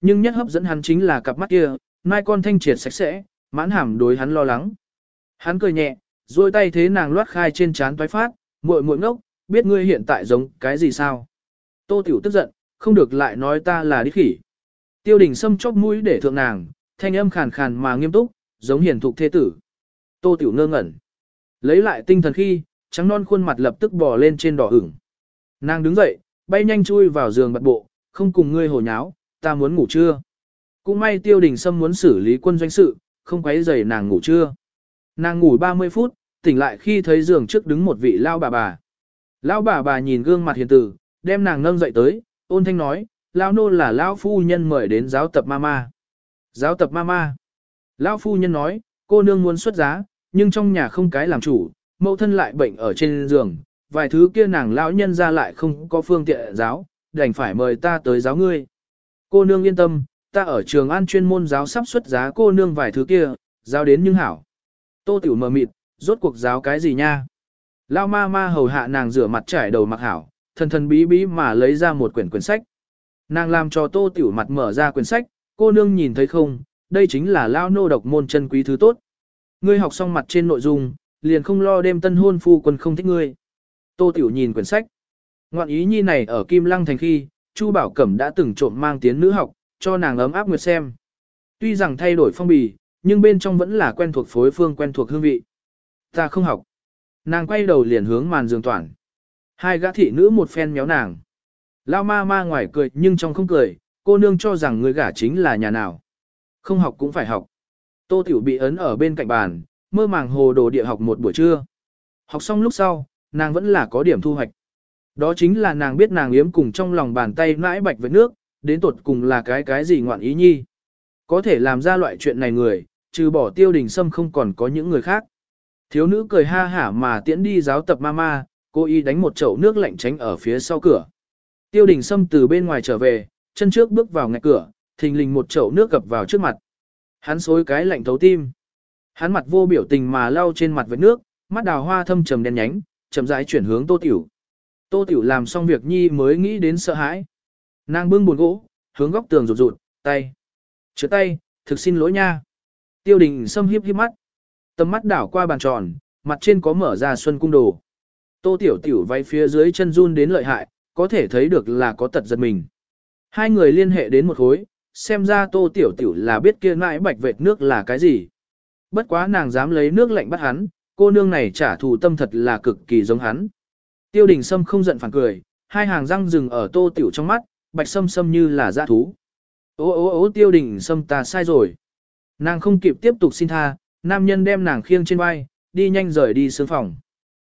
Nhưng nhất hấp dẫn hắn chính là cặp mắt kia, mai con thanh triệt sạch sẽ, mãn hàm đối hắn lo lắng. Hắn cười nhẹ, duỗi tay thế nàng loát khai trên trán toái phát, muội muội ngốc, biết ngươi hiện tại giống cái gì sao? Tô Tiểu tức giận, không được lại nói ta là đi khỉ. Tiêu đình sâm chóp mũi để thượng nàng, thanh âm khàn khàn mà nghiêm túc, giống hiền thục thế tử. Tô Tiểu ngơ ngẩn. Lấy lại tinh thần khi, trắng non khuôn mặt lập tức bò lên trên đỏ ửng. Nàng đứng dậy, bay nhanh chui vào giường bật bộ, không cùng ngươi hồ nháo, ta muốn ngủ trưa. Cũng may tiêu đình sâm muốn xử lý quân doanh sự, không quấy rầy nàng ngủ trưa. Nàng ngủ 30 phút, tỉnh lại khi thấy giường trước đứng một vị lao bà bà. Lão bà bà nhìn gương mặt hiền tử, đem nàng nâng dậy tới, ôn thanh nói, lao nô là lão phu nhân mời đến giáo tập mama. Giáo tập mama. Lão phu nhân nói, cô nương muốn xuất giá, nhưng trong nhà không cái làm chủ, mẫu thân lại bệnh ở trên giường, vài thứ kia nàng lão nhân ra lại không có phương tiện giáo, đành phải mời ta tới giáo ngươi. Cô nương yên tâm, ta ở trường an chuyên môn giáo sắp xuất giá cô nương vài thứ kia, giáo đến nhưng hảo. Tô tiểu mờ mịt, rốt cuộc giáo cái gì nha? Lao ma ma hầu hạ nàng rửa mặt trải đầu mặc hảo, thần thần bí bí mà lấy ra một quyển quyển sách. Nàng làm cho tô tiểu mặt mở ra quyển sách, cô nương nhìn thấy không, đây chính là lao nô độc môn chân quý thứ tốt. Ngươi học xong mặt trên nội dung, liền không lo đêm tân hôn phu quân không thích ngươi. Tô tiểu nhìn quyển sách. Ngoạn ý nhi này ở Kim Lăng thành khi, Chu Bảo Cẩm đã từng trộm mang tiến nữ học, cho nàng ấm áp nguyệt xem. Tuy rằng thay đổi phong bì, nhưng bên trong vẫn là quen thuộc phối phương quen thuộc hương vị. Ta không học. Nàng quay đầu liền hướng màn giường toàn. Hai gã thị nữ một phen méo nàng. Lao ma ma ngoài cười nhưng trong không cười, cô nương cho rằng người gả chính là nhà nào. Không học cũng phải học. Tô Tiểu bị ấn ở bên cạnh bàn, mơ màng hồ đồ địa học một buổi trưa. Học xong lúc sau, nàng vẫn là có điểm thu hoạch. Đó chính là nàng biết nàng yếm cùng trong lòng bàn tay mãi bạch với nước, đến tột cùng là cái cái gì ngoạn ý nhi. Có thể làm ra loại chuyện này người, trừ bỏ tiêu đình sâm không còn có những người khác. Thiếu nữ cười ha hả mà tiễn đi giáo tập mama, cô y đánh một chậu nước lạnh tránh ở phía sau cửa. Tiêu đình sâm từ bên ngoài trở về, chân trước bước vào ngạch cửa, thình lình một chậu nước gập vào trước mặt. Hắn xối cái lạnh thấu tim. Hắn mặt vô biểu tình mà lau trên mặt với nước, mắt đào hoa thâm trầm đen nhánh, chậm rãi chuyển hướng Tô Tiểu. Tô Tiểu làm xong việc nhi mới nghĩ đến sợ hãi. Nàng bưng buồn gỗ, hướng góc tường rụt rụt, tay. Chứa tay, thực xin lỗi nha. Tiêu đình xâm hiếp hiếp mắt. Tầm mắt đảo qua bàn tròn, mặt trên có mở ra xuân cung đồ. Tô Tiểu Tiểu váy phía dưới chân run đến lợi hại, có thể thấy được là có tật giật mình. Hai người liên hệ đến một khối, xem ra Tô Tiểu Tiểu là biết kia mãi bạch vệt nước là cái gì. Bất quá nàng dám lấy nước lạnh bắt hắn, cô nương này trả thù tâm thật là cực kỳ giống hắn. Tiêu đình Sâm không giận phản cười, hai hàng răng rừng ở tô tiểu trong mắt, bạch sâm sâm như là dã thú. Ô ô ô tiêu đình Sâm ta sai rồi. Nàng không kịp tiếp tục xin tha, nam nhân đem nàng khiêng trên vai, đi nhanh rời đi sương phòng.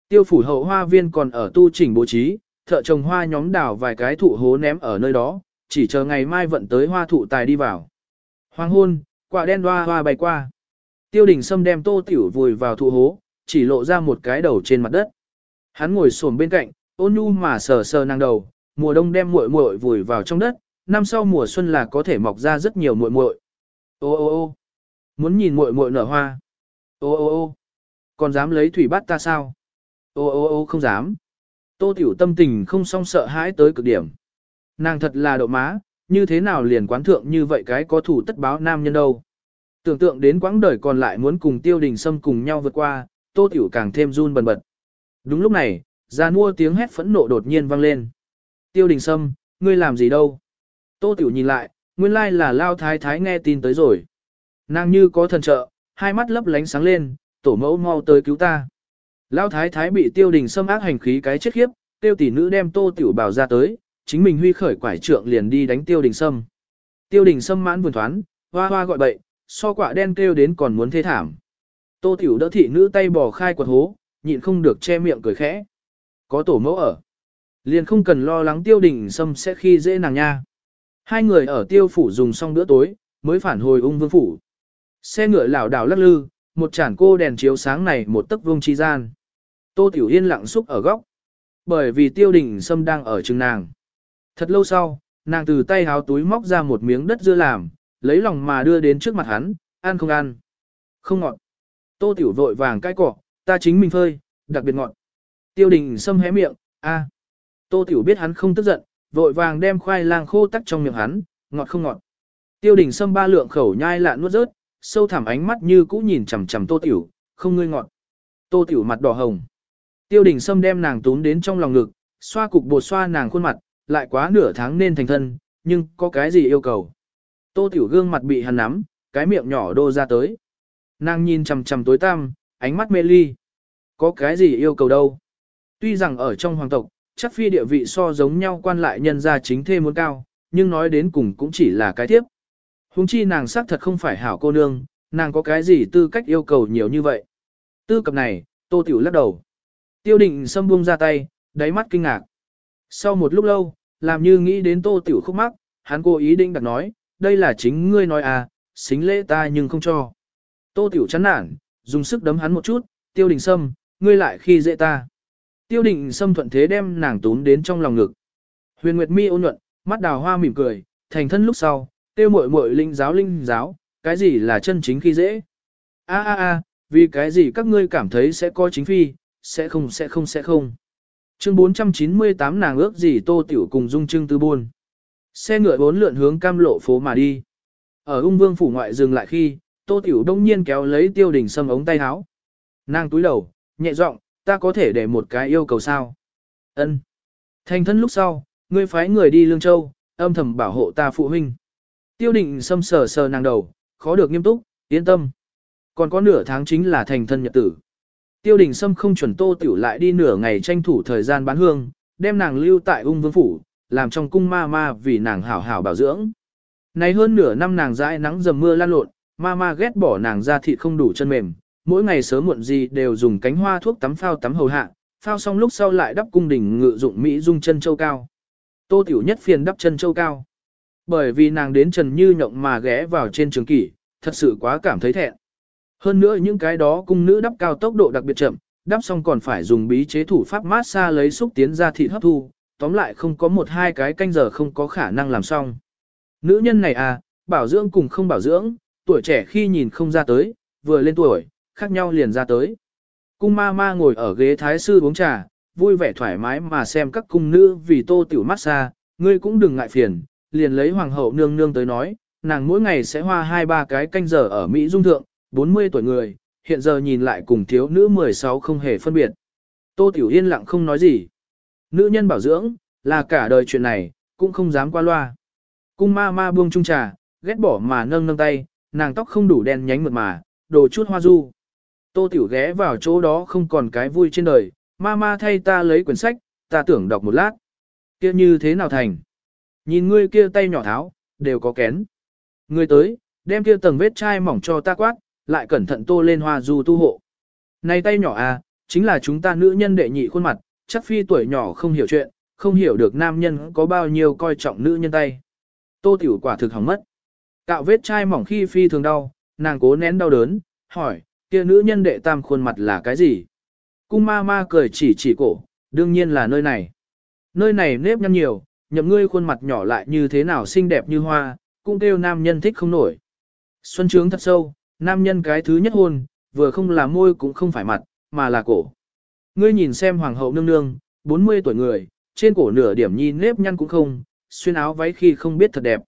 Tiêu phủ hậu hoa viên còn ở tu chỉnh bố trí, thợ trồng hoa nhóm đào vài cái thụ hố ném ở nơi đó, chỉ chờ ngày mai vận tới hoa thụ tài đi vào. Hoàng hôn, quả đen hoa hoa bay qua. Tiêu đình Sâm đem tô tiểu vùi vào thụ hố, chỉ lộ ra một cái đầu trên mặt đất. Hắn ngồi xổm bên cạnh, ôn nhu mà sờ sờ nàng đầu, mùa đông đem muội muội vùi vào trong đất, năm sau mùa xuân là có thể mọc ra rất nhiều muội muội. Ô ô ô, muốn nhìn muội muội nở hoa. Ô ô ô, còn dám lấy thủy bắt ta sao? Ô ô ô không dám. Tô tiểu tâm tình không song sợ hãi tới cực điểm. Nàng thật là độ má, như thế nào liền quán thượng như vậy cái có thủ tất báo nam nhân đâu. Tưởng tượng đến quãng đời còn lại muốn cùng tiêu đình sâm cùng nhau vượt qua, tô tiểu càng thêm run bần bật. Đúng lúc này, ra mua tiếng hét phẫn nộ đột nhiên vang lên. Tiêu đình sâm, ngươi làm gì đâu? Tô tiểu nhìn lại, nguyên lai là lao thái thái nghe tin tới rồi. Nàng như có thần trợ, hai mắt lấp lánh sáng lên, tổ mẫu mau tới cứu ta. Lao thái thái bị tiêu đình sâm ác hành khí cái chết khiếp, tiêu tỷ nữ đem tô tiểu bảo ra tới, chính mình huy khởi quải trượng liền đi đánh tiêu đình sâm. Tiêu đình sâm mãn buồn thoán, hoa hoa gọi bậy, so quả đen kêu đến còn muốn thế thảm. Tô tiểu đỡ thị nữ tay bỏ khai quật hố, nhịn không được che miệng cười khẽ. Có tổ mẫu ở. Liền không cần lo lắng tiêu đình sâm sẽ khi dễ nàng nha. Hai người ở tiêu phủ dùng xong bữa tối, mới phản hồi ung vương phủ. Xe ngựa lảo đảo lắc lư, một chản cô đèn chiếu sáng này một tấc vương chi gian. Tô Tiểu Yên lặng xúc ở góc. Bởi vì tiêu đình sâm đang ở chừng nàng. Thật lâu sau, nàng từ tay háo túi móc ra một miếng đất dưa làm, lấy lòng mà đưa đến trước mặt hắn, ăn không ăn. Không ngọt. Tô Tiểu vội vàng cái cọ, ta chính mình phơi, đặc biệt ngọt. Tiêu đình sâm hé miệng, a. Tô Tiểu biết hắn không tức giận, vội vàng đem khoai lang khô tắc trong miệng hắn, ngọt không ngọt. Tiêu đình sâm ba lượng khẩu nhai lạ nuốt rớt, sâu thẳm ánh mắt như cũ nhìn chằm chằm tô tiểu, không ngươi ngọt. Tô tiểu mặt đỏ hồng. Tiêu đình sâm đem nàng tún đến trong lòng ngực, xoa cục bột xoa nàng khuôn mặt, lại quá nửa tháng nên thành thân, nhưng có cái gì yêu cầu. Tô tiểu gương mặt bị hắn nắm, cái miệng nhỏ đô ra tới. Nàng nhìn chằm chằm tối tăm, ánh mắt mê ly. Có cái gì yêu cầu đâu. Tuy rằng ở trong hoàng tộc, chắc phi địa vị so giống nhau quan lại nhân gia chính thê muốn cao, nhưng nói đến cùng cũng chỉ là cái tiếp. Hùng chi nàng xác thật không phải hảo cô nương, nàng có cái gì tư cách yêu cầu nhiều như vậy. Tư cập này, tô tiểu lắc đầu. Tiêu định xâm buông ra tay, đáy mắt kinh ngạc. Sau một lúc lâu, làm như nghĩ đến tô tiểu khúc mắc, hắn cố ý định đặt nói, đây là chính ngươi nói à, xính lễ ta nhưng không cho. Tô tiểu chán nản, dùng sức đấm hắn một chút, tiêu đình sâm, ngươi lại khi dễ ta. Tiêu đình sâm thuận thế đem nàng tún đến trong lòng ngực. Huyền Nguyệt mi ôn nhuận, mắt đào hoa mỉm cười, thành thân lúc sau, tiêu muội muội linh giáo linh giáo, cái gì là chân chính khi dễ. A a a, vì cái gì các ngươi cảm thấy sẽ có chính phi, sẽ không sẽ không sẽ không. Chương 498 nàng ước gì tô tiểu cùng dung trưng tư buôn. Xe ngựa bốn lượn hướng cam lộ phố mà đi. Ở ung vương phủ ngoại dừng lại khi, tô tiểu đông nhiên kéo lấy tiêu đình sâm ống tay áo. Nàng túi đầu, nhẹ giọng, ta có thể để một cái yêu cầu sao? Ân. Thành thân lúc sau, ngươi phái người đi Lương Châu, âm thầm bảo hộ ta phụ huynh. Tiêu định Sâm sờ sờ nàng đầu, khó được nghiêm túc, yên tâm. Còn có nửa tháng chính là thành thân nhật tử. Tiêu đình Sâm không chuẩn tô tiểu lại đi nửa ngày tranh thủ thời gian bán hương, đem nàng lưu tại ung vương phủ, làm trong cung ma ma vì nàng hảo hảo bảo dưỡng. Này hơn nửa năm nàng dãi nắng dầm mưa lan lộn, Mama ghét bỏ nàng ra thịt không đủ chân mềm, mỗi ngày sớm muộn gì đều dùng cánh hoa thuốc tắm phao tắm hầu hạ, phao xong lúc sau lại đắp cung đình ngự dụng Mỹ dung chân châu cao. Tô tiểu nhất phiền đắp chân châu cao. Bởi vì nàng đến trần như nhộng mà ghé vào trên trường kỷ, thật sự quá cảm thấy thẹn. Hơn nữa những cái đó cung nữ đắp cao tốc độ đặc biệt chậm, đắp xong còn phải dùng bí chế thủ pháp mát xa lấy xúc tiến ra thịt hấp thu, tóm lại không có một hai cái canh giờ không có khả năng làm xong. Nữ nhân này à, bảo dưỡng cùng không bảo dưỡng, tuổi trẻ khi nhìn không ra tới, vừa lên tuổi, khác nhau liền ra tới. Cung ma ma ngồi ở ghế thái sư uống trà, vui vẻ thoải mái mà xem các cung nữ vì tô tiểu mát xa, ngươi cũng đừng ngại phiền, liền lấy hoàng hậu nương nương tới nói, nàng mỗi ngày sẽ hoa hai ba cái canh giờ ở Mỹ Dung Thượng, 40 tuổi người, hiện giờ nhìn lại cùng thiếu nữ 16 không hề phân biệt. Tô Tiểu Yên lặng không nói gì. Nữ nhân bảo dưỡng, là cả đời chuyện này, cũng không dám qua loa. Cung ma ma buông trung trà, ghét bỏ mà nâng nâng tay, nàng tóc không đủ đen nhánh mượt mà, đồ chút hoa du. Tô Tiểu ghé vào chỗ đó không còn cái vui trên đời, ma ma thay ta lấy quyển sách, ta tưởng đọc một lát. kia như thế nào thành? Nhìn ngươi kia tay nhỏ tháo, đều có kén. Ngươi tới, đem kia tầng vết chai mỏng cho ta quát, lại cẩn thận tô lên hoa du tu hộ. Này tay nhỏ à, chính là chúng ta nữ nhân đệ nhị khuôn mặt, chắc phi tuổi nhỏ không hiểu chuyện, không hiểu được nam nhân có bao nhiêu coi trọng nữ nhân tay. Tô tiểu quả thực hỏng mất. Cạo vết chai mỏng khi phi thường đau, nàng cố nén đau đớn, hỏi, kia nữ nhân đệ tam khuôn mặt là cái gì? Cung ma ma cười chỉ chỉ cổ, đương nhiên là nơi này. Nơi này nếp nhăn nhiều, nhậm ngươi khuôn mặt nhỏ lại như thế nào xinh đẹp như hoa, cũng kêu nam nhân thích không nổi. Xuân trướng thật sâu, nam nhân cái thứ nhất hôn, vừa không là môi cũng không phải mặt, mà là cổ. Ngươi nhìn xem hoàng hậu nương nương, 40 tuổi người, trên cổ nửa điểm nhi nếp nhăn cũng không, xuyên áo váy khi không biết thật đẹp.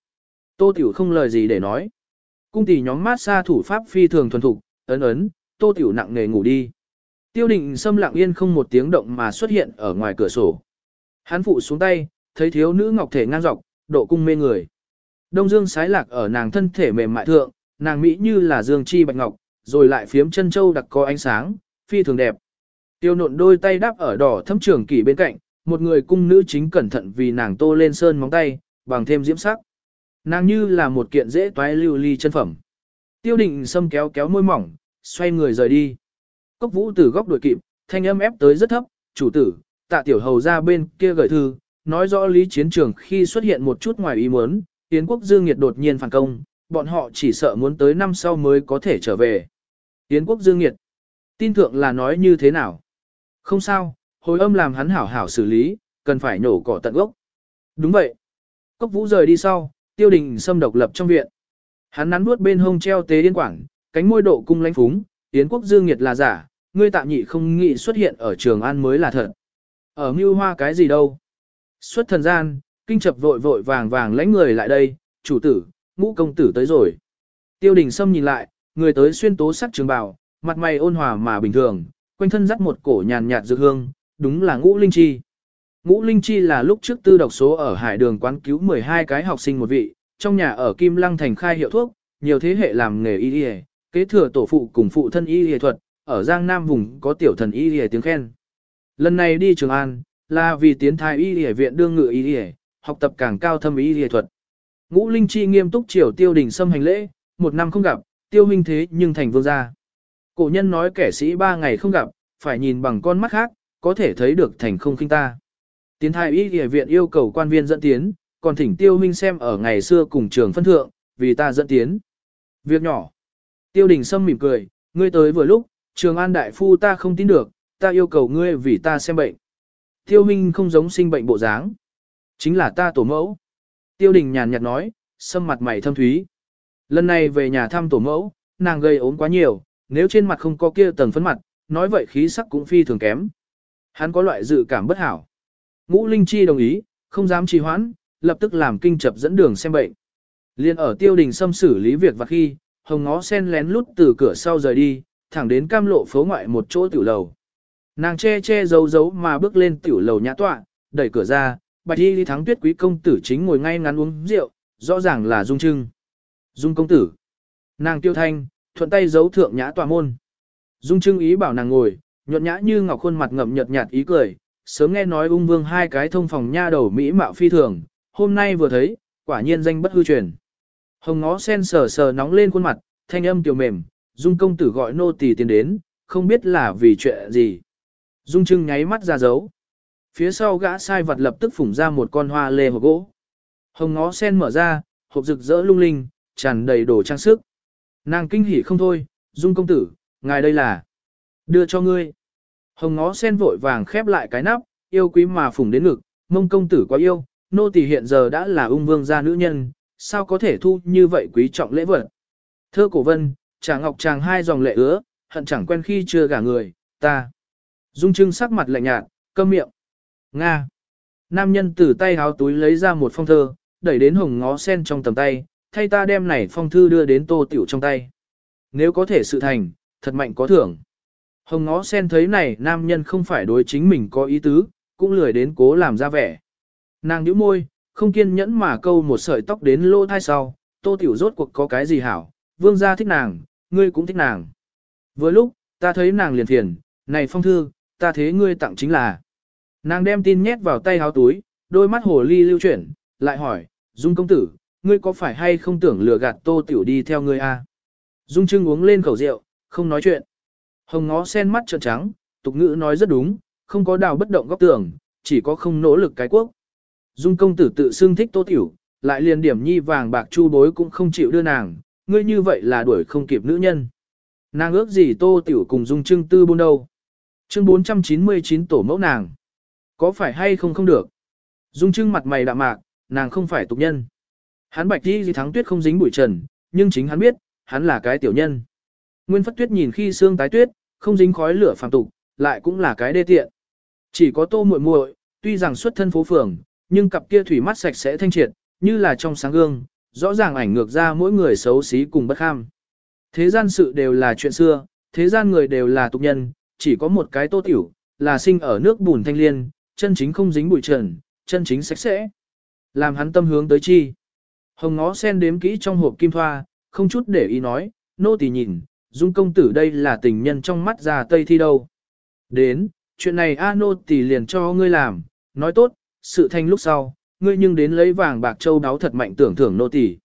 Tô Tiểu không lời gì để nói. Cung tỷ nhóm mát xa thủ pháp phi thường thuần thục, ấn ấn, Tô Tiểu nặng nề ngủ đi. Tiêu định xâm lặng yên không một tiếng động mà xuất hiện ở ngoài cửa sổ. Hắn phụ xuống tay, thấy thiếu nữ ngọc thể ngang dọc, độ cung mê người. Đông dương sái lạc ở nàng thân thể mềm mại thượng, nàng mỹ như là dương chi bạch ngọc, rồi lại phiếm chân châu đặc có ánh sáng, phi thường đẹp. Tiêu nộn đôi tay đắp ở đỏ thâm trường kỷ bên cạnh, một người cung nữ chính cẩn thận vì nàng tô lên sơn móng tay, bằng thêm diễm sắc. Nàng như là một kiện dễ toái lưu ly chân phẩm. Tiêu định xâm kéo kéo môi mỏng, xoay người rời đi. Cốc vũ từ góc đuổi kịp, thanh âm ép tới rất thấp, chủ tử, tạ tiểu hầu ra bên kia gửi thư, nói rõ lý chiến trường khi xuất hiện một chút ngoài ý muốn, Yến quốc dương nghiệt đột nhiên phản công, bọn họ chỉ sợ muốn tới năm sau mới có thể trở về. Yến quốc dương nghiệt, tin thượng là nói như thế nào? Không sao, hồi âm làm hắn hảo hảo xử lý, cần phải nổ cỏ tận gốc. Đúng vậy. Cốc vũ rời đi sau, tiêu đình xâm độc lập trong viện. Hắn nắn nuốt bên hông treo tế điên quảng, cánh môi độ cung lãnh phúng, Yến quốc dương nghiệt là giả, ngươi tạm nhị không nghĩ xuất hiện ở trường an mới là thật. Ở mưu hoa cái gì đâu? Xuất thần gian, kinh chập vội vội vàng vàng lãnh người lại đây, chủ tử, ngũ công tử tới rồi. Tiêu đình Sâm nhìn lại, người tới xuyên tố sắc trường bào, mặt mày ôn hòa mà bình thường, quanh thân dắt một cổ nhàn nhạt dược hương, đúng là ngũ linh chi. Ngũ linh chi là lúc trước tư độc số ở hải đường quán cứu 12 cái học sinh một vị, trong nhà ở Kim Lăng thành khai hiệu thuốc, nhiều thế hệ làm nghề y y, kế thừa tổ phụ cùng phụ thân y y thuật, ở Giang Nam vùng có tiểu thần y y tiếng khen. Lần này đi Trường An, là vì tiến thái y y viện đương ngự y y, học tập càng cao thâm y y thuật. Ngũ Linh Chi nghiêm túc triều tiêu đình xâm hành lễ, một năm không gặp, tiêu huynh thế nhưng thành vương gia. Cổ nhân nói kẻ sĩ ba ngày không gặp, phải nhìn bằng con mắt khác, có thể thấy được thành không khinh ta. Tiến thái y địa viện yêu cầu quan viên dẫn tiến, còn thỉnh tiêu huynh xem ở ngày xưa cùng trường phân thượng, vì ta dẫn tiến. Việc nhỏ. Tiêu đình sâm mỉm cười, ngươi tới vừa lúc, trường an đại phu ta không tin được, ta yêu cầu ngươi vì ta xem bệnh. Tiêu huynh không giống sinh bệnh bộ dáng. Chính là ta tổ mẫu. Tiêu đình nhàn nhạt nói, sâm mặt mày thâm thúy. Lần này về nhà thăm tổ mẫu, nàng gây ốm quá nhiều, nếu trên mặt không có kia tầng phấn mặt, nói vậy khí sắc cũng phi thường kém. Hắn có loại dự cảm bất hảo. Ngũ Linh Chi đồng ý, không dám trì hoãn, lập tức làm kinh chập dẫn đường xem bệnh. Liên ở tiêu đình xâm xử lý việc và khi, hồng ngó sen lén lút từ cửa sau rời đi, thẳng đến cam lộ phố ngoại một chỗ tiểu lầu. Nàng che che giấu giấu mà bước lên tiểu lầu nhã tọa, đẩy cửa ra, bạch y đi thắng tuyết quý công tử chính ngồi ngay ngắn uống rượu, rõ ràng là dung trưng. Dung công tử. Nàng tiêu thanh, thuận tay giấu thượng nhã tọa môn. Dung trưng ý bảo nàng ngồi, nhuận nhã như ngọc khuôn mặt ngậm nhợt nhạt ý cười, sớm nghe nói ung vương hai cái thông phòng nha đầu mỹ mạo phi thường, hôm nay vừa thấy, quả nhiên danh bất hư truyền. Hồng ngó sen sờ sờ nóng lên khuôn mặt, thanh âm tiểu mềm, Dung công tử gọi nô tỳ tiến đến, không biết là vì chuyện gì. Dung trưng nháy mắt ra dấu. Phía sau gã sai vật lập tức phủng ra một con hoa lê hộp gỗ. Hồng ngó sen mở ra, hộp rực rỡ lung linh, tràn đầy đồ trang sức. Nàng kinh hỉ không thôi, Dung công tử, ngài đây là đưa cho ngươi. Hồng ngó sen vội vàng khép lại cái nắp, yêu quý mà phùng đến ngực, mông công tử quá yêu, nô tỳ hiện giờ đã là ung vương gia nữ nhân, sao có thể thu như vậy quý trọng lễ vật. Thơ cổ vân, trà ngọc chàng hai dòng lệ ứa, hận chẳng quen khi chưa gả người, ta. Dung trưng sắc mặt lạnh nhạt, câm miệng. Nga. Nam nhân từ tay háo túi lấy ra một phong thơ, đẩy đến hồng ngó sen trong tầm tay, thay ta đem này phong thư đưa đến tô tiểu trong tay. Nếu có thể sự thành, thật mạnh có thưởng. Hồng ngó sen thấy này nam nhân không phải đối chính mình có ý tứ, cũng lười đến cố làm ra vẻ. Nàng nhíu môi, không kiên nhẫn mà câu một sợi tóc đến lỗ thai sau, tô tiểu rốt cuộc có cái gì hảo, vương gia thích nàng, ngươi cũng thích nàng. Vừa lúc, ta thấy nàng liền thiền, này phong thư, ta thế ngươi tặng chính là. Nàng đem tin nhét vào tay háo túi, đôi mắt hồ ly lưu chuyển, lại hỏi, Dung công tử, ngươi có phải hay không tưởng lừa gạt tô tiểu đi theo ngươi a? À? Dung trưng uống lên khẩu rượu, không nói chuyện. Hồng ngó sen mắt trợn trắng, tục ngữ nói rất đúng, không có đào bất động góc tường, chỉ có không nỗ lực cái quốc. Dung công tử tự xưng thích tô tiểu, lại liền điểm nhi vàng bạc chu bối cũng không chịu đưa nàng, ngươi như vậy là đuổi không kịp nữ nhân. Nàng ước gì tô tiểu cùng dung trưng tư buôn đâu. Chương 499 tổ mẫu nàng. Có phải hay không không được? Dung trưng mặt mày đạm mạc, nàng không phải tục nhân. Hắn bạch đi gì thắng tuyết không dính bụi trần, nhưng chính hắn biết, hắn là cái tiểu nhân. Nguyên phất tuyết nhìn khi xương tái tuyết, không dính khói lửa phàm tục, lại cũng là cái đê tiện. Chỉ có tô muội muội, tuy rằng xuất thân phố phường, nhưng cặp kia thủy mắt sạch sẽ thanh triệt, như là trong sáng gương, rõ ràng ảnh ngược ra mỗi người xấu xí cùng bất kham. Thế gian sự đều là chuyện xưa, thế gian người đều là tục nhân, chỉ có một cái tô tiểu, là sinh ở nước bùn thanh liên, chân chính không dính bụi trần, chân chính sạch sẽ. Làm hắn tâm hướng tới chi. Hồng ngó sen đếm kỹ trong hộp kim thoa, không chút để ý nói, nô tỳ nhìn, dung công tử đây là tình nhân trong mắt già tây thi đâu. Đến, chuyện này a nô Tỷ liền cho ngươi làm, nói tốt, sự thanh lúc sau, ngươi nhưng đến lấy vàng bạc châu đáo thật mạnh tưởng thưởng nô Tỷ.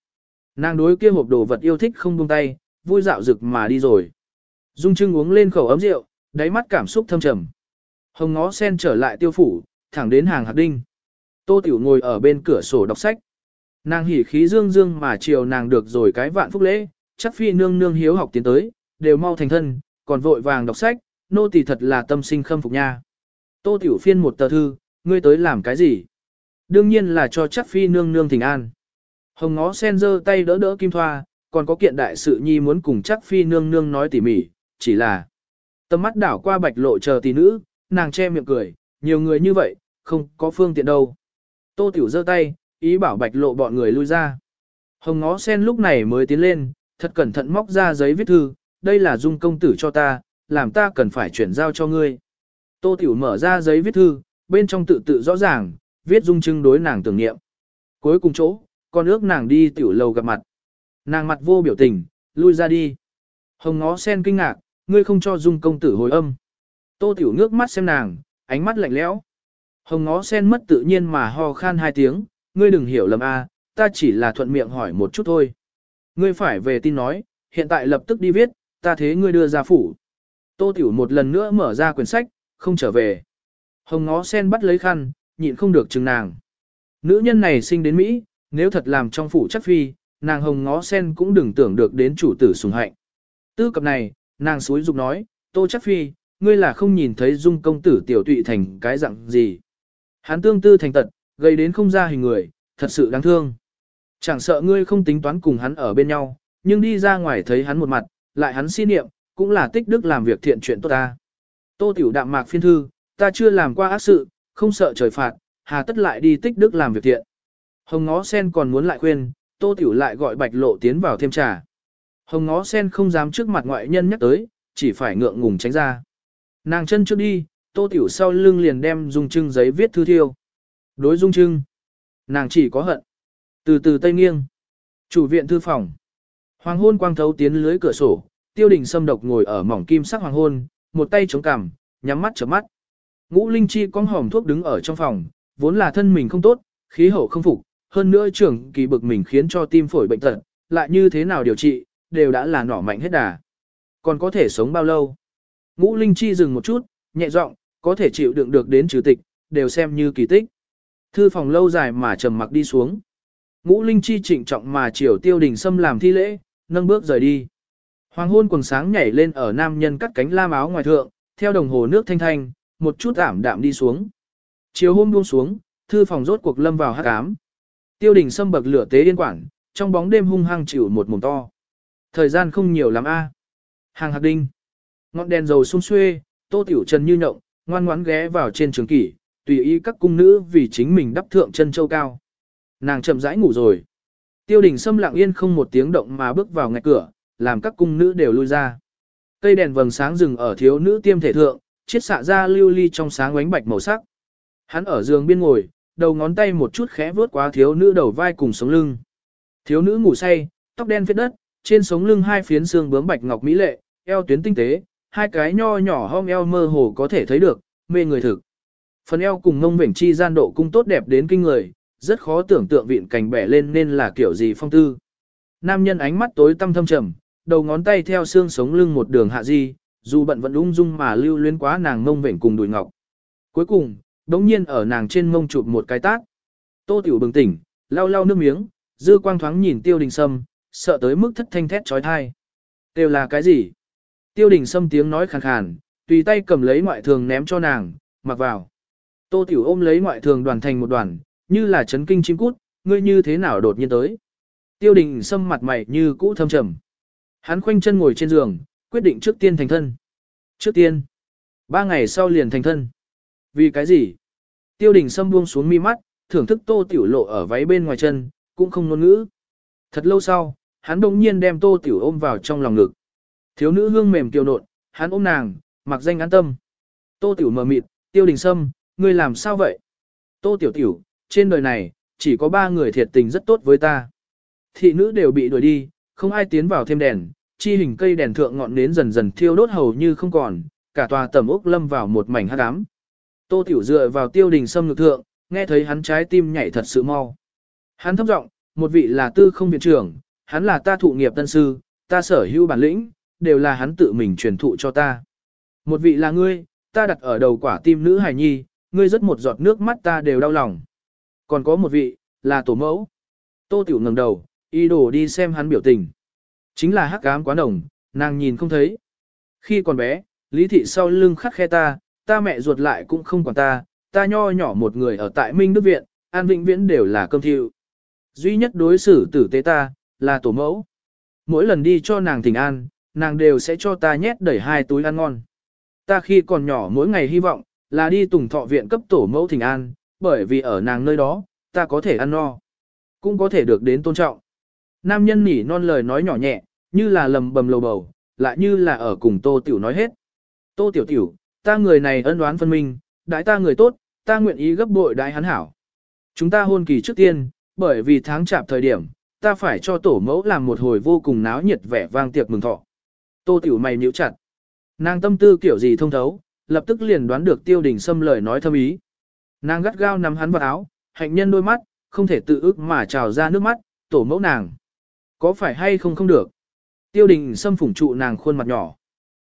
Nàng đối kia hộp đồ vật yêu thích không buông tay, vui dạo rực mà đi rồi. Dung Trưng uống lên khẩu ấm rượu, đáy mắt cảm xúc thâm trầm. Hồng ngó sen trở lại tiêu phủ, thẳng đến hàng hạt đinh. Tô Tiểu ngồi ở bên cửa sổ đọc sách. Nàng hỉ khí dương dương mà chiều nàng được rồi cái vạn phúc lễ, chắc phi nương nương hiếu học tiến tới, đều mau thành thân, còn vội vàng đọc sách, nô tỳ thật là tâm sinh khâm phục nha. Tô Tiểu phiên một tờ thư, ngươi tới làm cái gì? Đương nhiên là cho chắc phi nương nương thỉnh an. Hồng ngó sen giơ tay đỡ đỡ kim thoa, còn có kiện đại sự nhi muốn cùng chắc phi nương nương nói tỉ mỉ, chỉ là tầm mắt đảo qua bạch lộ chờ tỷ nữ, nàng che miệng cười, nhiều người như vậy, không có phương tiện đâu. Tô tiểu giơ tay, ý bảo bạch lộ bọn người lui ra. Hồng ngó sen lúc này mới tiến lên, thật cẩn thận móc ra giấy viết thư, đây là dung công tử cho ta, làm ta cần phải chuyển giao cho ngươi. Tô Tiểu mở ra giấy viết thư, bên trong tự tự rõ ràng, viết dung trưng đối nàng tưởng niệm. Cuối cùng chỗ, con ước nàng đi tiểu lầu gặp mặt. Nàng mặt vô biểu tình, lui ra đi. Hồng ngó sen kinh ngạc, ngươi không cho dung công tử hồi âm. Tô Tiểu ngước mắt xem nàng, ánh mắt lạnh lẽo. Hồng ngó sen mất tự nhiên mà ho khan hai tiếng, ngươi đừng hiểu lầm a, ta chỉ là thuận miệng hỏi một chút thôi. Ngươi phải về tin nói, hiện tại lập tức đi viết, ta thế ngươi đưa ra phủ. Tô Tiểu một lần nữa mở ra quyển sách, không trở về. Hồng ngó sen bắt lấy khăn, nhịn không được chừng nàng. Nữ nhân này sinh đến Mỹ, nếu thật làm trong phủ chắc phi, nàng hồng ngó sen cũng đừng tưởng được đến chủ tử sùng hạnh. Tư cập này, nàng suối dục nói, tô chắc phi, ngươi là không nhìn thấy dung công tử tiểu tụy thành cái dạng gì. Hắn tương tư thành tật, gây đến không ra hình người, thật sự đáng thương. Chẳng sợ ngươi không tính toán cùng hắn ở bên nhau, nhưng đi ra ngoài thấy hắn một mặt, lại hắn xin niệm, cũng là tích đức làm việc thiện chuyện tốt ta. Tô tiểu đạm mạc phiên thư, ta chưa làm qua ác sự, không sợ trời phạt, hà tất lại đi tích đức làm việc thiện. Hồng ngó sen còn muốn lại khuyên, tô tiểu lại gọi bạch lộ tiến vào thêm trà. Hồng ngó sen không dám trước mặt ngoại nhân nhắc tới, chỉ phải ngượng ngùng tránh ra. Nàng chân trước đi, tô tiểu sau lưng liền đem dung trưng giấy viết thư thiêu. Đối dung trưng, nàng chỉ có hận. Từ từ tây nghiêng, chủ viện thư phòng. Hoàng hôn quang thấu tiến lưới cửa sổ, tiêu đình sâm độc ngồi ở mỏng kim sắc hoàng hôn, một tay chống cằm, nhắm mắt chớp mắt. Ngũ Linh Chi con hòm thuốc đứng ở trong phòng, vốn là thân mình không tốt, khí hậu không phục, hơn nữa trưởng kỳ bực mình khiến cho tim phổi bệnh tật, lại như thế nào điều trị, đều đã là nỏ mạnh hết đà. Còn có thể sống bao lâu? Ngũ Linh Chi dừng một chút, nhẹ giọng, có thể chịu đựng được đến trừ tịch, đều xem như kỳ tích. Thư phòng lâu dài mà trầm mặc đi xuống. Ngũ Linh Chi trịnh trọng mà chiều tiêu đình xâm làm thi lễ, nâng bước rời đi. Hoàng hôn quần sáng nhảy lên ở nam nhân cắt cánh lam áo ngoài thượng, theo đồng hồ nước thanh thanh, một chút ảm đạm đi xuống. Chiều hôm buông xuống, thư phòng rốt cuộc lâm vào hát ám. Tiêu đình xâm bậc lửa tế yên quản, trong bóng đêm hung hăng chịu một mồm to. Thời gian không nhiều lắm a. Hàng hạt đinh. Ngọn đèn dầu sung xuê, tô tiểu trần như nhộng, ngoan ngoãn ghé vào trên trường kỷ, tùy ý các cung nữ vì chính mình đắp thượng chân châu cao. Nàng chậm rãi ngủ rồi. Tiêu đình xâm lặng yên không một tiếng động mà bước vào ngạch cửa, làm các cung nữ đều lui ra. Cây đèn vầng sáng rừng ở thiếu nữ tiêm thể thượng, chiết xạ ra lưu ly trong sáng ánh bạch màu sắc. Hắn ở giường biên ngồi, đầu ngón tay một chút khẽ vướt qua thiếu nữ đầu vai cùng sống lưng. Thiếu nữ ngủ say, tóc đen phết đất, trên sống lưng hai phiến xương bướm bạch ngọc mỹ lệ, eo tuyến tinh tế, hai cái nho nhỏ hông eo mơ hồ có thể thấy được, mê người thực. Phần eo cùng ngông vểnh chi gian độ cung tốt đẹp đến kinh người, rất khó tưởng tượng vịn cành bẻ lên nên là kiểu gì phong tư. Nam nhân ánh mắt tối tăm thâm trầm, đầu ngón tay theo xương sống lưng một đường hạ di, dù bận vẫn ung dung mà lưu luyến quá nàng ngông vểnh cùng đùi ngọc. Cuối cùng, đống nhiên ở nàng trên mông chụp một cái tác. Tô tiểu bừng tỉnh, lau lau nước miếng, dư quang thoáng nhìn tiêu đình sâm, sợ tới mức thất thanh thét trói thai. Đều là cái gì? Tiêu đình sâm tiếng nói khàn khàn, tùy tay cầm lấy ngoại thường ném cho nàng, mặc vào. Tô tiểu ôm lấy ngoại thường đoàn thành một đoàn, như là chấn kinh chim cút, ngươi như thế nào đột nhiên tới. Tiêu đình xâm mặt mày như cũ thâm trầm. Hắn khoanh chân ngồi trên giường, quyết định trước tiên thành thân. Trước tiên, ba ngày sau liền thành thân. Vì cái gì? Tiêu đình xâm buông xuống mi mắt, thưởng thức tô tiểu lộ ở váy bên ngoài chân, cũng không ngôn ngữ. Thật lâu sau, hắn đông nhiên đem tô tiểu ôm vào trong lòng ngực. Thiếu nữ hương mềm tiêu nộn, hắn ôm nàng, mặc danh an tâm. Tô tiểu mờ mịt, tiêu đình sâm, ngươi làm sao vậy? Tô tiểu tiểu, trên đời này, chỉ có ba người thiệt tình rất tốt với ta. Thị nữ đều bị đuổi đi, không ai tiến vào thêm đèn, chi hình cây đèn thượng ngọn nến dần dần thiêu đốt hầu như không còn, cả tòa tầm ốc lâm vào một mảnh hắc ám. Tô Tiểu dựa vào tiêu đình sâm ngực thượng, nghe thấy hắn trái tim nhảy thật sự mau. Hắn thấp giọng, một vị là tư không viện trưởng, hắn là ta thụ nghiệp tân sư, ta sở hữu bản lĩnh, đều là hắn tự mình truyền thụ cho ta. Một vị là ngươi, ta đặt ở đầu quả tim nữ hài nhi, ngươi rất một giọt nước mắt ta đều đau lòng. Còn có một vị, là tổ mẫu. Tô Tiểu ngẩng đầu, y đồ đi xem hắn biểu tình. Chính là hắc ám quá nồng, nàng nhìn không thấy. Khi còn bé, Lý Thị sau lưng khắc khe ta, ta mẹ ruột lại cũng không còn ta, ta nho nhỏ một người ở tại Minh Đức Viện, An Vĩnh Viễn đều là cơm thiệu. Duy nhất đối xử tử tế ta, là tổ mẫu. Mỗi lần đi cho nàng thỉnh an, nàng đều sẽ cho ta nhét đẩy hai túi ăn ngon. Ta khi còn nhỏ mỗi ngày hy vọng, là đi tùng thọ viện cấp tổ mẫu thỉnh an, bởi vì ở nàng nơi đó, ta có thể ăn no, cũng có thể được đến tôn trọng. Nam nhân nỉ non lời nói nhỏ nhẹ, như là lầm bầm lầu bầu, lại như là ở cùng Tô Tiểu nói hết. Tô Tiểu Tiểu, ta người này ân đoán phân minh, đãi ta người tốt, ta nguyện ý gấp bội đãi hắn hảo. Chúng ta hôn kỳ trước tiên, bởi vì tháng chạp thời điểm, ta phải cho tổ mẫu làm một hồi vô cùng náo nhiệt vẻ vang tiệc mừng thọ. Tô Tiểu mày nhíu chặt. Nàng tâm tư kiểu gì thông thấu, lập tức liền đoán được tiêu đình xâm lời nói thâm ý. Nàng gắt gao nắm hắn vào áo, hạnh nhân đôi mắt, không thể tự ức mà trào ra nước mắt, tổ mẫu nàng. Có phải hay không không được? Tiêu đình xâm phủng trụ nàng khuôn mặt nhỏ.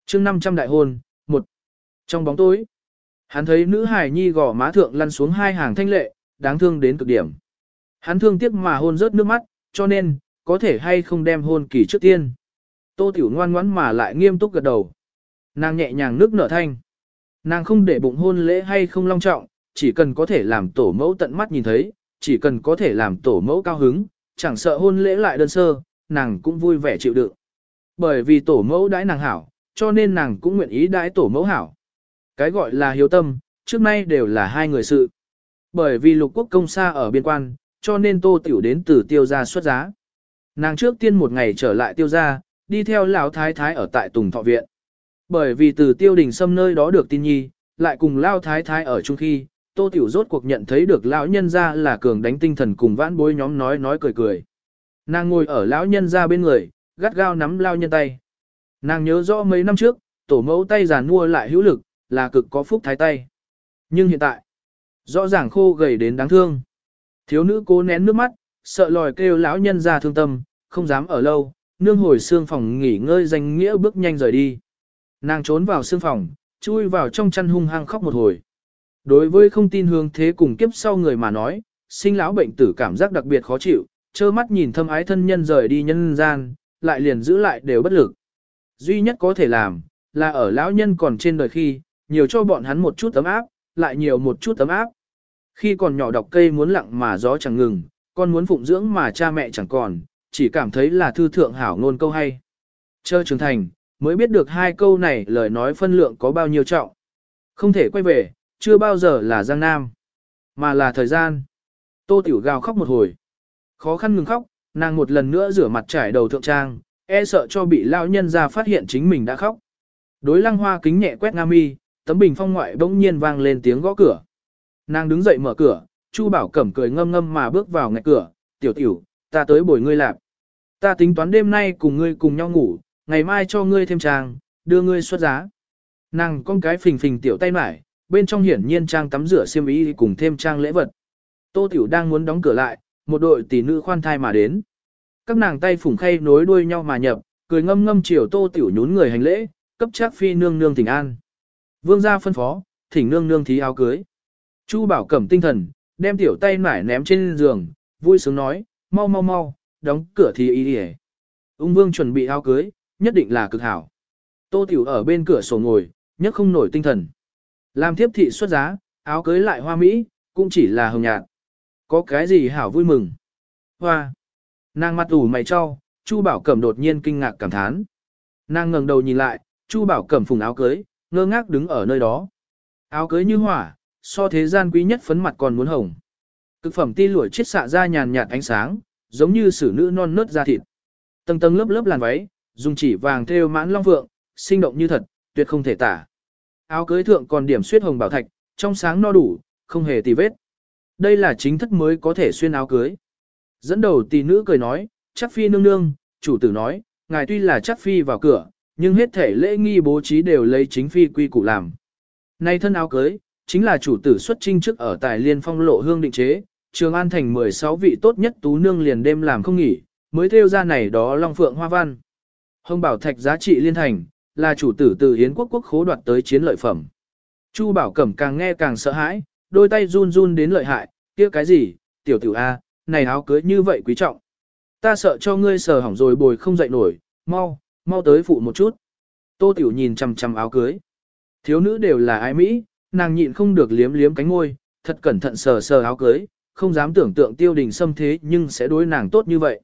chương 500 đại hôn, một Trong bóng tối, hắn thấy nữ hải nhi gò má thượng lăn xuống hai hàng thanh lệ, đáng thương đến cực điểm. Hắn thương tiếc mà hôn rớt nước mắt, cho nên, có thể hay không đem hôn kỳ trước tiên. Tô Tiểu ngoan ngoãn mà lại nghiêm túc gật đầu. Nàng nhẹ nhàng nước nở thanh. Nàng không để bụng hôn lễ hay không long trọng, chỉ cần có thể làm tổ mẫu tận mắt nhìn thấy, chỉ cần có thể làm tổ mẫu cao hứng, chẳng sợ hôn lễ lại đơn sơ, nàng cũng vui vẻ chịu đựng. Bởi vì tổ mẫu đãi nàng hảo, cho nên nàng cũng nguyện ý đãi tổ mẫu hảo. Cái gọi là hiếu tâm, trước nay đều là hai người sự. Bởi vì lục quốc công xa ở biên quan, cho nên tô tiểu đến từ tiêu gia xuất giá. Nàng trước tiên một ngày trở lại tiêu gia, đi theo lão thái thái ở tại Tùng Thọ Viện. Bởi vì từ tiêu đình xâm nơi đó được tin nhi, lại cùng lão thái thái ở chung khi, tô tiểu rốt cuộc nhận thấy được lão nhân gia là cường đánh tinh thần cùng vãn bối nhóm nói nói cười cười. Nàng ngồi ở lão nhân gia bên người, gắt gao nắm lao nhân tay. Nàng nhớ rõ mấy năm trước, tổ mẫu tay giàn mua lại hữu lực, là cực có phúc thái tay. Nhưng hiện tại, rõ ràng khô gầy đến đáng thương. Thiếu nữ cố nén nước mắt, sợ lòi kêu lão nhân ra thương tâm, không dám ở lâu, nương hồi xương phòng nghỉ ngơi danh nghĩa bước nhanh rời đi. Nàng trốn vào xương phòng, chui vào trong chăn hung hăng khóc một hồi. Đối với không tin hương thế cùng kiếp sau người mà nói, sinh lão bệnh tử cảm giác đặc biệt khó chịu, trơ mắt nhìn thâm ái thân nhân rời đi nhân gian, lại liền giữ lại đều bất lực. Duy nhất có thể làm, là ở lão nhân còn trên đời khi, nhiều cho bọn hắn một chút tấm áp, lại nhiều một chút tấm áp. Khi còn nhỏ đọc cây muốn lặng mà gió chẳng ngừng, con muốn phụng dưỡng mà cha mẹ chẳng còn, chỉ cảm thấy là thư thượng hảo ngôn câu hay. Chơ trưởng thành, mới biết được hai câu này lời nói phân lượng có bao nhiêu trọng. Không thể quay về, chưa bao giờ là Giang Nam, mà là thời gian. Tô Tiểu gào khóc một hồi. Khó khăn ngừng khóc, nàng một lần nữa rửa mặt trải đầu thượng trang, e sợ cho bị lão nhân ra phát hiện chính mình đã khóc. Đối lăng hoa kính nhẹ quét nga mi, tấm bình phong ngoại bỗng nhiên vang lên tiếng gõ cửa. Nàng đứng dậy mở cửa, Chu Bảo Cẩm cười ngâm ngâm mà bước vào ngạch cửa, tiểu tiểu, ta tới bồi ngươi lạp. Ta tính toán đêm nay cùng ngươi cùng nhau ngủ, ngày mai cho ngươi thêm trang, đưa ngươi xuất giá. Nàng con cái phình phình tiểu tay mải, bên trong hiển nhiên trang tắm rửa xiêm y cùng thêm trang lễ vật. Tô Tiểu đang muốn đóng cửa lại, một đội tỷ nữ khoan thai mà đến. Các nàng tay phủng khay nối đuôi nhau mà nhập, cười ngâm ngâm chiều Tô Tiểu nhún người hành lễ, cấp chắc phi nương nương thỉnh an. Vương gia phân phó, thỉnh nương nương thí áo cưới. Chu Bảo Cẩm tinh thần, đem tiểu tay nải ném trên giường, vui sướng nói, mau mau mau, đóng cửa thì y đi Ung Vương chuẩn bị áo cưới, nhất định là cực hảo. Tô Tiểu ở bên cửa sổ ngồi, nhất không nổi tinh thần. Làm thiếp thị xuất giá, áo cưới lại hoa mỹ, cũng chỉ là hồng nhạt. Có cái gì hảo vui mừng? Hoa! Nàng mặt ủ mày cho, Chu Bảo Cẩm đột nhiên kinh ngạc cảm thán. Nàng ngẩng đầu nhìn lại, Chu Bảo Cẩm phùng áo cưới, ngơ ngác đứng ở nơi đó. Áo cưới như hỏa, so thế gian quý nhất phấn mặt còn muốn hồng. Cực phẩm ti lụa chiết xạ ra nhàn nhạt ánh sáng, giống như sử nữ non nớt da thịt. Tầng tầng lớp lớp làn váy, dùng chỉ vàng thêu mãn long vượng, sinh động như thật, tuyệt không thể tả. Áo cưới thượng còn điểm suyết hồng bảo thạch, trong sáng no đủ, không hề tì vết. Đây là chính thất mới có thể xuyên áo cưới. Dẫn đầu tỷ nữ cười nói, chắc phi nương nương, chủ tử nói, ngài tuy là chắc phi vào cửa, nhưng hết thể lễ nghi bố trí đều lấy chính phi quy củ làm. Nay thân áo cưới, chính là chủ tử xuất trinh trước ở tài liên phong lộ hương định chế, trường an thành 16 vị tốt nhất tú nương liền đêm làm không nghỉ, mới theo ra này đó long phượng hoa văn. Hồng bảo thạch giá trị liên thành, là chủ tử từ hiến quốc quốc khố đoạt tới chiến lợi phẩm. Chu bảo cẩm càng nghe càng sợ hãi, đôi tay run run đến lợi hại, kia cái gì, tiểu tiểu A, này áo cưới như vậy quý trọng. Ta sợ cho ngươi sờ hỏng rồi bồi không dậy nổi, mau, mau tới phụ một chút. Tô tiểu nhìn chằm chằm áo cưới. Thiếu nữ đều là ai Mỹ, nàng nhịn không được liếm liếm cánh ngôi, thật cẩn thận sờ sờ áo cưới, không dám tưởng tượng tiêu đình xâm thế nhưng sẽ đối nàng tốt như vậy.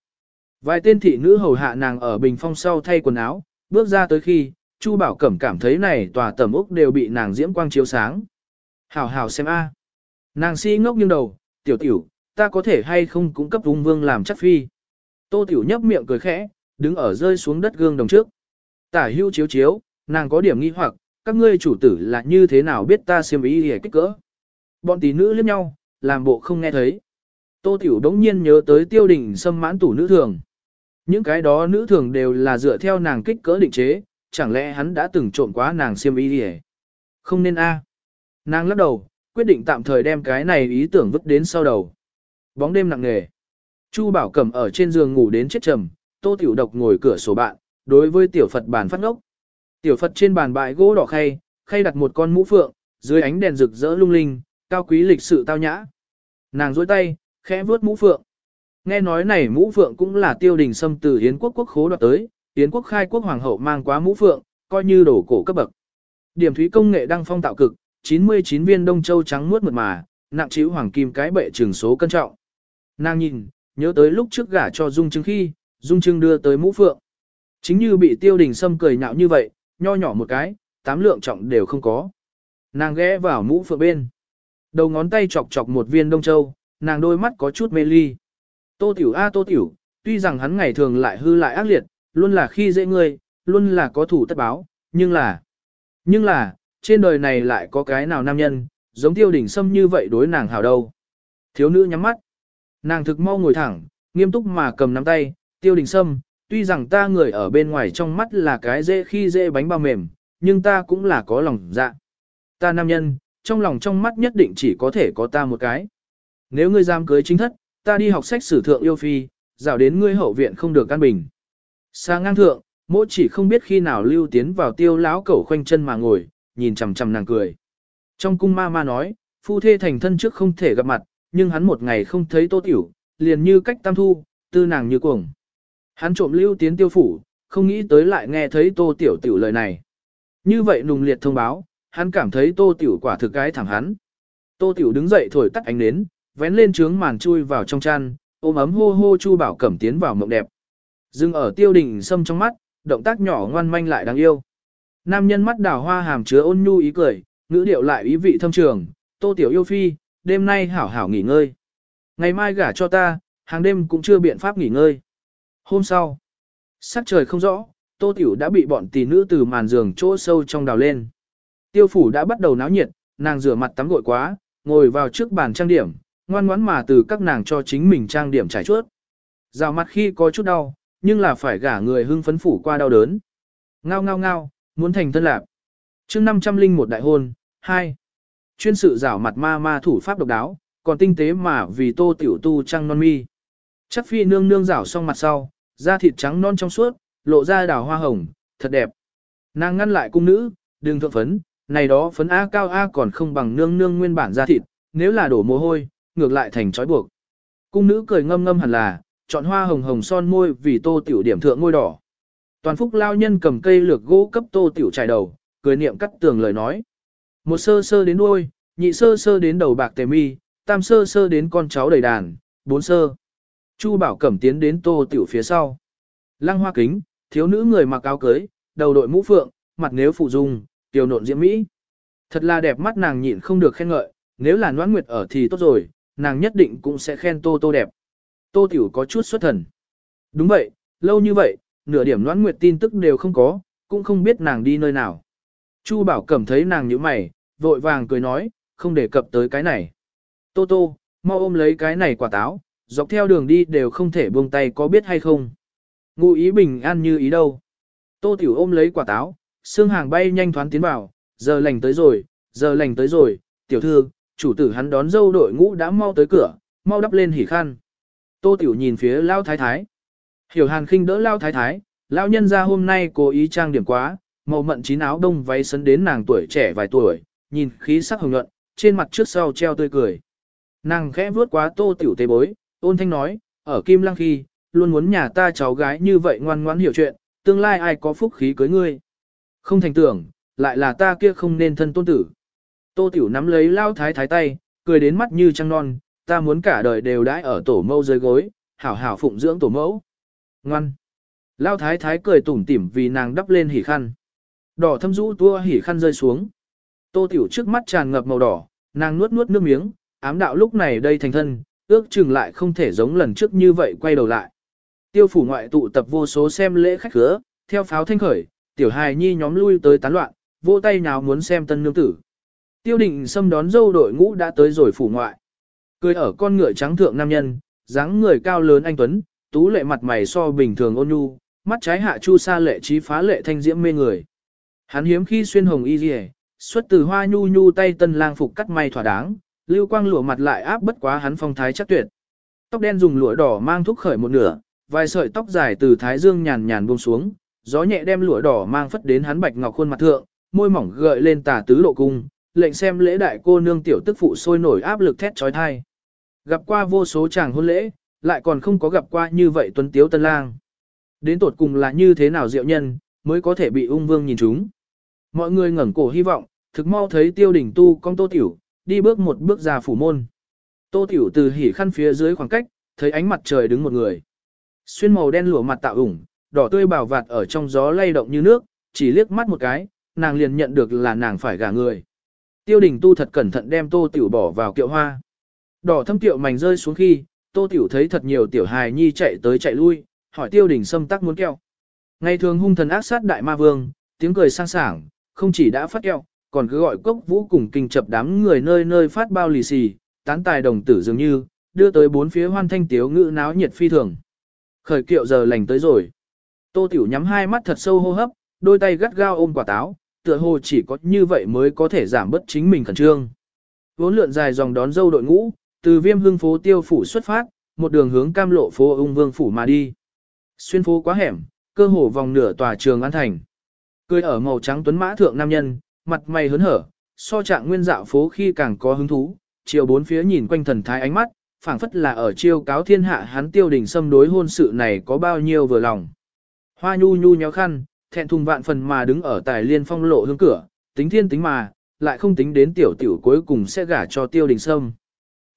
Vài tên thị nữ hầu hạ nàng ở bình phong sau thay quần áo, bước ra tới khi, Chu Bảo Cẩm cảm thấy này tòa tầm úc đều bị nàng diễm quang chiếu sáng. Hảo hảo xem a. À. Nàng si ngốc nghiêng đầu, tiểu tiểu, ta có thể hay không cũng cấp ung vương làm chắc phi. Tô Tiểu nhấp miệng cười khẽ, đứng ở rơi xuống đất gương đồng trước. Tả hưu chiếu chiếu, nàng có điểm nghi hoặc, các ngươi chủ tử là như thế nào biết ta xiêm ý hề kích cỡ. Bọn tỷ nữ liếc nhau, làm bộ không nghe thấy. Tô Tiểu đống nhiên nhớ tới tiêu đình xâm mãn tủ nữ thường. Những cái đó nữ thường đều là dựa theo nàng kích cỡ định chế, chẳng lẽ hắn đã từng trộn quá nàng xiêm y đi Không nên a. Nàng lắc đầu, quyết định tạm thời đem cái này ý tưởng vứt đến sau đầu. Bóng đêm nặng nề. Chu Bảo Cẩm ở trên giường ngủ đến chết trầm, Tô Tiểu Độc ngồi cửa sổ bạn, đối với tiểu Phật bàn phát ngốc. Tiểu Phật trên bàn bãi gỗ đỏ khay, khay đặt một con mũ phượng, dưới ánh đèn rực rỡ lung linh, cao quý lịch sự tao nhã. Nàng duỗi tay, khẽ vuốt mũ phượng. Nghe nói này mũ phượng cũng là tiêu đình xâm từ hiến quốc quốc khố đoạt tới, Yến quốc khai quốc hoàng hậu mang quá mũ phượng, coi như đổ cổ cấp bậc. Điểm thúy công nghệ đăng phong tạo cực, 99 viên đông châu trắng muốt mượt mà, nặng chiếu hoàng kim cái bệ trường số cân trọng. Nàng nhìn, nhớ tới lúc trước gả cho Dung Trưng khi, Dung Trưng đưa tới mũ phượng. Chính như bị tiêu đình sâm cười nhạo như vậy, nho nhỏ một cái, tám lượng trọng đều không có. Nàng ghé vào mũ phượng bên. Đầu ngón tay chọc chọc một viên đông châu, nàng đôi mắt có chút mê ly. Tô tiểu a tô tiểu, tuy rằng hắn ngày thường lại hư lại ác liệt, luôn là khi dễ ngươi, luôn là có thủ tất báo, nhưng là, nhưng là, trên đời này lại có cái nào nam nhân, giống tiêu đỉnh sâm như vậy đối nàng hảo đâu. Thiếu nữ nhắm mắt. Nàng thực mau ngồi thẳng, nghiêm túc mà cầm nắm tay, tiêu đình sâm, tuy rằng ta người ở bên ngoài trong mắt là cái dễ khi dễ bánh bao mềm, nhưng ta cũng là có lòng dạ. Ta nam nhân, trong lòng trong mắt nhất định chỉ có thể có ta một cái. Nếu ngươi dám cưới chính thất, ta đi học sách sử thượng yêu phi, rào đến ngươi hậu viện không được căn bình. Xa ngang thượng, mỗi chỉ không biết khi nào lưu tiến vào tiêu lão cẩu khoanh chân mà ngồi, nhìn chằm chằm nàng cười. Trong cung ma ma nói, phu thê thành thân trước không thể gặp mặt, nhưng hắn một ngày không thấy tô tiểu, liền như cách tam thu, tư nàng như cuồng. Hắn trộm lưu tiến tiêu phủ, không nghĩ tới lại nghe thấy tô tiểu tiểu lời này. Như vậy nùng liệt thông báo, hắn cảm thấy tô tiểu quả thực cái thẳng hắn. Tô tiểu đứng dậy thổi tắt ánh nến, vén lên trướng màn chui vào trong chăn, ôm ấm hô hô chu bảo cẩm tiến vào mộng đẹp. Dừng ở tiêu đình sâm trong mắt, động tác nhỏ ngoan manh lại đáng yêu. Nam nhân mắt đào hoa hàm chứa ôn nhu ý cười, ngữ điệu lại ý vị thâm trường, tô tiểu yêu phi, đêm nay hảo hảo nghỉ ngơi. Ngày mai gả cho ta, hàng đêm cũng chưa biện pháp nghỉ ngơi. Hôm sau, sắc trời không rõ, tô tiểu đã bị bọn tỷ nữ từ màn giường chỗ sâu trong đào lên. Tiêu phủ đã bắt đầu náo nhiệt, nàng rửa mặt tắm gội quá, ngồi vào trước bàn trang điểm, ngoan ngoãn mà từ các nàng cho chính mình trang điểm trải chuốt. Rào mặt khi có chút đau, nhưng là phải gả người hưng phấn phủ qua đau đớn. Ngao ngao ngao, muốn thành thân lạc. chương 500 linh một đại hôn, 2 chuyên sự rảo mặt ma ma thủ pháp độc đáo, còn tinh tế mà vì tô tiểu tu trăng non mi. Chắc phi nương nương rảo xong mặt sau, da thịt trắng non trong suốt, lộ ra đào hoa hồng, thật đẹp. Nàng ngăn lại cung nữ, đừng thượng phấn, này đó phấn A cao A còn không bằng nương nương nguyên bản da thịt, nếu là đổ mồ hôi, ngược lại thành trói buộc. Cung nữ cười ngâm ngâm hẳn là, chọn hoa hồng hồng son môi vì tô tiểu điểm thượng ngôi đỏ. Toàn phúc lao nhân cầm cây lược gỗ cấp tô tiểu trải đầu, cười niệm cắt tường lời nói. Một sơ sơ đến đuôi, nhị sơ sơ đến đầu bạc tề mi, tam sơ sơ đến con cháu đầy đàn, bốn sơ. Chu Bảo Cẩm tiến đến tô tiểu phía sau. Lăng hoa kính, thiếu nữ người mặc áo cưới, đầu đội mũ phượng, mặt nếu phụ dung, tiểu nộn diễm mỹ. Thật là đẹp mắt nàng nhịn không được khen ngợi, nếu là noãn nguyệt ở thì tốt rồi, nàng nhất định cũng sẽ khen tô tô đẹp. Tô tiểu có chút xuất thần. Đúng vậy, lâu như vậy, nửa điểm noãn nguyệt tin tức đều không có, cũng không biết nàng đi nơi nào. Chu Bảo Cẩm thấy nàng như mày, vội vàng cười nói, không đề cập tới cái này. Tô Tô, mau ôm lấy cái này quả táo, dọc theo đường đi đều không thể buông tay có biết hay không. Ngụ ý bình an như ý đâu. Tô Tiểu ôm lấy quả táo, xương hàng bay nhanh thoáng tiến vào, giờ lành tới rồi, giờ lành tới rồi, tiểu thư, chủ tử hắn đón dâu đội ngũ đã mau tới cửa, mau đắp lên hỉ khăn. Tô Tiểu nhìn phía Lao Thái Thái. Hiểu Hàn khinh đỡ Lao Thái Thái, Lao nhân ra hôm nay cố ý trang điểm quá, màu mận chín áo đông váy sấn đến nàng tuổi trẻ vài tuổi, nhìn khí sắc hồng nhuận, trên mặt trước sau treo tươi cười. Nàng khẽ vuốt quá tô tiểu tế bối, ôn thanh nói, ở Kim Lăng khi, luôn muốn nhà ta cháu gái như vậy ngoan ngoãn hiểu chuyện, tương lai ai có phúc khí cưới ngươi. Không thành tưởng, lại là ta kia không nên thân tôn tử. Tô tiểu nắm lấy lao thái thái tay, cười đến mắt như trăng non, ta muốn cả đời đều đãi ở tổ mẫu dưới gối, hảo hảo phụng dưỡng tổ mẫu. Ngoan. Lao thái thái cười tủm tỉm vì nàng đắp lên hỉ khăn. Đỏ thâm rũ tua hỉ khăn rơi xuống. Tô Tiểu trước mắt tràn ngập màu đỏ, nàng nuốt nuốt nước miếng, ám đạo lúc này đây thành thân, ước chừng lại không thể giống lần trước như vậy quay đầu lại. Tiêu phủ ngoại tụ tập vô số xem lễ khách khứa, theo pháo thanh khởi, tiểu hài nhi nhóm lui tới tán loạn, vỗ tay nào muốn xem tân nương tử. Tiêu định xâm đón dâu đội ngũ đã tới rồi phủ ngoại. Cười ở con ngựa trắng thượng nam nhân, dáng người cao lớn anh Tuấn, tú lệ mặt mày so bình thường ôn nhu, mắt trái hạ chu sa lệ trí phá lệ thanh diễm mê người. Hắn hiếm khi xuyên hồng y rìa, xuất từ hoa nhu nhu tay tân lang phục cắt may thỏa đáng, lưu quang lụa mặt lại áp bất quá hắn phong thái chắc tuyệt. Tóc đen dùng lụa đỏ mang thúc khởi một nửa, vài sợi tóc dài từ thái dương nhàn nhàn buông xuống, gió nhẹ đem lụa đỏ mang phất đến hắn bạch ngọc khuôn mặt thượng, môi mỏng gợi lên tà tứ lộ cung, lệnh xem lễ đại cô nương tiểu tức phụ sôi nổi áp lực thét chói tai Gặp qua vô số chàng hôn lễ, lại còn không có gặp qua như vậy tuấn tiếu tân lang. Đến tột cùng là như thế nào diệu nhân, mới có thể bị ung vương nhìn chúng. Mọi người ngẩng cổ hy vọng, thực mau thấy tiêu đỉnh tu con tô tiểu, đi bước một bước ra phủ môn. Tô tiểu từ hỉ khăn phía dưới khoảng cách, thấy ánh mặt trời đứng một người. Xuyên màu đen lụa mặt tạo ủng, đỏ tươi bảo vạt ở trong gió lay động như nước, chỉ liếc mắt một cái, nàng liền nhận được là nàng phải gả người. Tiêu đình tu thật cẩn thận đem tô tiểu bỏ vào kiệu hoa. Đỏ thâm tiệu mảnh rơi xuống khi, tô tiểu thấy thật nhiều tiểu hài nhi chạy tới chạy lui, hỏi tiêu đình xâm tắc muốn keo. Ngày thường hung thần ác sát đại ma vương, tiếng cười sang sảng, không chỉ đã phát keo, còn cứ gọi cốc vũ cùng kinh chập đám người nơi nơi phát bao lì xì, tán tài đồng tử dường như, đưa tới bốn phía hoan thanh tiếu ngữ náo nhiệt phi thường. Khởi kiệu giờ lành tới rồi. Tô Tiểu nhắm hai mắt thật sâu hô hấp, đôi tay gắt gao ôm quả táo, tựa hồ chỉ có như vậy mới có thể giảm bớt chính mình khẩn trương. Vốn lượn dài dòng đón dâu đội ngũ, từ viêm hương phố tiêu phủ xuất phát, một đường hướng cam lộ phố ung vương phủ mà đi. Xuyên phố quá hẻm, cơ hồ vòng nửa tòa trường an thành. Cười ở màu trắng tuấn mã thượng nam nhân, mặt mày hớn hở, so trạng nguyên dạo phố khi càng có hứng thú, chiều bốn phía nhìn quanh thần thái ánh mắt, phảng phất là ở chiêu cáo thiên hạ hắn tiêu đình xâm đối hôn sự này có bao nhiêu vừa lòng. Hoa nhu nhu nhéo khăn, thẹn thùng vạn phần mà đứng ở tài liên phong lộ hướng cửa, tính thiên tính mà, lại không tính đến tiểu tiểu cuối cùng sẽ gả cho tiêu đình sâm.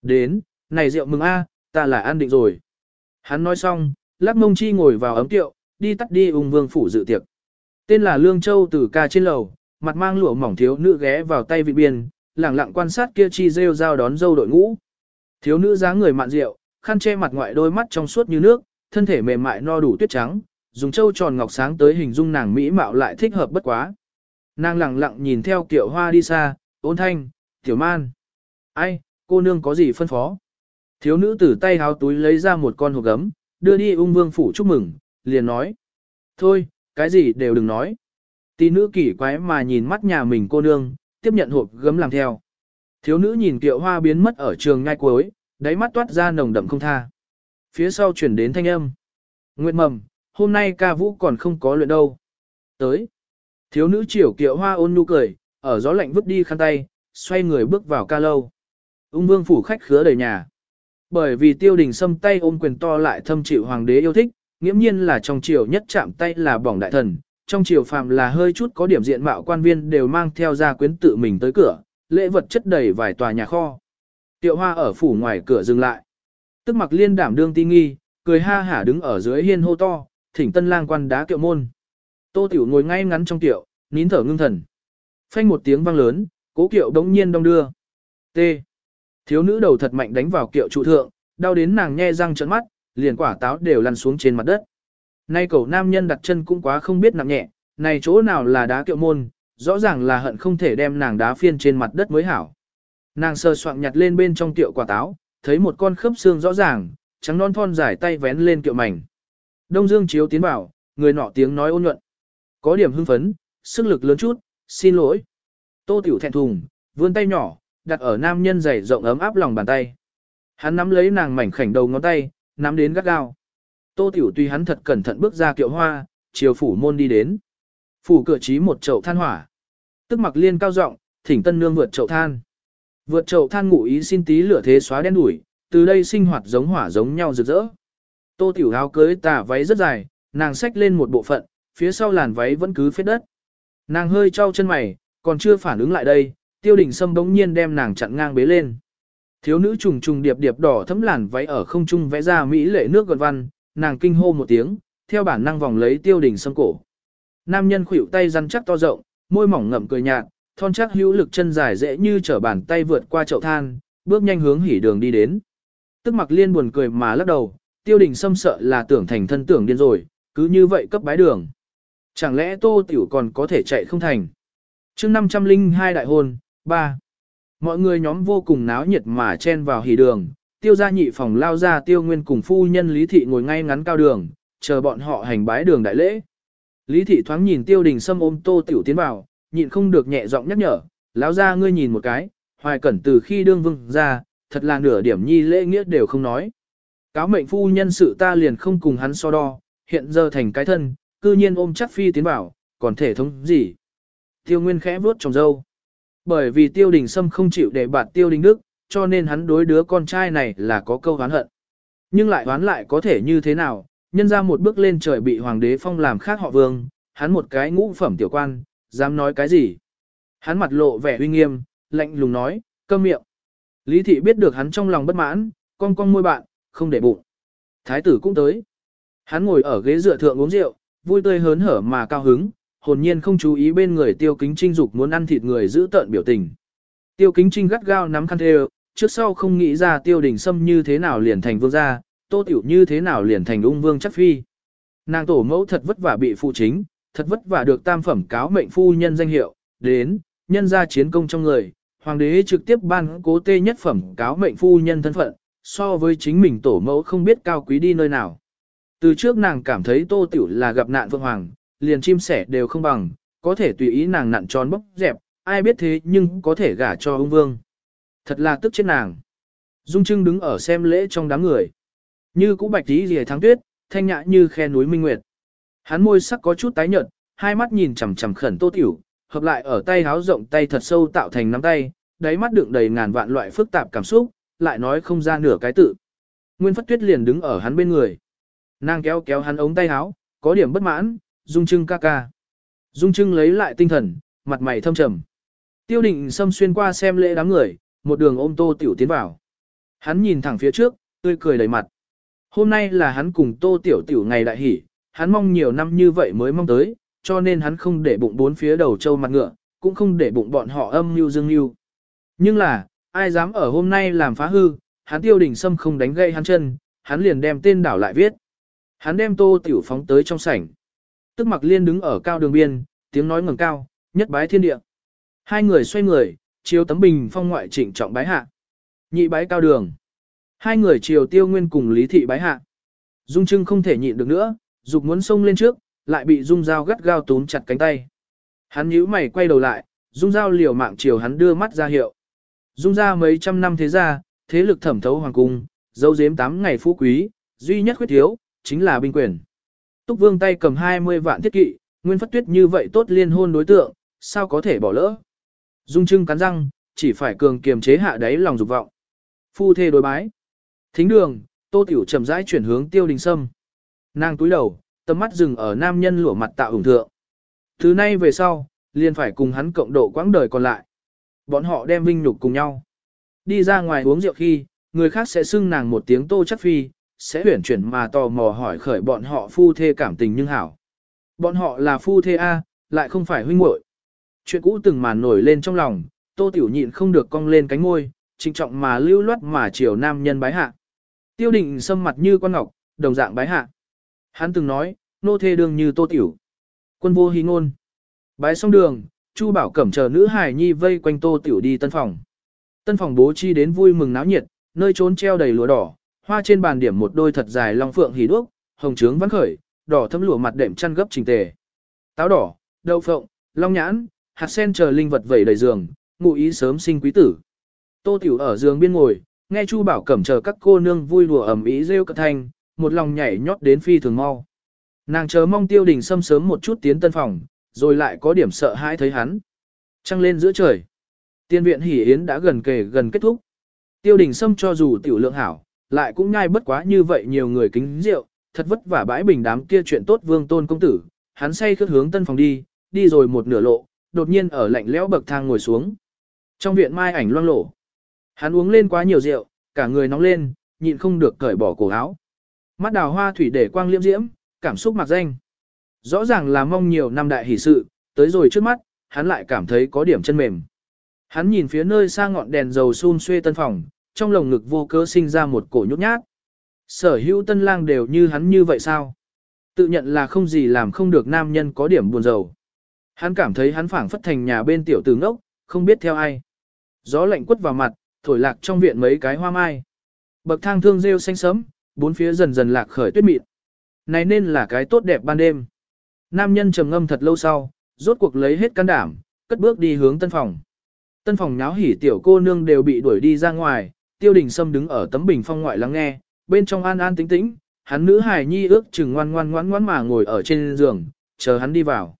Đến, này rượu mừng a, ta là an định rồi. Hắn nói xong, lắc mông chi ngồi vào ấm tiệu, đi tắt đi ung vương phủ dự tiệc. Tên là Lương Châu từ ca trên lầu, mặt mang lụa mỏng thiếu nữ ghé vào tay vị biên, lẳng lặng quan sát kia chi rêu giao đón dâu đội ngũ. Thiếu nữ dáng người mạn rượu, khăn che mặt ngoại đôi mắt trong suốt như nước, thân thể mềm mại no đủ tuyết trắng, dùng châu tròn ngọc sáng tới hình dung nàng mỹ mạo lại thích hợp bất quá. Nàng lặng lặng nhìn theo kiệu hoa đi xa, ôn thanh, tiểu man. Ai, cô nương có gì phân phó? Thiếu nữ từ tay háo túi lấy ra một con hộp gấm, đưa đi ung vương phủ chúc mừng, liền nói. Thôi, cái gì đều đừng nói. Tỷ nữ kỳ quái mà nhìn mắt nhà mình cô nương, tiếp nhận hộp gấm làm theo. Thiếu nữ nhìn kiệu hoa biến mất ở trường ngay cuối, đáy mắt toát ra nồng đậm không tha. Phía sau chuyển đến thanh âm. Nguyệt mầm, hôm nay ca vũ còn không có luyện đâu. Tới. Thiếu nữ chiều kiệu hoa ôn nhu cười, ở gió lạnh vứt đi khăn tay, xoay người bước vào ca lâu. Ung vương phủ khách khứa đầy nhà. Bởi vì tiêu đình xâm tay ôm quyền to lại thâm chịu hoàng đế yêu thích, nghiễm nhiên là trong triều nhất chạm tay là bỏng đại thần, trong triều phàm là hơi chút có điểm diện mạo quan viên đều mang theo gia quyến tự mình tới cửa, lễ vật chất đầy vài tòa nhà kho. Tiệu hoa ở phủ ngoài cửa dừng lại. Tức mặc liên đảm đương ti nghi, cười ha hả đứng ở dưới hiên hô to, thỉnh tân lang quan đá kiệu môn. Tô tiểu ngồi ngay ngắn trong tiệu, nín thở ngưng thần. Phanh một tiếng vang lớn, cố kiệu đống nhiên đông đưa. T. Thiếu nữ đầu thật mạnh đánh vào kiệu trụ thượng, đau đến nàng nhe răng trợn mắt, liền quả táo đều lăn xuống trên mặt đất. Nay cậu nam nhân đặt chân cũng quá không biết nặng nhẹ, này chỗ nào là đá kiệu môn, rõ ràng là hận không thể đem nàng đá phiên trên mặt đất mới hảo. Nàng sơ soạn nhặt lên bên trong tiệu quả táo, thấy một con khớp xương rõ ràng, trắng non thon dài tay vén lên kiệu mảnh. Đông Dương chiếu tiến vào, người nọ tiếng nói ôn nhuận. Có điểm hưng phấn, sức lực lớn chút, xin lỗi. Tô Tiểu thẹn thùng, vươn tay nhỏ, đặt ở nam nhân dày rộng ấm áp lòng bàn tay. Hắn nắm lấy nàng mảnh khảnh đầu ngón tay, nắm đến gắt gao. Tô Tiểu tuy hắn thật cẩn thận bước ra kiệu hoa, chiều phủ môn đi đến. Phủ cửa trí một chậu than hỏa. Tức mặc liên cao giọng, thỉnh tân nương vượt chậu than. Vượt chậu than ngụ ý xin tí lửa thế xóa đen đuổi, từ đây sinh hoạt giống hỏa giống nhau rực rỡ. Tô tiểu áo cưới tà váy rất dài, nàng xách lên một bộ phận, phía sau làn váy vẫn cứ phết đất. Nàng hơi trao chân mày, còn chưa phản ứng lại đây, tiêu đình sâm bỗng nhiên đem nàng chặn ngang bế lên. Thiếu nữ trùng trùng điệp điệp đỏ thấm làn váy ở không trung vẽ ra mỹ lệ nước gợn văn, nàng kinh hô một tiếng, theo bản năng vòng lấy tiêu đình sâm cổ. Nam nhân khuỷu tay rắn chắc to rộng, môi mỏng ngậm cười nhạt, thon chắc hữu lực chân dài dễ như trở bàn tay vượt qua chậu than, bước nhanh hướng hỉ đường đi đến. Tức mặc liên buồn cười mà lắc đầu, tiêu đình Sâm sợ là tưởng thành thân tưởng điên rồi, cứ như vậy cấp bái đường. Chẳng lẽ tô tiểu còn có thể chạy không thành? chương 502 đại hôn, 3. Mọi người nhóm vô cùng náo nhiệt mà chen vào hỉ đường, tiêu gia nhị phòng lao ra tiêu nguyên cùng phu nhân lý thị ngồi ngay ngắn cao đường, chờ bọn họ hành bái đường đại lễ. Lý thị thoáng nhìn tiêu đình xâm ôm tô tiểu tiến vào, nhịn không được nhẹ giọng nhắc nhở, lão ra ngươi nhìn một cái, hoài cẩn từ khi đương vương ra, thật là nửa điểm nhi lễ nghĩa đều không nói. Cáo mệnh phu nhân sự ta liền không cùng hắn so đo, hiện giờ thành cái thân, cư nhiên ôm chắc phi tiến vào, còn thể thống gì. Tiêu Nguyên khẽ vuốt trong dâu. Bởi vì tiêu đình sâm không chịu để bạt tiêu đình đức, cho nên hắn đối đứa con trai này là có câu oán hận. Nhưng lại oán lại có thể như thế nào, nhân ra một bước lên trời bị hoàng đế phong làm khác họ vương, hắn một cái ngũ phẩm tiểu quan, dám nói cái gì. Hắn mặt lộ vẻ uy nghiêm, lạnh lùng nói, câm miệng. Lý thị biết được hắn trong lòng bất mãn, con con môi bạn, không để bụng. Thái tử cũng tới. Hắn ngồi ở ghế dựa thượng uống rượu, vui tươi hớn hở mà cao hứng, hồn nhiên không chú ý bên người tiêu kính trinh dục muốn ăn thịt người giữ tợn biểu tình. Tiêu kính trinh gắt gao nắm khăn thê trước sau không nghĩ ra tiêu đình sâm như thế nào liền thành vương gia, tô tiểu như thế nào liền thành ung vương chắc phi. Nàng tổ mẫu thật vất vả bị phụ chính, thật vất vả được tam phẩm cáo mệnh phu nhân danh hiệu, đến, nhân ra chiến công trong người, hoàng đế trực tiếp ban cố tê nhất phẩm cáo mệnh phu nhân thân phận, so với chính mình tổ mẫu không biết cao quý đi nơi nào. Từ trước nàng cảm thấy tô tiểu là gặp nạn vương hoàng, liền chim sẻ đều không bằng, có thể tùy ý nàng nặn tròn bốc dẹp, ai biết thế nhưng có thể gả cho ung vương. Thật là tức chết nàng. Dung Trưng đứng ở xem lễ trong đám người. Như cũ bạch tí rìa tháng tuyết, thanh nhã như khe núi minh nguyệt. Hắn môi sắc có chút tái nhợt, hai mắt nhìn chằm chằm khẩn tô tiểu, hợp lại ở tay háo rộng tay thật sâu tạo thành nắm tay, đáy mắt đựng đầy ngàn vạn loại phức tạp cảm xúc, lại nói không ra nửa cái tự. Nguyên Phất Tuyết liền đứng ở hắn bên người. Nàng kéo kéo hắn ống tay háo, có điểm bất mãn, Dung Trưng ca ca. Dung Trưng lấy lại tinh thần, mặt mày thâm trầm. Tiêu định xâm xuyên qua xem lễ đám người, một đường ôm tô tiểu tiến vào. Hắn nhìn thẳng phía trước, tươi cười đầy mặt. Hôm nay là hắn cùng tô tiểu tiểu ngày đại hỷ, hắn mong nhiều năm như vậy mới mong tới, cho nên hắn không để bụng bốn phía đầu trâu mặt ngựa, cũng không để bụng bọn họ âm mưu dương mưu. Nhưng là, ai dám ở hôm nay làm phá hư, hắn tiêu đình sâm không đánh gây hắn chân, hắn liền đem tên đảo lại viết. Hắn đem tô tiểu phóng tới trong sảnh. Tức mặc liên đứng ở cao đường biên, tiếng nói ngẩng cao, nhất bái thiên địa. Hai người xoay người, chiếu tấm bình phong ngoại trịnh trọng bái hạ. Nhị bái cao đường. Hai người chiều tiêu nguyên cùng lý thị bái hạ. Dung trưng không thể nhịn được nữa, dục muốn xông lên trước, lại bị dung dao gắt gao túm chặt cánh tay. Hắn nhíu mày quay đầu lại, dung dao liều mạng chiều hắn đưa mắt ra hiệu. Dung ra mấy trăm năm thế gia, thế lực thẩm thấu hoàng cung, dấu dếm tám ngày phú quý, duy nhất khuyết thiếu, chính là binh quyền. Túc Vương tay cầm 20 vạn thiết kỵ, Nguyên Phất Tuyết như vậy tốt liên hôn đối tượng, sao có thể bỏ lỡ. Dung Trưng cắn răng, chỉ phải cường kiềm chế hạ đáy lòng dục vọng. Phu thê đối bái. Thính đường, Tô Tiểu chậm rãi chuyển hướng Tiêu Đình Sâm. Nàng túi đầu, tầm mắt dừng ở nam nhân Lửa mặt tạo hùng thượng. Thứ nay về sau, liền phải cùng hắn cộng độ quãng đời còn lại. Bọn họ đem vinh nhục cùng nhau. Đi ra ngoài uống rượu khi, người khác sẽ xưng nàng một tiếng Tô Chắc Phi, sẽ huyển chuyển mà tò mò hỏi khởi bọn họ phu thê cảm tình nhưng hảo. Bọn họ là phu thê A, lại không phải huynh muội. Chuyện cũ từng màn nổi lên trong lòng, tô tiểu nhịn không được cong lên cánh môi, trịnh trọng mà lưu loát mà chiều nam nhân bái hạ. Tiêu định sâm mặt như con ngọc, đồng dạng bái hạ. Hắn từng nói, nô thê đương như tô tiểu. Quân vô hí ngôn. Bái xong đường, Chu Bảo Cẩm chờ nữ hài nhi vây quanh tô tiểu đi tân phòng. Tân phòng bố chi đến vui mừng náo nhiệt, nơi trốn treo đầy lúa đỏ, hoa trên bàn điểm một đôi thật dài long phượng hỉ đuốc, hồng trướng văn khởi, đỏ thấm lụa mặt đệm chăn gấp chỉnh tề. Táo đỏ, đậu phộng, long nhãn, hạt sen chờ linh vật vẩy đầy giường, ngụ ý sớm sinh quý tử. Tô Tiểu ở giường biên ngồi, nghe Chu Bảo Cẩm chờ các cô nương vui đùa ẩm ý rêu cất thanh, một lòng nhảy nhót đến phi thường mau. Nàng chờ mong Tiêu Đình Sâm sớm một chút tiến tân phòng, rồi lại có điểm sợ hãi thấy hắn. Trăng lên giữa trời. Tiên viện hỉ yến đã gần kề gần kết thúc. Tiêu Đình Sâm cho dù tiểu lượng hảo, lại cũng nhai bất quá như vậy nhiều người kính rượu, thật vất vả bãi bình đám kia chuyện tốt vương tôn công tử, hắn say khướt hướng tân phòng đi, đi rồi một nửa lộ, đột nhiên ở lạnh lẽo bậc thang ngồi xuống. Trong viện mai ảnh loang lổ. Hắn uống lên quá nhiều rượu, cả người nóng lên, nhịn không được cởi bỏ cổ áo. Mắt đào hoa thủy để quang liễm diễm, cảm xúc mặc danh. Rõ ràng là mong nhiều năm đại hỷ sự, tới rồi trước mắt, hắn lại cảm thấy có điểm chân mềm. Hắn nhìn phía nơi xa ngọn đèn dầu xun xuê tân phòng, trong lồng ngực vô cớ sinh ra một cổ nhút nhát. Sở hữu tân lang đều như hắn như vậy sao? Tự nhận là không gì làm không được nam nhân có điểm buồn rầu. Hắn cảm thấy hắn phảng phất thành nhà bên tiểu tử ngốc, không biết theo ai. Gió lạnh quất vào mặt, thổi lạc trong viện mấy cái hoa mai. Bậc thang thương rêu xanh sớm, bốn phía dần dần lạc khởi tuyết mịn. Này nên là cái tốt đẹp ban đêm. Nam nhân trầm ngâm thật lâu sau, rốt cuộc lấy hết can đảm, cất bước đi hướng tân phòng. Tân phòng nháo hỉ tiểu cô nương đều bị đuổi đi ra ngoài, tiêu đình sâm đứng ở tấm bình phong ngoại lắng nghe, bên trong an an tĩnh tĩnh, hắn nữ hài nhi ước chừng ngoan ngoan ngoan ngoan mà ngồi ở trên giường, chờ hắn đi vào.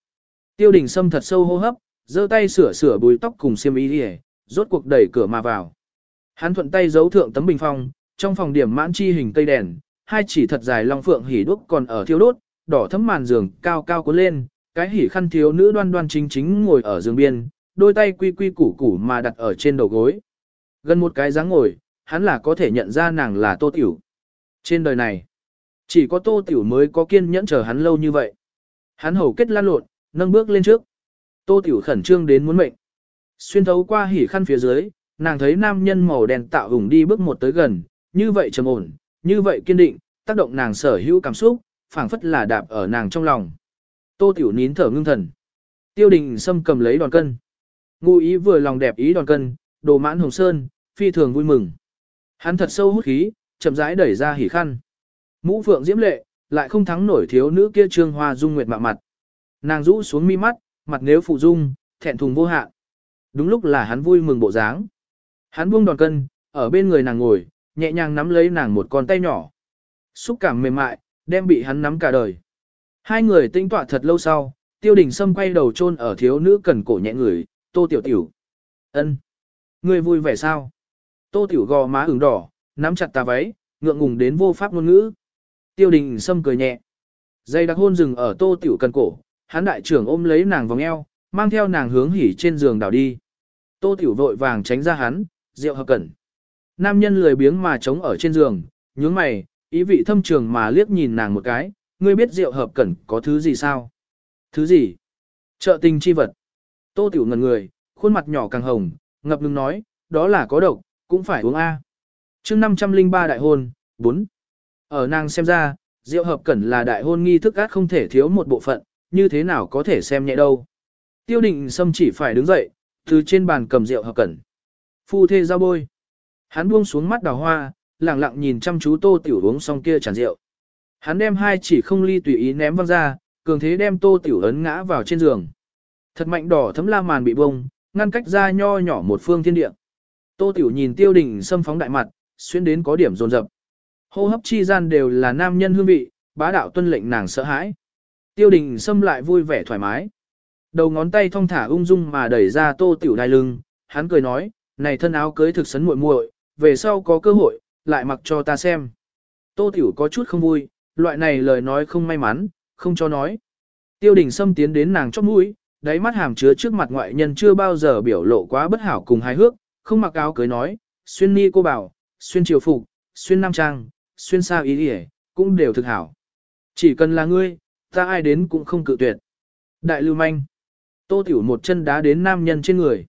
Tiêu đình sâm thật sâu hô hấp, giơ tay sửa sửa bùi tóc cùng xiêm y đi rốt cuộc đẩy cửa mà vào. Hắn thuận tay giấu thượng tấm bình phong, trong phòng điểm mãn chi hình cây đèn, hai chỉ thật dài long phượng hỉ đuốc còn ở thiêu đốt, đỏ thấm màn giường cao cao cuốn lên, cái hỉ khăn thiếu nữ đoan đoan chính chính ngồi ở giường biên, đôi tay quy quy củ củ mà đặt ở trên đầu gối. Gần một cái dáng ngồi, hắn là có thể nhận ra nàng là Tô Tiểu. Trên đời này, chỉ có Tô Tiểu mới có kiên nhẫn chờ hắn lâu như vậy. Hắn hầu kết lan lộn, nâng bước lên trước. Tô Tiểu khẩn trương đến muốn mệnh. Xuyên thấu qua hỉ khăn phía dưới, nàng thấy nam nhân màu đen tạo hùng đi bước một tới gần, như vậy trầm ổn, như vậy kiên định, tác động nàng sở hữu cảm xúc, phảng phất là đạp ở nàng trong lòng. Tô Tiểu nín thở ngưng thần. Tiêu đình Sâm cầm lấy đòn cân. Ngụ ý vừa lòng đẹp ý đòn cân, đồ mãn hồng sơn, phi thường vui mừng. Hắn thật sâu hút khí, chậm rãi đẩy ra hỉ khăn. Mũ phượng diễm lệ, lại không thắng nổi thiếu nữ kia trương hoa dung nguyệt mạ mặt. Nàng rũ xuống mi mắt, mặt nếu phụ dung, thẹn thùng vô hạn. Đúng lúc là hắn vui mừng bộ dáng. Hắn buông đòn cân, ở bên người nàng ngồi, nhẹ nhàng nắm lấy nàng một con tay nhỏ. Xúc cảm mềm mại, đem bị hắn nắm cả đời. Hai người tinh tọa thật lâu sau, tiêu đình sâm quay đầu chôn ở thiếu nữ cần cổ nhẹ người, tô tiểu tiểu. ân, Người vui vẻ sao? Tô tiểu gò má ửng đỏ, nắm chặt tà váy, ngượng ngùng đến vô pháp ngôn ngữ. Tiêu đình sâm cười nhẹ. Dây đặc hôn rừng ở tô tiểu cần cổ, hắn đại trưởng ôm lấy nàng vòng eo, mang theo nàng hướng hỉ trên giường đảo đi. Tô tiểu vội vàng tránh ra hắn, rượu hợp cẩn. Nam nhân lười biếng mà trống ở trên giường, nhướng mày, ý vị thâm trường mà liếc nhìn nàng một cái, ngươi biết rượu hợp cẩn có thứ gì sao? Thứ gì? Trợ tình chi vật. Tô tiểu ngần người, khuôn mặt nhỏ càng hồng, ngập ngừng nói, đó là có độc, cũng phải uống A. chương 503 đại hôn, 4. Ở nàng xem ra, rượu hợp cẩn là đại hôn nghi thức át không thể thiếu một bộ phận, như thế nào có thể xem nhẹ đâu. Tiêu định Sâm chỉ phải đứng dậy, từ trên bàn cầm rượu hợp cẩn. Phu thê giao bôi. Hắn buông xuống mắt đào hoa, lặng lặng nhìn chăm chú tô tiểu uống xong kia tràn rượu. Hắn đem hai chỉ không ly tùy ý ném văng ra, cường thế đem tô tiểu ấn ngã vào trên giường. Thật mạnh đỏ thấm la màn bị bông, ngăn cách ra nho nhỏ một phương thiên địa. Tô tiểu nhìn tiêu đình xâm phóng đại mặt, xuyên đến có điểm rồn rập. Hô hấp chi gian đều là nam nhân hương vị, bá đạo tuân lệnh nàng sợ hãi. Tiêu đình xâm lại vui vẻ thoải mái. Đầu ngón tay thong thả ung dung mà đẩy ra tô tiểu đai lưng, hắn cười nói, này thân áo cưới thực sấn muội muội, về sau có cơ hội, lại mặc cho ta xem. Tô tiểu có chút không vui, loại này lời nói không may mắn, không cho nói. Tiêu đình Sâm tiến đến nàng chóp mũi, đáy mắt hàm chứa trước mặt ngoại nhân chưa bao giờ biểu lộ quá bất hảo cùng hài hước, không mặc áo cưới nói, xuyên ni cô bảo, xuyên triều phục, xuyên nam trang, xuyên sao ý đi cũng đều thực hảo. Chỉ cần là ngươi, ta ai đến cũng không cự tuyệt. Đại lưu manh. Tô tiểu một chân đá đến nam nhân trên người.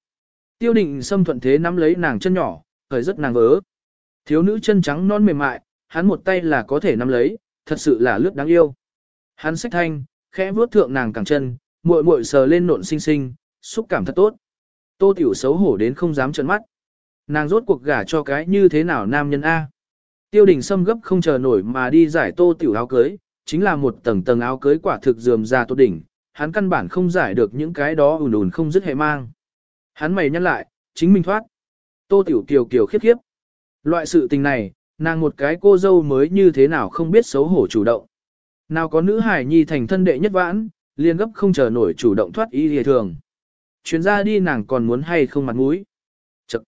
Tiêu định xâm thuận thế nắm lấy nàng chân nhỏ, khởi rất nàng vớ. Thiếu nữ chân trắng non mềm mại, hắn một tay là có thể nắm lấy, thật sự là lướt đáng yêu. Hắn sách thanh, khẽ vuốt thượng nàng cẳng chân, muội muội sờ lên nộn xinh xinh, xúc cảm thật tốt. Tô Tiểu xấu hổ đến không dám trợn mắt. Nàng rốt cuộc gả cho cái như thế nào nam nhân A. Tiêu đình Sâm gấp không chờ nổi mà đi giải Tô Tiểu áo cưới, chính là một tầng tầng áo cưới quả thực dườm ra tốt đỉnh, hắn căn bản không giải được những cái đó ùn ùn không dứt hệ mang. Hắn mày nhăn lại, chính mình thoát. Tô Tiểu Kiều Kiều khiếp khiếp. Loại sự tình này, nàng một cái cô dâu mới như thế nào không biết xấu hổ chủ động. Nào có nữ hải nhi thành thân đệ nhất vãn, liền gấp không chờ nổi chủ động thoát ý hề thường. Chuyến ra đi nàng còn muốn hay không mặt mũi. Chật.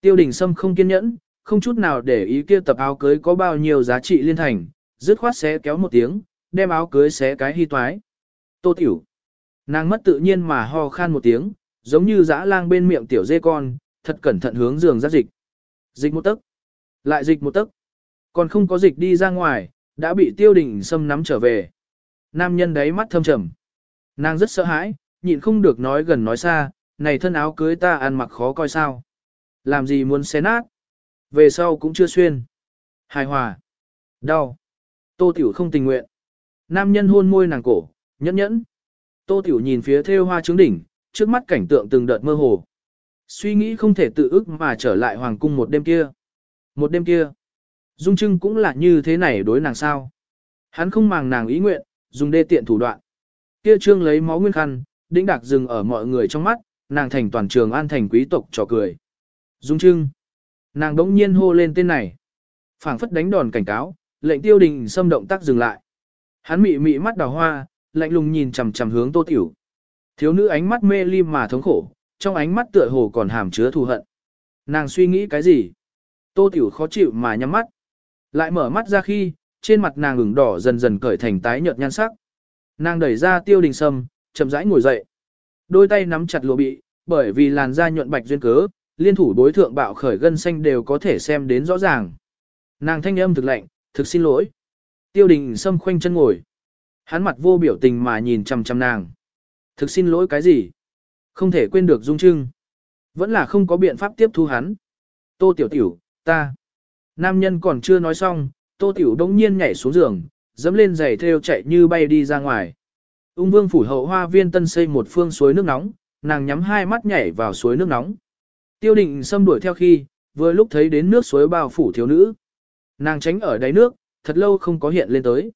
Tiêu đình Sâm không kiên nhẫn, không chút nào để ý kia tập áo cưới có bao nhiêu giá trị liên thành, dứt khoát xé kéo một tiếng, đem áo cưới xé cái hy toái. Tô tiểu. Nàng mất tự nhiên mà ho khan một tiếng, giống như dã lang bên miệng tiểu dê con, thật cẩn thận hướng giường ra dịch. Dịch một tấc. Lại dịch một tấc. Còn không có dịch đi ra ngoài, đã bị tiêu đình xâm nắm trở về. Nam nhân đấy mắt thâm trầm. Nàng rất sợ hãi, nhịn không được nói gần nói xa, này thân áo cưới ta ăn mặc khó coi sao. Làm gì muốn xé nát. Về sau cũng chưa xuyên. Hài hòa. Đau. Tô Tiểu không tình nguyện. Nam nhân hôn môi nàng cổ, nhẫn nhẫn. Tô Tiểu nhìn phía theo hoa trứng đỉnh, trước mắt cảnh tượng từng đợt mơ hồ. Suy nghĩ không thể tự ức mà trở lại hoàng cung một đêm kia. Một đêm kia. Dung Trưng cũng là như thế này đối nàng sao. Hắn không màng nàng ý nguyện, dùng đê tiện thủ đoạn. Kia trương lấy máu nguyên khăn, đĩnh đạc dừng ở mọi người trong mắt, nàng thành toàn trường an thành quý tộc trò cười. Dung Trưng. Nàng đống nhiên hô lên tên này. phảng phất đánh đòn cảnh cáo, lệnh tiêu đình xâm động tác dừng lại. Hắn mị mị mắt đào hoa, lạnh lùng nhìn chằm chằm hướng tô tiểu. Thiếu nữ ánh mắt mê lim mà thống khổ, trong ánh mắt tựa hồ còn hàm chứa thù hận. Nàng suy nghĩ cái gì? Tô tiểu khó chịu mà nhắm mắt. Lại mở mắt ra khi, trên mặt nàng ửng đỏ dần dần cởi thành tái nhợt nhan sắc. Nàng đẩy ra tiêu đình sâm, chậm rãi ngồi dậy. Đôi tay nắm chặt lụa bị, bởi vì làn da nhuận bạch duyên cớ, liên thủ đối thượng bạo khởi gân xanh đều có thể xem đến rõ ràng. Nàng thanh âm thực lạnh, thực xin lỗi. Tiêu đình xâm khoanh chân ngồi. Hắn mặt vô biểu tình mà nhìn chằm chằm nàng. Thực xin lỗi cái gì? Không thể quên được dung trưng. Vẫn là không có biện pháp tiếp thu hắn. Tô tiểu tiểu, ta. Nam nhân còn chưa nói xong, tô tiểu đông nhiên nhảy xuống giường, dẫm lên giày theo chạy như bay đi ra ngoài. Ung vương phủ hậu hoa viên tân xây một phương suối nước nóng, nàng nhắm hai mắt nhảy vào suối nước nóng. Tiêu định xâm đuổi theo khi, vừa lúc thấy đến nước suối bao phủ thiếu nữ. Nàng tránh ở đáy nước, thật lâu không có hiện lên tới.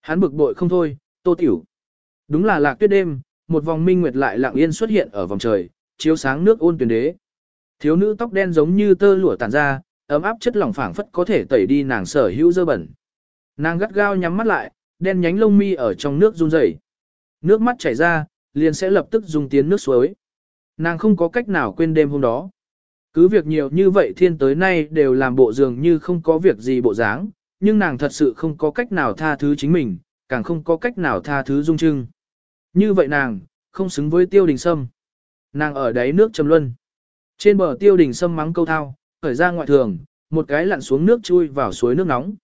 Hắn bực bội không thôi, tô tiểu. Đúng là lạc tuyết đêm, một vòng minh nguyệt lại lặng yên xuất hiện ở vòng trời, chiếu sáng nước ôn tuyền đế. Thiếu nữ tóc đen giống như tơ lụa tàn ra, ấm áp chất lỏng phảng phất có thể tẩy đi nàng sở hữu dơ bẩn. Nàng gắt gao nhắm mắt lại, đen nhánh lông mi ở trong nước run rẩy. Nước mắt chảy ra, liền sẽ lập tức dùng tiến nước suối. Nàng không có cách nào quên đêm hôm đó. Cứ việc nhiều như vậy thiên tới nay đều làm bộ dường như không có việc gì bộ dáng, nhưng nàng thật sự không có cách nào tha thứ chính mình, càng không có cách nào tha thứ dung trưng. Như vậy nàng, không xứng với tiêu đình sâm. Nàng ở đáy nước trầm luân. Trên bờ tiêu đình sâm mắng câu thao, khởi ra ngoại thường, một cái lặn xuống nước chui vào suối nước nóng.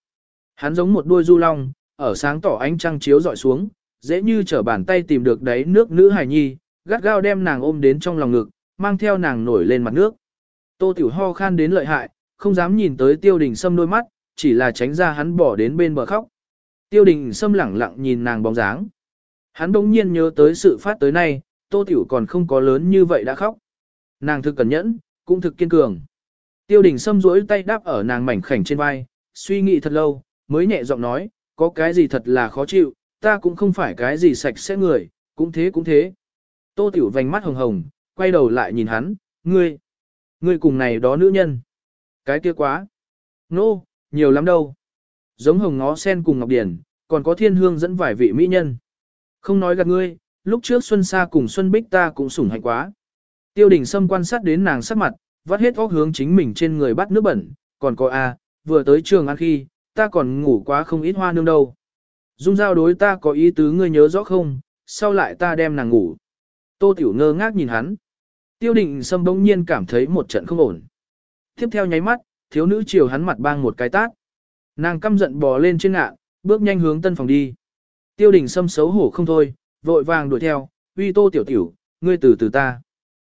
Hắn giống một đuôi du long, ở sáng tỏ ánh trăng chiếu dọi xuống, dễ như trở bàn tay tìm được đáy nước nữ hài nhi, gắt gao đem nàng ôm đến trong lòng ngực, mang theo nàng nổi lên mặt nước. Tô Tiểu ho khan đến lợi hại, không dám nhìn tới tiêu đình sâm đôi mắt, chỉ là tránh ra hắn bỏ đến bên bờ khóc. Tiêu đình sâm lẳng lặng nhìn nàng bóng dáng. Hắn bỗng nhiên nhớ tới sự phát tới nay, Tô Tiểu còn không có lớn như vậy đã khóc. Nàng thực cẩn nhẫn, cũng thực kiên cường. Tiêu đình sâm duỗi tay đáp ở nàng mảnh khảnh trên vai, suy nghĩ thật lâu, mới nhẹ giọng nói, có cái gì thật là khó chịu, ta cũng không phải cái gì sạch sẽ người, cũng thế cũng thế. Tô Tiểu vành mắt hồng hồng, quay đầu lại nhìn hắn, ngươi, ngươi cùng này đó nữ nhân. Cái kia quá. Nô, no, nhiều lắm đâu. Giống hồng ngó sen cùng Ngọc Điển, còn có thiên hương dẫn vài vị mỹ nhân. Không nói gạt ngươi, lúc trước Xuân Sa cùng Xuân Bích ta cũng sủng hạnh quá. Tiêu đình Sâm quan sát đến nàng sắc mặt, vắt hết óc hướng chính mình trên người bắt nước bẩn, còn có a, vừa tới trường ăn khi, ta còn ngủ quá không ít hoa nương đâu. Dung giao đối ta có ý tứ ngươi nhớ rõ không, sau lại ta đem nàng ngủ. Tô Tiểu ngơ ngác nhìn hắn. Tiêu định Sâm bỗng nhiên cảm thấy một trận không ổn. Tiếp theo nháy mắt, thiếu nữ chiều hắn mặt bang một cái tát. Nàng căm giận bò lên trên ngạ, bước nhanh hướng tân phòng đi. Tiêu đình Sâm xấu hổ không thôi, vội vàng đuổi theo, uy tô tiểu tiểu, ngươi từ từ ta.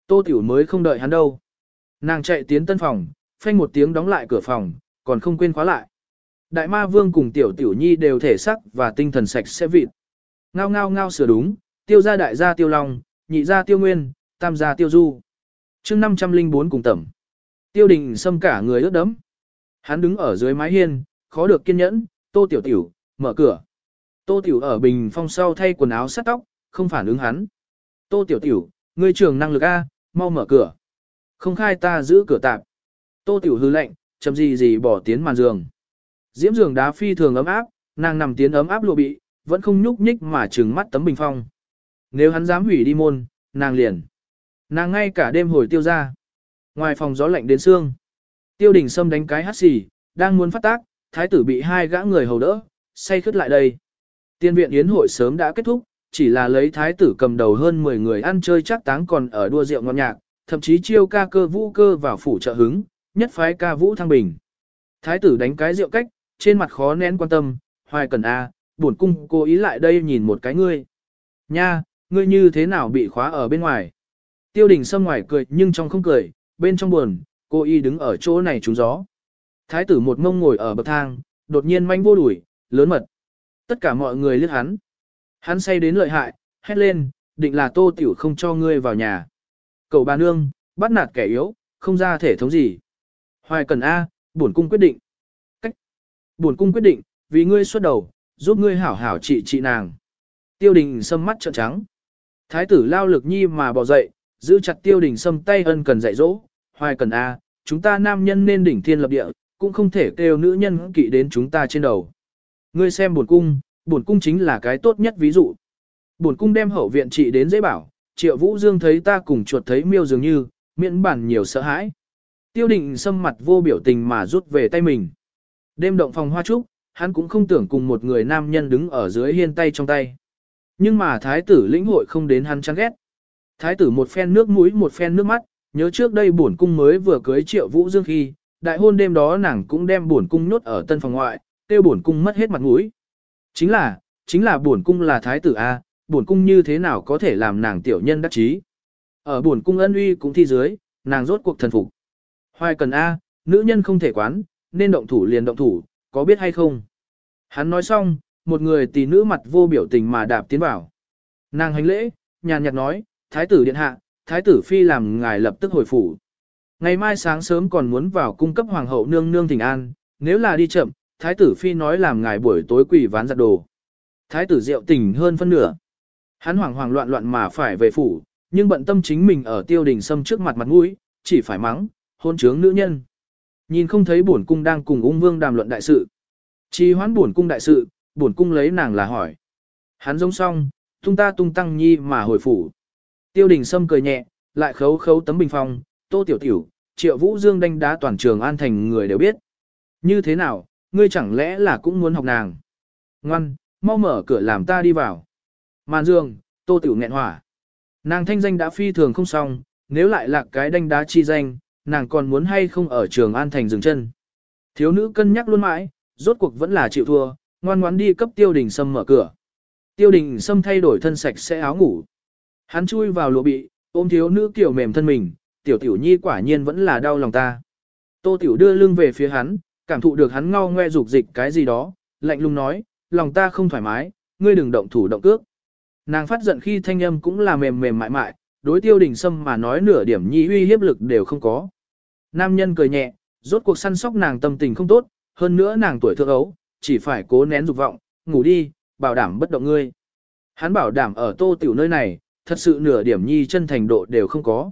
Tô tiểu mới không đợi hắn đâu. Nàng chạy tiến tân phòng, phanh một tiếng đóng lại cửa phòng, còn không quên khóa lại. Đại ma vương cùng tiểu tiểu nhi đều thể sắc và tinh thần sạch sẽ vịt. Ngao ngao ngao sửa đúng, tiêu gia đại gia tiêu long, nhị gia tiêu nguyên, tam gia tiêu du. chương 504 cùng tẩm. Tiêu đình xâm cả người ướt đấm. Hắn đứng ở dưới mái hiên, khó được kiên nhẫn, tô tiểu tiểu, mở cửa. Tô tiểu ở bình phong sau thay quần áo sắt tóc, không phản ứng hắn. Tô tiểu tiểu, ngươi trưởng năng lực A, mau mở cửa. Không khai ta giữ cửa tạp. Tô tiểu hư lệnh, chấm gì gì bỏ tiến màn giường. Diễm giường đá phi thường ấm áp, nàng nằm tiến ấm áp lụa bị, vẫn không nhúc nhích mà trừng mắt tấm bình phong. Nếu hắn dám hủy đi môn, nàng liền. Nàng ngay cả đêm hồi tiêu ra. Ngoài phòng gió lạnh đến xương. Tiêu đình sâm đánh cái hát xì, đang muốn phát tác, thái tử bị hai gã người hầu đỡ, say khướt lại đây. Tiên viện yến hội sớm đã kết thúc, chỉ là lấy thái tử cầm đầu hơn 10 người ăn chơi chắc táng còn ở đua rượu ngon nhạc, thậm chí chiêu ca cơ vũ cơ vào phủ trợ hứng, nhất phái ca vũ thăng bình. Thái tử đánh cái rượu cách, trên mặt khó nén quan tâm, hoài cần a, à, bổn cung cố ý lại đây nhìn một cái ngươi. Nha, ngươi như thế nào bị khóa ở bên ngoài? Tiêu đình sâm ngoài cười nhưng trong không cười, bên trong buồn, cô y đứng ở chỗ này trúng gió. Thái tử một ngông ngồi ở bậc thang, đột nhiên manh vô đuổi, lớn mật. Tất cả mọi người liếc hắn. Hắn say đến lợi hại, hét lên, định là tô tiểu không cho ngươi vào nhà. Cậu bà nương, bắt nạt kẻ yếu, không ra thể thống gì. Hoài cần A, à, bổn cung quyết định. Bổn cung quyết định, vì ngươi xuất đầu, giúp ngươi hảo hảo trị trị nàng. Tiêu đình sâm mắt trợn trắng. Thái tử lao lực nhi mà bỏ dậy, giữ chặt tiêu đình sâm tay ân cần dạy dỗ. Hoài cần A, chúng ta nam nhân nên đỉnh thiên lập địa, cũng không thể kêu nữ nhân kỵ đến chúng ta trên đầu. Ngươi xem bổn cung, bổn cung chính là cái tốt nhất ví dụ. Bổn cung đem hậu viện trị đến dễ bảo, triệu vũ dương thấy ta cùng chuột thấy miêu dường như, miễn bản nhiều sợ hãi. Tiêu định sâm mặt vô biểu tình mà rút về tay mình. Đêm động phòng hoa trúc, hắn cũng không tưởng cùng một người nam nhân đứng ở dưới hiên tay trong tay. Nhưng mà thái tử lĩnh hội không đến hắn chán ghét. Thái tử một phen nước mũi một phen nước mắt, nhớ trước đây bổn cung mới vừa cưới triệu vũ dương khi, đại hôn đêm đó nàng cũng đem bổn cung nhốt ở tân phòng ngoại, tiêu bổn cung mất hết mặt mũi. Chính là, chính là bổn cung là thái tử A, bổn cung như thế nào có thể làm nàng tiểu nhân đắc chí. Ở bổn cung ân uy cũng thi dưới, nàng rốt cuộc thần phục. Hoài cần A, nữ nhân không thể quán, nên động thủ liền động thủ, có biết hay không? Hắn nói xong, một người tỷ nữ mặt vô biểu tình mà đạp tiến vào. Nàng hành lễ, nhàn nhạt nói, thái tử điện hạ, thái tử phi làm ngài lập tức hồi phủ. Ngày mai sáng sớm còn muốn vào cung cấp hoàng hậu nương nương thỉnh an, nếu là đi chậm, thái tử phi nói làm ngài buổi tối quỷ ván giặt đồ. Thái tử diệu tình hơn phân nửa. Hắn hoảng hoảng loạn loạn mà phải về phủ, nhưng bận tâm chính mình ở tiêu đình sâm trước mặt mặt mũi, chỉ phải mắng, hôn trướng nữ nhân. Nhìn không thấy bổn cung đang cùng ung vương đàm luận đại sự. Chi hoán bổn cung đại sự, bổn cung lấy nàng là hỏi. Hắn giống xong, tung ta tung tăng nhi mà hồi phủ. Tiêu đình sâm cười nhẹ, lại khấu khấu tấm bình phong, tô tiểu tiểu, triệu vũ dương đánh đá toàn trường an thành người đều biết. Như thế nào, ngươi chẳng lẽ là cũng muốn học nàng? Ngoan, mau mở cửa làm ta đi vào. Màn dương, tô tiểu nghẹn hỏa. Nàng thanh danh đã phi thường không xong, nếu lại là cái đánh đá chi danh, nàng còn muốn hay không ở trường an thành dừng chân. Thiếu nữ cân nhắc luôn mãi, rốt cuộc vẫn là chịu thua, ngoan ngoãn đi cấp tiêu đình sâm mở cửa. Tiêu đình sâm thay đổi thân sạch sẽ áo ngủ. Hắn chui vào lụa bị, ôm thiếu nữ kiểu mềm thân mình, tiểu tiểu nhi quả nhiên vẫn là đau lòng ta. Tô tiểu đưa lưng về phía hắn, cảm thụ được hắn ngao ngoe dục dịch cái gì đó, lạnh lùng nói, lòng ta không thoải mái, ngươi đừng động thủ động cước. Nàng phát giận khi thanh âm cũng là mềm mềm mại mại, đối tiêu đình sâm mà nói nửa điểm nhi uy hiếp lực đều không có. Nam nhân cười nhẹ, rốt cuộc săn sóc nàng tâm tình không tốt, hơn nữa nàng tuổi thượng ấu, chỉ phải cố nén dục vọng, ngủ đi, bảo đảm bất động ngươi. Hắn bảo đảm ở tô tiểu nơi này, thật sự nửa điểm nhi chân thành độ đều không có.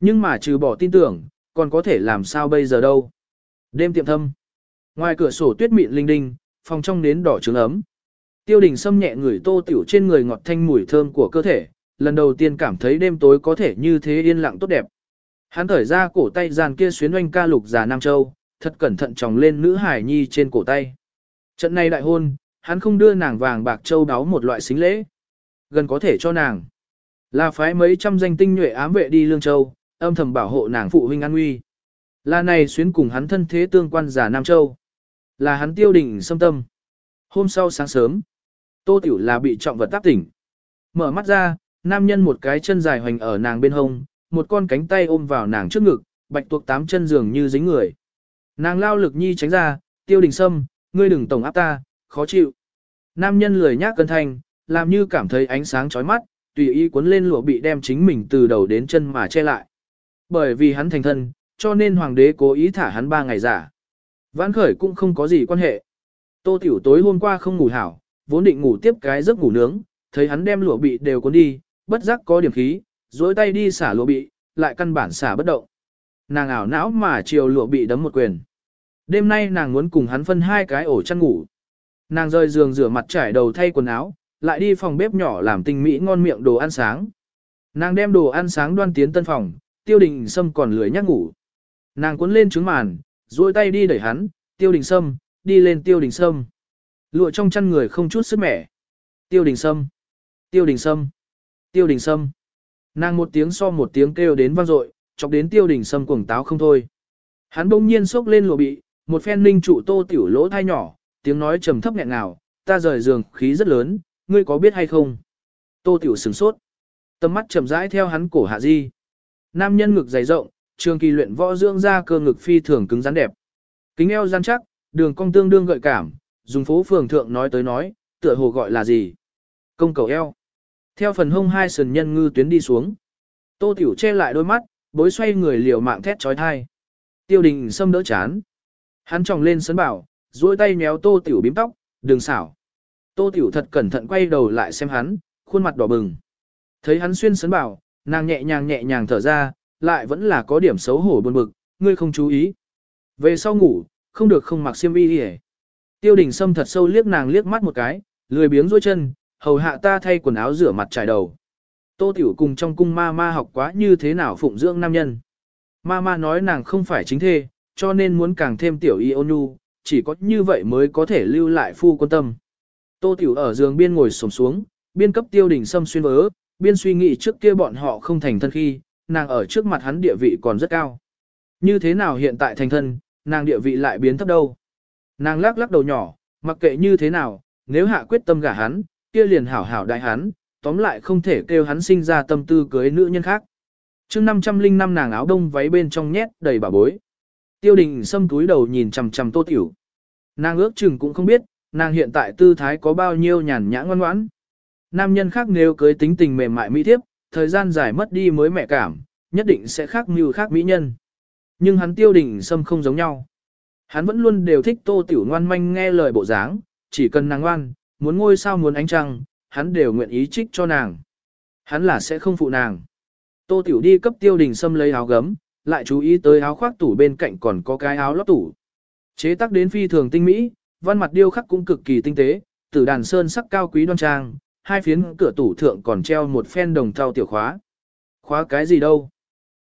Nhưng mà trừ bỏ tin tưởng, còn có thể làm sao bây giờ đâu. Đêm tiệm thâm. Ngoài cửa sổ tuyết mịn linh đinh, phòng trong nến đỏ trứng ấm. Tiêu đình xâm nhẹ người tô tiểu trên người ngọt thanh mùi thơm của cơ thể, lần đầu tiên cảm thấy đêm tối có thể như thế yên lặng tốt đẹp. Hắn thở ra cổ tay giàn kia xuyến oanh ca lục già Nam Châu, thật cẩn thận tròng lên nữ hải nhi trên cổ tay. Trận này đại hôn, hắn không đưa nàng vàng bạc châu đáo một loại xính lễ. Gần có thể cho nàng. Là phái mấy trăm danh tinh nhuệ ám vệ đi Lương Châu, âm thầm bảo hộ nàng phụ huynh an nguy. Là này xuyến cùng hắn thân thế tương quan giả Nam Châu. Là hắn tiêu đỉnh xâm tâm. Hôm sau sáng sớm, Tô Tiểu là bị trọng vật tác tỉnh. Mở mắt ra, nam nhân một cái chân dài hoành ở nàng bên hông, một con cánh tay ôm vào nàng trước ngực, bạch tuộc tám chân giường như dính người. Nàng lao lực nhi tránh ra, tiêu đình sâm, ngươi đừng tổng áp ta, khó chịu. Nam nhân lười nhác cân thanh, làm như cảm thấy ánh sáng chói mắt, tùy ý cuốn lên lụa bị đem chính mình từ đầu đến chân mà che lại. Bởi vì hắn thành thân, cho nên hoàng đế cố ý thả hắn ba ngày giả. Vãn khởi cũng không có gì quan hệ. Tô tiểu tối hôm qua không ngủ hảo, vốn định ngủ tiếp cái giấc ngủ nướng, thấy hắn đem lụa bị đều cuốn đi, bất giác có điểm khí, dối tay đi xả lụa bị, lại căn bản xả bất động. Nàng ảo não mà chiều lụa bị đấm một quyền. Đêm nay nàng muốn cùng hắn phân hai cái ổ chăn ngủ. Nàng rời giường rửa mặt trải đầu thay quần áo, lại đi phòng bếp nhỏ làm tinh mỹ ngon miệng đồ ăn sáng. Nàng đem đồ ăn sáng đoan tiến tân phòng, tiêu đình sâm còn lười nhắc ngủ. Nàng cuốn lên trứng màn, duỗi tay đi đẩy hắn, tiêu đình sâm, đi lên tiêu đình sâm. Lụa trong chăn người không chút sức mẻ. Tiêu đình sâm, tiêu đình sâm, tiêu đình sâm. Nàng một tiếng so một tiếng kêu đến vang dội, chọc đến tiêu đình sâm cuồng táo không thôi. Hắn bỗng nhiên sốc lên lụa bị, một phen ninh trụ tô tiểu lỗ thai nhỏ, tiếng nói trầm thấp nghẹn ngào, ta rời giường khí rất lớn, ngươi có biết hay không? Tô tiểu sửng sốt. Tâm mắt chậm rãi theo hắn cổ hạ di. Nam nhân ngực dày rộng, trường kỳ luyện võ dưỡng ra cơ ngực phi thường cứng rắn đẹp. Kính eo rắn chắc, đường cong tương đương gợi cảm, dùng phố phường thượng nói tới nói, tựa hồ gọi là gì? Công cầu eo. Theo phần hông hai sườn nhân ngư tuyến đi xuống. Tô Tiểu che lại đôi mắt, bối xoay người liều mạng thét trói thai. Tiêu đình xâm đỡ chán. Hắn tròng lên sấn bảo, duỗi tay méo Tô Tiểu bím tóc, đừng xảo. Tô Tiểu thật cẩn thận quay đầu lại xem hắn, khuôn mặt đỏ bừng. Thấy hắn xuyên sấn bảo, nàng nhẹ nhàng nhẹ nhàng thở ra, lại vẫn là có điểm xấu hổ buồn bực, ngươi không chú ý. Về sau ngủ, không được không mặc xiêm y đi Tiêu đình Sâm thật sâu liếc nàng liếc mắt một cái, lười biếng duỗi chân, hầu hạ ta thay quần áo rửa mặt trải đầu. Tô Tiểu cùng trong cung ma ma học quá như thế nào phụng dưỡng nam nhân. Ma ma nói nàng không phải chính thê, cho nên muốn càng thêm tiểu y ôn nhu, chỉ có như vậy mới có thể lưu lại phu quân tâm. Tô Tiểu ở giường biên ngồi sổm xuống, biên cấp tiêu đình xâm xuyên vớ, biên suy nghĩ trước kia bọn họ không thành thân khi, nàng ở trước mặt hắn địa vị còn rất cao. Như thế nào hiện tại thành thân, nàng địa vị lại biến thấp đâu. Nàng lắc lắc đầu nhỏ, mặc kệ như thế nào, nếu hạ quyết tâm gả hắn, kia liền hảo hảo đại hắn, tóm lại không thể kêu hắn sinh ra tâm tư cưới nữ nhân khác. chương 505 nàng áo đông váy bên trong nhét đầy bà bối. Tiêu đình xâm túi đầu nhìn chằm chằm tô tiểu. Nàng ước chừng cũng không biết, nàng hiện tại tư thái có bao nhiêu nhàn nhã ngoan ngoãn. Nam nhân khác nếu cưới tính tình mềm mại mỹ thiếp, thời gian dài mất đi mới mẹ cảm, nhất định sẽ khác mưu khác mỹ nhân. Nhưng hắn tiêu đình xâm không giống nhau. Hắn vẫn luôn đều thích tô tiểu ngoan manh nghe lời bộ dáng, chỉ cần nàng ngoan, muốn ngôi sao muốn ánh trăng, hắn đều nguyện ý trích cho nàng. Hắn là sẽ không phụ nàng. Tô tiểu đi cấp tiêu đình xâm lấy áo gấm, lại chú ý tới áo khoác tủ bên cạnh còn có cái áo lót tủ. Chế tác đến phi thường tinh mỹ, văn mặt điêu khắc cũng cực kỳ tinh tế, tử đàn sơn sắc cao quý đoan trang, hai phiến cửa tủ thượng còn treo một phen đồng thau tiểu khóa. Khóa cái gì đâu?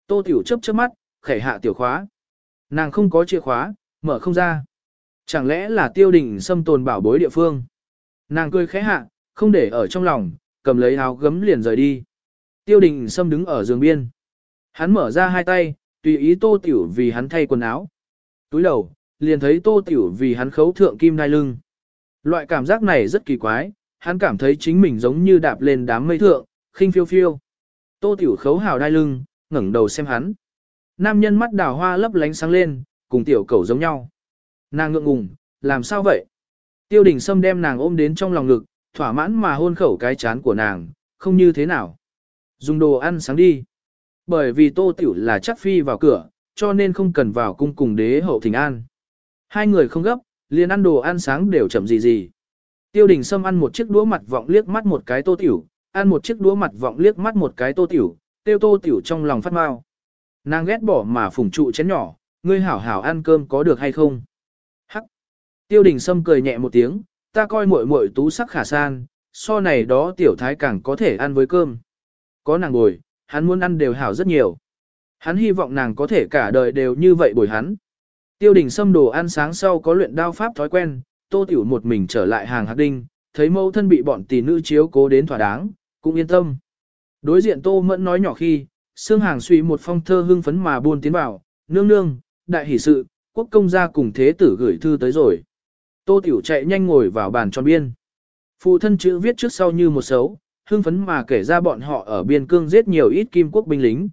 Tô tiểu chớp chớp mắt, khẩy hạ tiểu khóa. Nàng không có chìa khóa, mở không ra. Chẳng lẽ là tiêu đình xâm tồn bảo bối địa phương? Nàng cười khẽ hạ, không để ở trong lòng, cầm lấy áo gấm liền rời đi. Tiêu đình xâm đứng ở giường biên. Hắn mở ra hai tay, tùy ý tô tiểu vì hắn thay quần áo. Túi đầu, liền thấy tô tiểu vì hắn khấu thượng kim đai lưng. Loại cảm giác này rất kỳ quái, hắn cảm thấy chính mình giống như đạp lên đám mây thượng, khinh phiêu phiêu. Tô tiểu khấu hào đai lưng, ngẩng đầu xem hắn. Nam nhân mắt đào hoa lấp lánh sáng lên, cùng tiểu cầu giống nhau. Nàng ngượng ngùng, làm sao vậy? Tiêu đình Sâm đem nàng ôm đến trong lòng ngực, thỏa mãn mà hôn khẩu cái chán của nàng, không như thế nào. Dùng đồ ăn sáng đi. Bởi vì tô tiểu là chắc phi vào cửa, cho nên không cần vào cung cùng đế hậu thỉnh an. Hai người không gấp, liền ăn đồ ăn sáng đều chậm gì gì. Tiêu đình Sâm ăn một chiếc đũa mặt vọng liếc mắt một cái tô tiểu, ăn một chiếc đũa mặt vọng liếc mắt một cái tô tiểu, tiêu tô tiểu trong lòng phát mau. Nàng ghét bỏ mà phủng trụ chén nhỏ, ngươi hảo hảo ăn cơm có được hay không? Tiêu đình Sâm cười nhẹ một tiếng, ta coi muội muội tú sắc khả san, so này đó tiểu thái càng có thể ăn với cơm. Có nàng bồi, hắn muốn ăn đều hảo rất nhiều. Hắn hy vọng nàng có thể cả đời đều như vậy bồi hắn. Tiêu đình Sâm đồ ăn sáng sau có luyện đao pháp thói quen, tô tiểu một mình trở lại hàng hạt đinh, thấy mẫu thân bị bọn tỷ nữ chiếu cố đến thỏa đáng, cũng yên tâm. Đối diện tô mẫn nói nhỏ khi, xương hàng suy một phong thơ hưng phấn mà buôn tiến vào, nương nương, đại hỷ sự, quốc công gia cùng thế tử gửi thư tới rồi. Tô Tiểu chạy nhanh ngồi vào bàn tròn biên. Phụ thân chữ viết trước sau như một xấu, hưng phấn mà kể ra bọn họ ở biên cương giết nhiều ít kim quốc binh lính.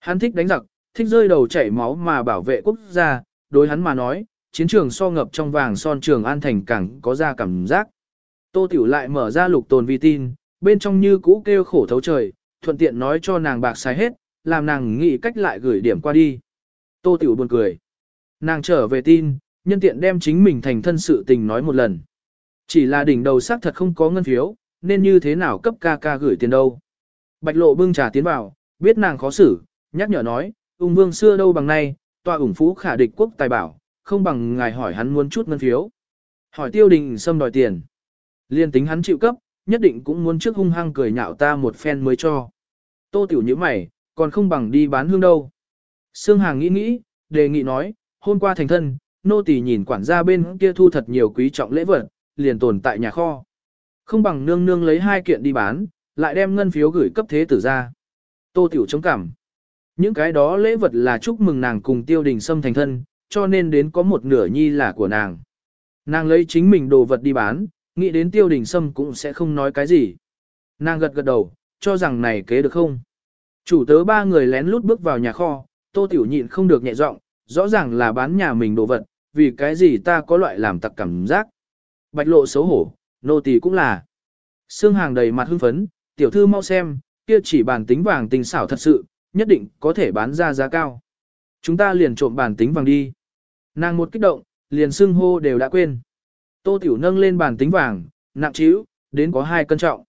Hắn thích đánh giặc, thích rơi đầu chảy máu mà bảo vệ quốc gia, đối hắn mà nói, chiến trường so ngập trong vàng son trường an thành càng có ra cảm giác. Tô Tiểu lại mở ra lục tồn vi tin, bên trong như cũ kêu khổ thấu trời, thuận tiện nói cho nàng bạc xài hết, làm nàng nghĩ cách lại gửi điểm qua đi. Tô Tiểu buồn cười. Nàng trở về tin, nhân tiện đem chính mình thành thân sự tình nói một lần. Chỉ là đỉnh đầu xác thật không có ngân phiếu, nên như thế nào cấp ca ca gửi tiền đâu. Bạch lộ bưng trà tiến vào, biết nàng khó xử, nhắc nhở nói, ung vương xưa đâu bằng nay, tòa ủng phú khả địch quốc tài bảo, không bằng ngài hỏi hắn muốn chút ngân phiếu. Hỏi tiêu đình xâm đòi tiền. Liên tính hắn chịu cấp, nhất định cũng muốn trước hung hăng cười nhạo ta một phen mới cho. Tô tiểu như mày, còn không bằng đi bán hương đâu. Sương Hàng nghĩ nghĩ, đề nghị nói, hôm qua thành thân, nô tỳ nhìn quản gia bên kia thu thật nhiều quý trọng lễ vật, liền tồn tại nhà kho. Không bằng nương nương lấy hai kiện đi bán, lại đem ngân phiếu gửi cấp thế tử ra. Tô Tiểu chống cảm. Những cái đó lễ vật là chúc mừng nàng cùng tiêu đình xâm thành thân, cho nên đến có một nửa nhi là của nàng. Nàng lấy chính mình đồ vật đi bán, nghĩ đến tiêu đình sâm cũng sẽ không nói cái gì. Nàng gật gật đầu, cho rằng này kế được không. Chủ tớ ba người lén lút bước vào nhà kho, tô tiểu nhịn không được nhẹ giọng, rõ ràng là bán nhà mình đồ vật, vì cái gì ta có loại làm tặc cảm giác. Bạch lộ xấu hổ, nô tỳ cũng là. Sương hàng đầy mặt hưng phấn, tiểu thư mau xem, kia chỉ bản tính vàng tình xảo thật sự, nhất định có thể bán ra giá cao. Chúng ta liền trộm bản tính vàng đi. Nàng một kích động, liền xưng hô đều đã quên. Tô tiểu nâng lên bản tính vàng, nặng chiếu, đến có hai cân trọng.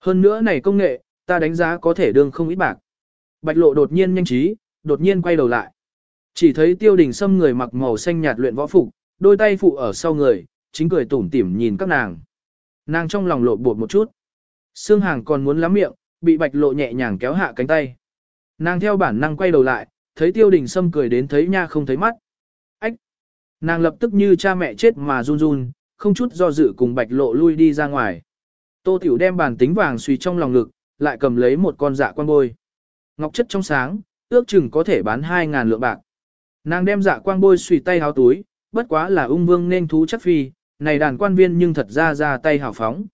Hơn nữa này công nghệ, ta đánh giá có thể đương không ít bạc. Bạch lộ đột nhiên nhanh trí, đột nhiên quay đầu lại. Chỉ thấy tiêu đình xâm người mặc màu xanh nhạt luyện võ phục, đôi tay phụ ở sau người, chính cười tủm tỉm nhìn các nàng. Nàng trong lòng lộ bột một chút. Sương hàng còn muốn lắm miệng, bị bạch lộ nhẹ nhàng kéo hạ cánh tay. Nàng theo bản năng quay đầu lại, thấy tiêu đình sâm cười đến thấy nha không thấy mắt. Ách! Nàng lập tức như cha mẹ chết mà run run, không chút do dự cùng bạch lộ lui đi ra ngoài. Tô tiểu đem bàn tính vàng suy trong lòng ngực, lại cầm lấy một con dạ quan bôi. Ngọc chất trong sáng, ước chừng có thể bán 2.000 lượng bạc. Nàng đem dạ quang bôi xùy tay háo túi, bất quá là ung vương nên thú chắc phi, này đàn quan viên nhưng thật ra ra tay hào phóng.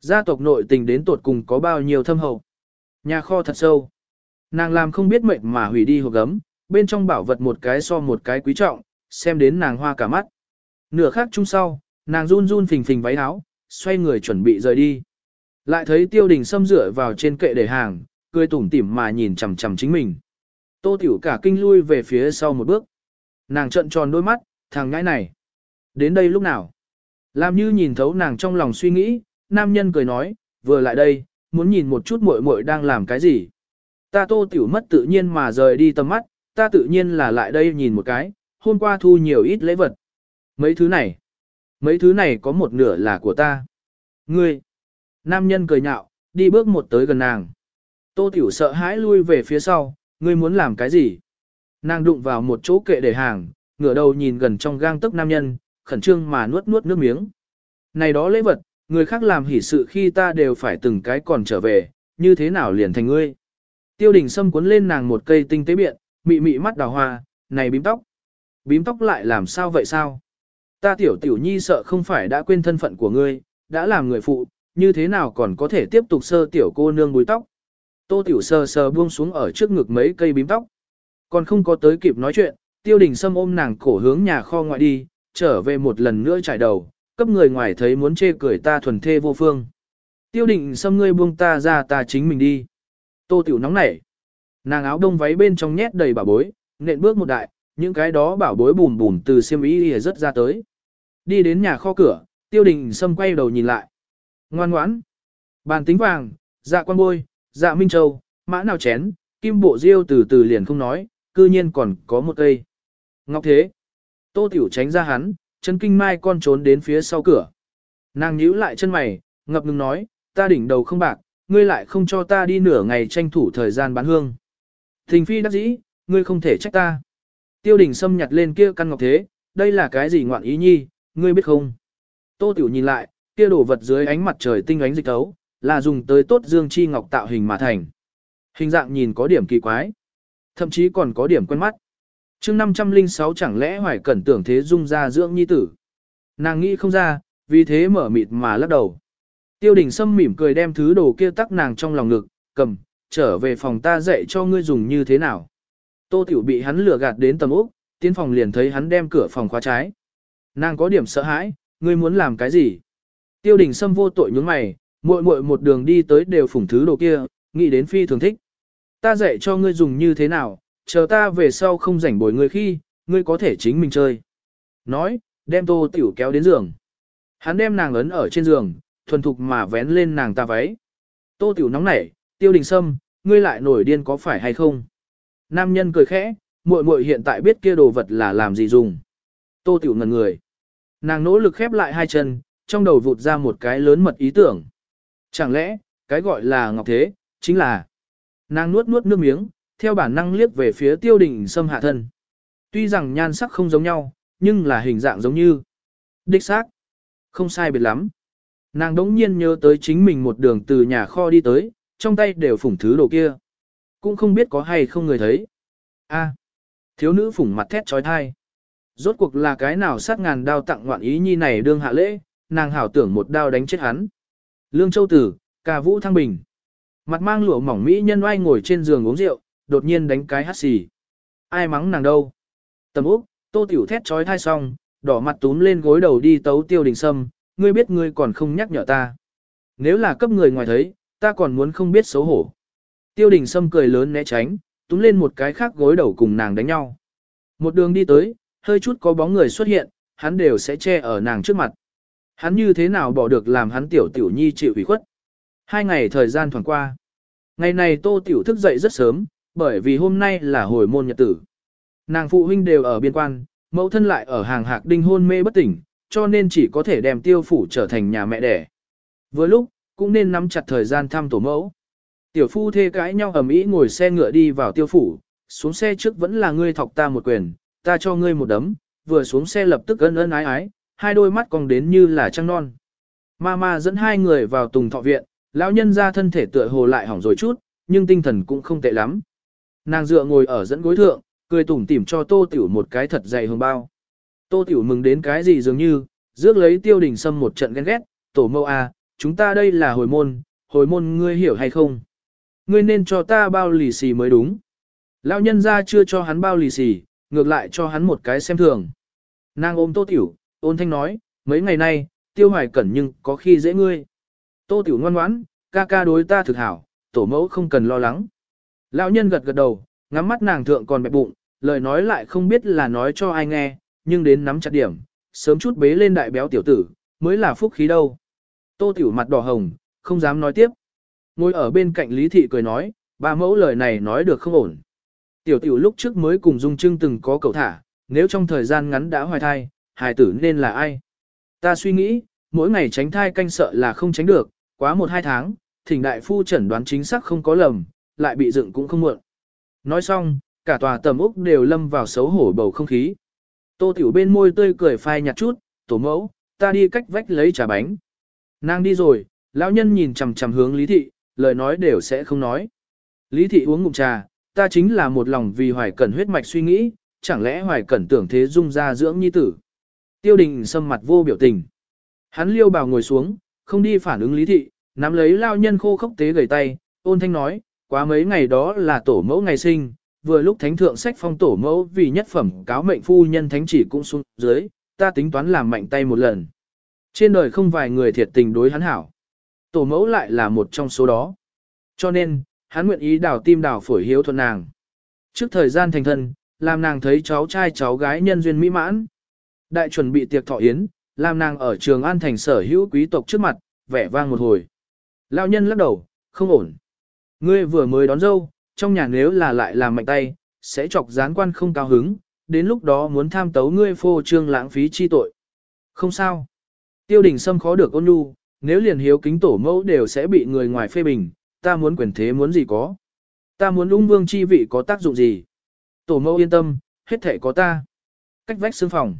Gia tộc nội tình đến tột cùng có bao nhiêu thâm hậu. Nhà kho thật sâu. Nàng làm không biết mệnh mà hủy đi hộp gấm, bên trong bảo vật một cái so một cái quý trọng, xem đến nàng hoa cả mắt. Nửa khác chung sau, nàng run run phình phình váy áo, xoay người chuẩn bị rời đi. Lại thấy tiêu đình xâm rửa vào trên kệ để hàng, cười tủm tỉm mà nhìn chằm chằm chính mình. Tô tiểu cả kinh lui về phía sau một bước. Nàng trợn tròn đôi mắt, thằng ngãi này. Đến đây lúc nào? Làm như nhìn thấu nàng trong lòng suy nghĩ, nam nhân cười nói, vừa lại đây, muốn nhìn một chút muội muội đang làm cái gì. Ta tô tiểu mất tự nhiên mà rời đi tầm mắt, ta tự nhiên là lại đây nhìn một cái, hôm qua thu nhiều ít lễ vật. Mấy thứ này, mấy thứ này có một nửa là của ta. Ngươi, nam nhân cười nhạo, đi bước một tới gần nàng. Tô tiểu sợ hãi lui về phía sau, ngươi muốn làm cái gì? Nàng đụng vào một chỗ kệ để hàng, ngửa đầu nhìn gần trong gang tấc nam nhân, khẩn trương mà nuốt nuốt nước miếng. Này đó lễ vật, người khác làm hỷ sự khi ta đều phải từng cái còn trở về, như thế nào liền thành ngươi. Tiêu đình Sâm cuốn lên nàng một cây tinh tế biện, mị mị mắt đào hoa, này bím tóc. Bím tóc lại làm sao vậy sao? Ta tiểu tiểu nhi sợ không phải đã quên thân phận của ngươi, đã làm người phụ, như thế nào còn có thể tiếp tục sơ tiểu cô nương búi tóc. Tô tiểu sờ sờ buông xuống ở trước ngực mấy cây bím tóc. Còn không có tới kịp nói chuyện, tiêu đình Sâm ôm nàng cổ hướng nhà kho ngoại đi, trở về một lần nữa trải đầu, cấp người ngoài thấy muốn chê cười ta thuần thê vô phương. Tiêu Đình Sâm ngươi buông ta ra ta chính mình đi. Tô tiểu nóng nảy. Nàng áo đông váy bên trong nhét đầy bảo bối, nện bước một đại, những cái đó bảo bối bùn bùn từ xiêm y rất ra tới. Đi đến nhà kho cửa, tiêu đình Sâm quay đầu nhìn lại. Ngoan ngoãn. Bàn tính vàng, dạ quan bôi, dạ minh châu, mã nào chén, kim bộ diêu từ từ liền không nói, cư nhiên còn có một cây. Ngọc thế. Tô tiểu tránh ra hắn, chân kinh mai con trốn đến phía sau cửa. Nàng nhíu lại chân mày, ngập ngừng nói, ta đỉnh đầu không bạc, ngươi lại không cho ta đi nửa ngày tranh thủ thời gian bán hương. Thình phi đắc dĩ, ngươi không thể trách ta. Tiêu đình xâm nhặt lên kia căn ngọc thế, đây là cái gì ngoạn ý nhi, ngươi biết không? Tô tiểu nhìn lại, kia đổ vật dưới ánh mặt trời tinh ánh dịch tấu, là dùng tới tốt dương chi ngọc tạo hình mà thành. Hình dạng nhìn có điểm kỳ quái, thậm chí còn có điểm quen mắt chương 506 chẳng lẽ hoài cẩn tưởng thế dung ra dưỡng nhi tử. Nàng nghĩ không ra, vì thế mở mịt mà lắc đầu. Tiêu đình Sâm mỉm cười đem thứ đồ kia tắc nàng trong lòng ngực, cầm, trở về phòng ta dạy cho ngươi dùng như thế nào. Tô tiểu bị hắn lừa gạt đến tầm úc, tiến phòng liền thấy hắn đem cửa phòng khóa trái. Nàng có điểm sợ hãi, ngươi muốn làm cái gì? Tiêu đình Sâm vô tội nhướng mày, muội muội một đường đi tới đều phủng thứ đồ kia, nghĩ đến phi thường thích. Ta dạy cho ngươi dùng như thế nào, chờ ta về sau không rảnh bồi ngươi khi, ngươi có thể chính mình chơi. Nói, đem tô tiểu kéo đến giường. Hắn đem nàng ấn ở trên giường, thuần thục mà vén lên nàng ta váy. Tô tiểu nóng nảy, tiêu đình sâm, ngươi lại nổi điên có phải hay không? Nam nhân cười khẽ, muội muội hiện tại biết kia đồ vật là làm gì dùng. Tô tiểu ngần người. Nàng nỗ lực khép lại hai chân, trong đầu vụt ra một cái lớn mật ý tưởng. Chẳng lẽ, cái gọi là ngọc thế, chính là... Nàng nuốt nuốt nước miếng, theo bản năng liếc về phía tiêu đình sâm hạ thân. Tuy rằng nhan sắc không giống nhau, nhưng là hình dạng giống như. Đích xác. Không sai biệt lắm. Nàng đống nhiên nhớ tới chính mình một đường từ nhà kho đi tới, trong tay đều phủng thứ đồ kia. Cũng không biết có hay không người thấy. a thiếu nữ phủng mặt thét trói thai. Rốt cuộc là cái nào sát ngàn đao tặng ngoạn ý nhi này đương hạ lễ, nàng hảo tưởng một đao đánh chết hắn. Lương Châu Tử, Cà vũ thăng bình. Mặt mang lụa mỏng mỹ nhân oai ngồi trên giường uống rượu, đột nhiên đánh cái hắt xì. Ai mắng nàng đâu? Tầm Úc, tô tiểu thét trói thai xong, đỏ mặt túm lên gối đầu đi tấu tiêu đình sâm, ngươi biết ngươi còn không nhắc nhở ta. Nếu là cấp người ngoài thấy, ta còn muốn không biết xấu hổ. Tiêu đình sâm cười lớn né tránh, túm lên một cái khác gối đầu cùng nàng đánh nhau. Một đường đi tới, hơi chút có bóng người xuất hiện, hắn đều sẽ che ở nàng trước mặt. Hắn như thế nào bỏ được làm hắn tiểu tiểu nhi chịu ủy khuất. Hai ngày thời gian thoảng qua. Ngày này tô tiểu thức dậy rất sớm, bởi vì hôm nay là hồi môn nhật tử. Nàng phụ huynh đều ở biên quan, mẫu thân lại ở hàng hạc đinh hôn mê bất tỉnh, cho nên chỉ có thể đem tiêu phủ trở thành nhà mẹ đẻ. Vừa lúc, cũng nên nắm chặt thời gian thăm tổ mẫu. Tiểu phu thê cãi nhau ầm ĩ ngồi xe ngựa đi vào tiêu phủ, xuống xe trước vẫn là ngươi thọc ta một quyền, ta cho ngươi một đấm, vừa xuống xe lập tức ân ân ái ái, hai đôi mắt cong đến như là trăng non. Mama dẫn hai người vào tùng thọ viện, lão nhân ra thân thể tựa hồ lại hỏng rồi chút, nhưng tinh thần cũng không tệ lắm. Nàng dựa ngồi ở dẫn gối thượng, cười tủm tỉm cho tô tiểu một cái thật dày hương bao. Tô tiểu mừng đến cái gì dường như, rước lấy tiêu đình sâm một trận ghen ghét, tổ mâu à, chúng ta đây là hồi môn, hồi môn ngươi hiểu hay không? Ngươi nên cho ta bao lì xì mới đúng. Lão nhân ra chưa cho hắn bao lì xì, ngược lại cho hắn một cái xem thường. Nàng ôm tô tiểu, ôn thanh nói, mấy ngày nay, tiêu hoài cẩn nhưng có khi dễ ngươi. Tô tiểu ngoan ngoãn, ca ca đối ta thực hảo, tổ mẫu không cần lo lắng. Lão nhân gật gật đầu, ngắm mắt nàng thượng còn bẹp bụng, lời nói lại không biết là nói cho ai nghe, nhưng đến nắm chặt điểm, sớm chút bế lên đại béo tiểu tử, mới là phúc khí đâu. Tô tiểu mặt đỏ hồng, không dám nói tiếp. Ngồi ở bên cạnh Lý Thị cười nói, ba mẫu lời này nói được không ổn. Tiểu tiểu lúc trước mới cùng Dung Trưng từng có cầu thả, nếu trong thời gian ngắn đã hoài thai, hài tử nên là ai? Ta suy nghĩ, mỗi ngày tránh thai canh sợ là không tránh được, quá một hai tháng, thỉnh đại phu chẩn đoán chính xác không có lầm, lại bị dựng cũng không muộn. Nói xong, cả tòa tầm úc đều lâm vào xấu hổ bầu không khí. Tô tiểu bên môi tươi cười phai nhạt chút, tổ mẫu, ta đi cách vách lấy trà bánh. Nàng đi rồi, lão nhân nhìn chằm chằm hướng Lý Thị, lời nói đều sẽ không nói. Lý Thị uống ngụm trà, ta chính là một lòng vì hoài cẩn huyết mạch suy nghĩ, chẳng lẽ hoài cẩn tưởng thế dung ra dưỡng nhi tử. Tiêu đình sâm mặt vô biểu tình. Hắn liêu bào ngồi xuống, không đi phản ứng Lý Thị, nắm lấy lao nhân khô khốc tế gầy tay, ôn thanh nói, quá mấy ngày đó là tổ mẫu ngày sinh, vừa lúc thánh thượng sách phong tổ mẫu vì nhất phẩm cáo mệnh phu nhân thánh chỉ cũng xuống dưới, ta tính toán làm mạnh tay một lần. Trên đời không vài người thiệt tình đối hắn hảo. Tổ mẫu lại là một trong số đó. Cho nên, hắn nguyện ý đào tim đào phổi hiếu thuận nàng. Trước thời gian thành thân, làm nàng thấy cháu trai cháu gái nhân duyên mỹ mãn. Đại chuẩn bị tiệc thọ yến, làm nàng ở trường an thành sở hữu quý tộc trước mặt, vẻ vang một hồi. Lão nhân lắc đầu, không ổn. Ngươi vừa mới đón dâu, trong nhà nếu là lại làm mạnh tay, sẽ chọc gián quan không cao hứng, đến lúc đó muốn tham tấu ngươi phô trương lãng phí chi tội. Không sao. Tiêu đình Sâm khó được ôn nhu, nếu liền hiếu kính tổ mẫu đều sẽ bị người ngoài phê bình, ta muốn quyền thế muốn gì có. Ta muốn ung vương chi vị có tác dụng gì. Tổ mẫu yên tâm, hết thể có ta. Cách vách xương phòng.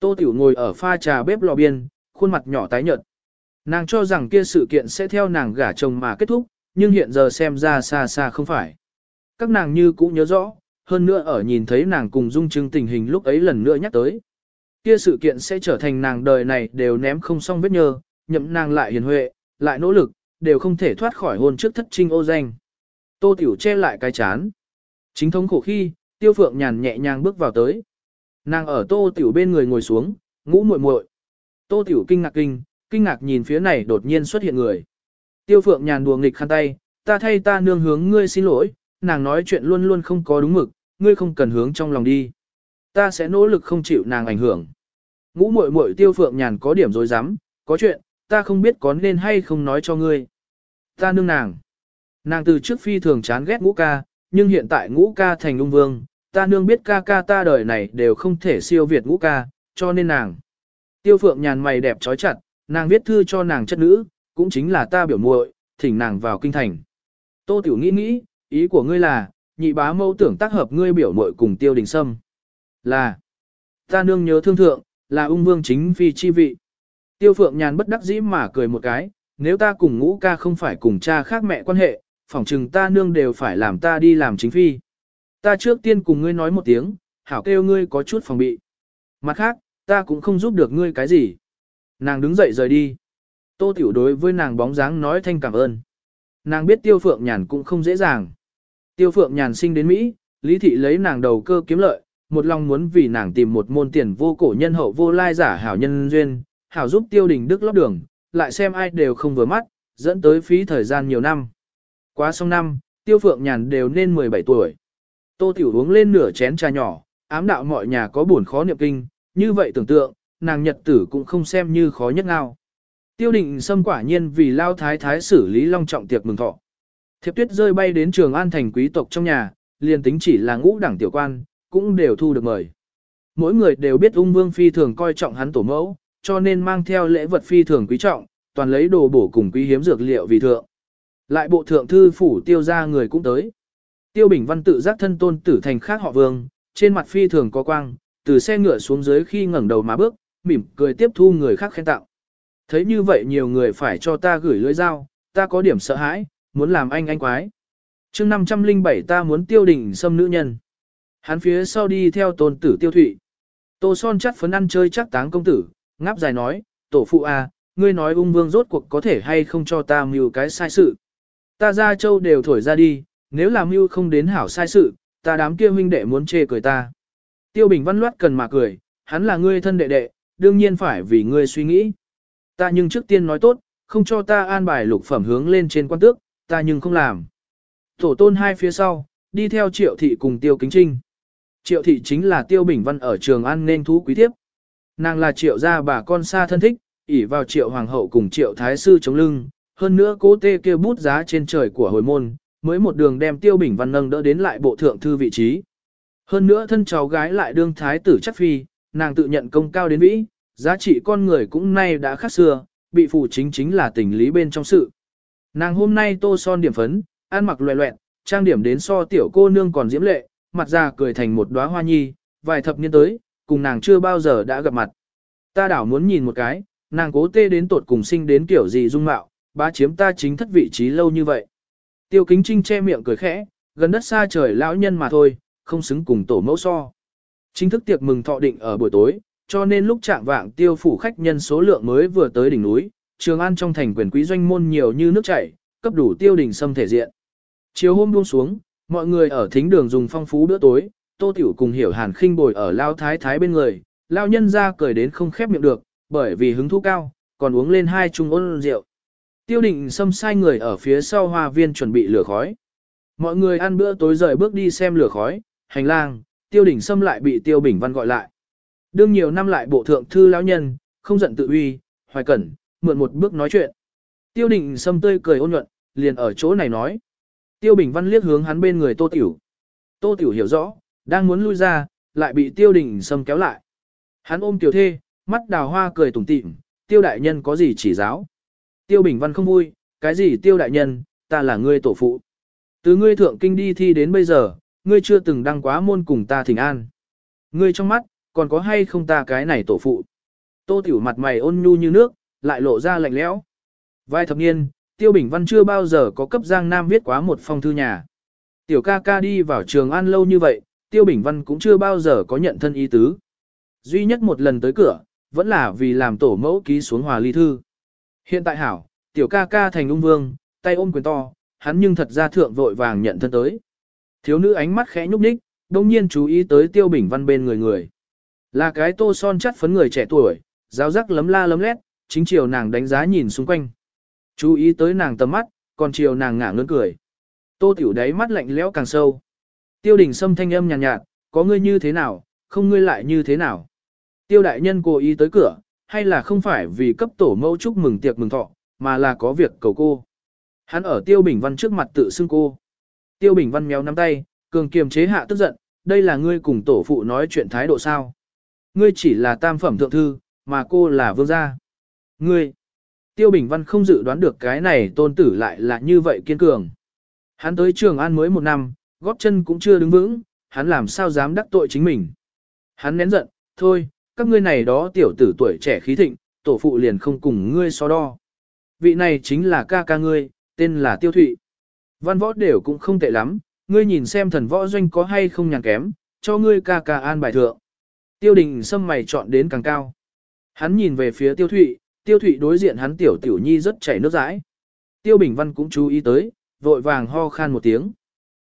Tô Tiểu ngồi ở pha trà bếp lò biên, khuôn mặt nhỏ tái nhợt. Nàng cho rằng kia sự kiện sẽ theo nàng gả chồng mà kết thúc, nhưng hiện giờ xem ra xa xa không phải. Các nàng như cũng nhớ rõ, hơn nữa ở nhìn thấy nàng cùng dung chứng tình hình lúc ấy lần nữa nhắc tới. Kia sự kiện sẽ trở thành nàng đời này đều ném không xong vết nhơ, nhậm nàng lại hiền huệ, lại nỗ lực, đều không thể thoát khỏi hôn trước thất trinh ô danh. Tô Tiểu che lại cái chán. Chính thống khổ khi, Tiêu Phượng nhàn nhẹ nhàng bước vào tới. Nàng ở Tô Tiểu bên người ngồi xuống, ngũ muội muội. Tô Tiểu kinh ngạc kinh, kinh ngạc nhìn phía này đột nhiên xuất hiện người. Tiêu Phượng nhàn đùa nghịch khăn tay, ta thay ta nương hướng ngươi xin lỗi, nàng nói chuyện luôn luôn không có đúng mực, ngươi không cần hướng trong lòng đi. Ta sẽ nỗ lực không chịu nàng ảnh hưởng. Ngũ muội muội Tiêu Phượng nhàn có điểm dối rắm có chuyện, ta không biết có nên hay không nói cho ngươi. Ta nương nàng. Nàng từ trước phi thường chán ghét ngũ ca, nhưng hiện tại ngũ ca thành ung vương, ta nương biết ca ca ta đời này đều không thể siêu việt ngũ ca, cho nên nàng. Tiêu phượng nhàn mày đẹp trói chặt, nàng viết thư cho nàng chất nữ, cũng chính là ta biểu muội, thỉnh nàng vào kinh thành. Tô tiểu nghĩ nghĩ, ý của ngươi là, nhị bá mâu tưởng tác hợp ngươi biểu muội cùng tiêu đình sâm. Là, ta nương nhớ thương thượng, là ung vương chính phi chi vị. Tiêu phượng nhàn bất đắc dĩ mà cười một cái, nếu ta cùng ngũ ca không phải cùng cha khác mẹ quan hệ, phỏng chừng ta nương đều phải làm ta đi làm chính phi. Ta trước tiên cùng ngươi nói một tiếng, hảo kêu ngươi có chút phòng bị. Mặt khác, ta cũng không giúp được ngươi cái gì. Nàng đứng dậy rời đi. Tô Tiểu đối với nàng bóng dáng nói thanh cảm ơn. Nàng biết Tiêu Phượng Nhàn cũng không dễ dàng. Tiêu Phượng Nhàn sinh đến Mỹ, Lý Thị lấy nàng đầu cơ kiếm lợi, một lòng muốn vì nàng tìm một môn tiền vô cổ nhân hậu vô lai giả hảo nhân duyên, hảo giúp tiêu đình đức lót đường, lại xem ai đều không vừa mắt, dẫn tới phí thời gian nhiều năm. Quá xong năm, tiêu phượng nhàn đều nên 17 tuổi. Tô Tiểu uống lên nửa chén trà nhỏ, ám đạo mọi nhà có buồn khó niệm kinh, như vậy tưởng tượng, nàng nhật tử cũng không xem như khó nhất ngao. Tiêu định xâm quả nhiên vì lao thái thái xử lý long trọng tiệc mừng thọ. Thiệp tuyết rơi bay đến trường an thành quý tộc trong nhà, liền tính chỉ là ngũ đẳng tiểu quan, cũng đều thu được mời. Mỗi người đều biết ung vương phi thường coi trọng hắn tổ mẫu, cho nên mang theo lễ vật phi thường quý trọng, toàn lấy đồ bổ cùng quý hiếm dược liệu vì thượng. Lại bộ thượng thư phủ tiêu ra người cũng tới. Tiêu Bình Văn tự giác thân tôn tử thành khác họ vương, trên mặt phi thường có quang, từ xe ngựa xuống dưới khi ngẩng đầu mà bước, mỉm cười tiếp thu người khác khen tặng. Thấy như vậy nhiều người phải cho ta gửi lưỡi dao, ta có điểm sợ hãi, muốn làm anh anh quái. chương 507 ta muốn tiêu đỉnh xâm nữ nhân. Hắn phía sau đi theo tôn tử tiêu thụy. Tô son chắc phấn ăn chơi chắc táng công tử, ngáp dài nói, tổ phụ à, ngươi nói ung vương rốt cuộc có thể hay không cho ta mưu cái sai sự. Ta ra châu đều thổi ra đi, nếu làm mưu không đến hảo sai sự, ta đám kia huynh đệ muốn chê cười ta. Tiêu Bình Văn loát cần mà cười, hắn là ngươi thân đệ đệ, đương nhiên phải vì ngươi suy nghĩ. Ta nhưng trước tiên nói tốt, không cho ta an bài lục phẩm hướng lên trên quan tước, ta nhưng không làm. Tổ tôn hai phía sau, đi theo triệu thị cùng tiêu kính trinh. Triệu thị chính là tiêu bình văn ở trường an nên thú quý thiếp. Nàng là triệu gia bà con xa thân thích, ỉ vào triệu hoàng hậu cùng triệu thái sư chống lưng, hơn nữa cố tê kia bút giá trên trời của hồi môn, mới một đường đem tiêu bình văn nâng đỡ đến lại bộ thượng thư vị trí. Hơn nữa thân cháu gái lại đương thái tử chắc phi, nàng tự nhận công cao đến vĩ, giá trị con người cũng nay đã khác xưa, bị phụ chính chính là tình lý bên trong sự. Nàng hôm nay tô son điểm phấn, ăn mặc loẹ loẹn, trang điểm đến so tiểu cô nương còn diễm lệ, mặt ra cười thành một đóa hoa nhi, vài thập niên tới, cùng nàng chưa bao giờ đã gặp mặt. Ta đảo muốn nhìn một cái, nàng cố tê đến tột cùng sinh đến kiểu gì dung mạo, bá chiếm ta chính thất vị trí lâu như vậy. Tiêu kính trinh che miệng cười khẽ, gần đất xa trời lão nhân mà thôi, không xứng cùng tổ mẫu so. Chính thức tiệc mừng thọ định ở buổi tối, cho nên lúc trạng vạng tiêu phủ khách nhân số lượng mới vừa tới đỉnh núi, trường an trong thành quyền quý doanh môn nhiều như nước chảy, cấp đủ tiêu đỉnh xâm thể diện. Chiều hôm buông xuống, mọi người ở thính đường dùng phong phú bữa tối, tô tiểu cùng hiểu hàn khinh bồi ở lao thái thái bên người, lao nhân ra cười đến không khép miệng được, bởi vì hứng thú cao, còn uống lên hai chung ôn rượu. Tiêu định xâm sai người ở phía sau hoa viên chuẩn bị lửa khói. Mọi người ăn bữa tối rời bước đi xem lửa khói, hành lang, tiêu đỉnh xâm lại bị tiêu bình văn gọi lại. Đương nhiều năm lại bộ thượng thư lão nhân, không giận tự uy, hoài cẩn, mượn một bước nói chuyện. Tiêu đỉnh xâm tươi cười ôn nhuận, liền ở chỗ này nói. Tiêu bình văn liếc hướng hắn bên người tô tiểu. Tô tiểu hiểu rõ, đang muốn lui ra, lại bị tiêu đỉnh xâm kéo lại. Hắn ôm tiểu thê, mắt đào hoa cười tủm tỉm, tiêu đại nhân có gì chỉ giáo. Tiêu bình văn không vui, cái gì tiêu đại nhân, ta là ngươi tổ phụ. Từ ngươi thượng kinh đi thi đến bây giờ, ngươi chưa từng đăng quá môn cùng ta thỉnh an. Ngươi trong mắt, còn có hay không ta cái này tổ phụ. Tô tiểu mặt mày ôn nhu như nước, lại lộ ra lạnh lẽo. Vai thập niên, Tiêu Bình Văn chưa bao giờ có cấp Giang Nam viết quá một phong thư nhà. Tiểu ca ca đi vào trường an lâu như vậy, Tiêu Bình Văn cũng chưa bao giờ có nhận thân ý tứ. Duy nhất một lần tới cửa, vẫn là vì làm tổ mẫu ký xuống hòa ly thư. Hiện tại hảo, tiểu ca ca thành ung vương, tay ôm quyền to, hắn nhưng thật ra thượng vội vàng nhận thân tới. Thiếu nữ ánh mắt khẽ nhúc nhích, đồng nhiên chú ý tới tiêu bình văn bên người người. Là cái tô son chắt phấn người trẻ tuổi, giáo giác lấm la lấm lét, chính chiều nàng đánh giá nhìn xung quanh. Chú ý tới nàng tầm mắt, còn chiều nàng ngả ngớn cười. Tô tiểu đáy mắt lạnh lẽo càng sâu. Tiêu đình sâm thanh âm nhàn nhạt, nhạt, có ngươi như thế nào, không ngươi lại như thế nào. Tiêu đại nhân cố ý tới cửa, hay là không phải vì cấp tổ mẫu chúc mừng tiệc mừng thọ, mà là có việc cầu cô. Hắn ở Tiêu Bình Văn trước mặt tự xưng cô. Tiêu Bình Văn méo nắm tay, cường kiềm chế hạ tức giận, đây là ngươi cùng tổ phụ nói chuyện thái độ sao. Ngươi chỉ là tam phẩm thượng thư, mà cô là vương gia. Ngươi, Tiêu Bình Văn không dự đoán được cái này tôn tử lại là như vậy kiên cường. Hắn tới trường an mới một năm, góp chân cũng chưa đứng vững, hắn làm sao dám đắc tội chính mình. Hắn nén giận, thôi, các ngươi này đó tiểu tử tuổi trẻ khí thịnh, tổ phụ liền không cùng ngươi so đo. Vị này chính là ca ca ngươi, tên là Tiêu Thụy. Văn võ đều cũng không tệ lắm, ngươi nhìn xem thần võ doanh có hay không nhàn kém, cho ngươi ca ca an bài thượng. Tiêu đình xâm mày chọn đến càng cao. Hắn nhìn về phía Tiêu Thụy, Tiêu Thụy đối diện hắn tiểu tiểu nhi rất chảy nước rãi. Tiêu Bình Văn cũng chú ý tới, vội vàng ho khan một tiếng.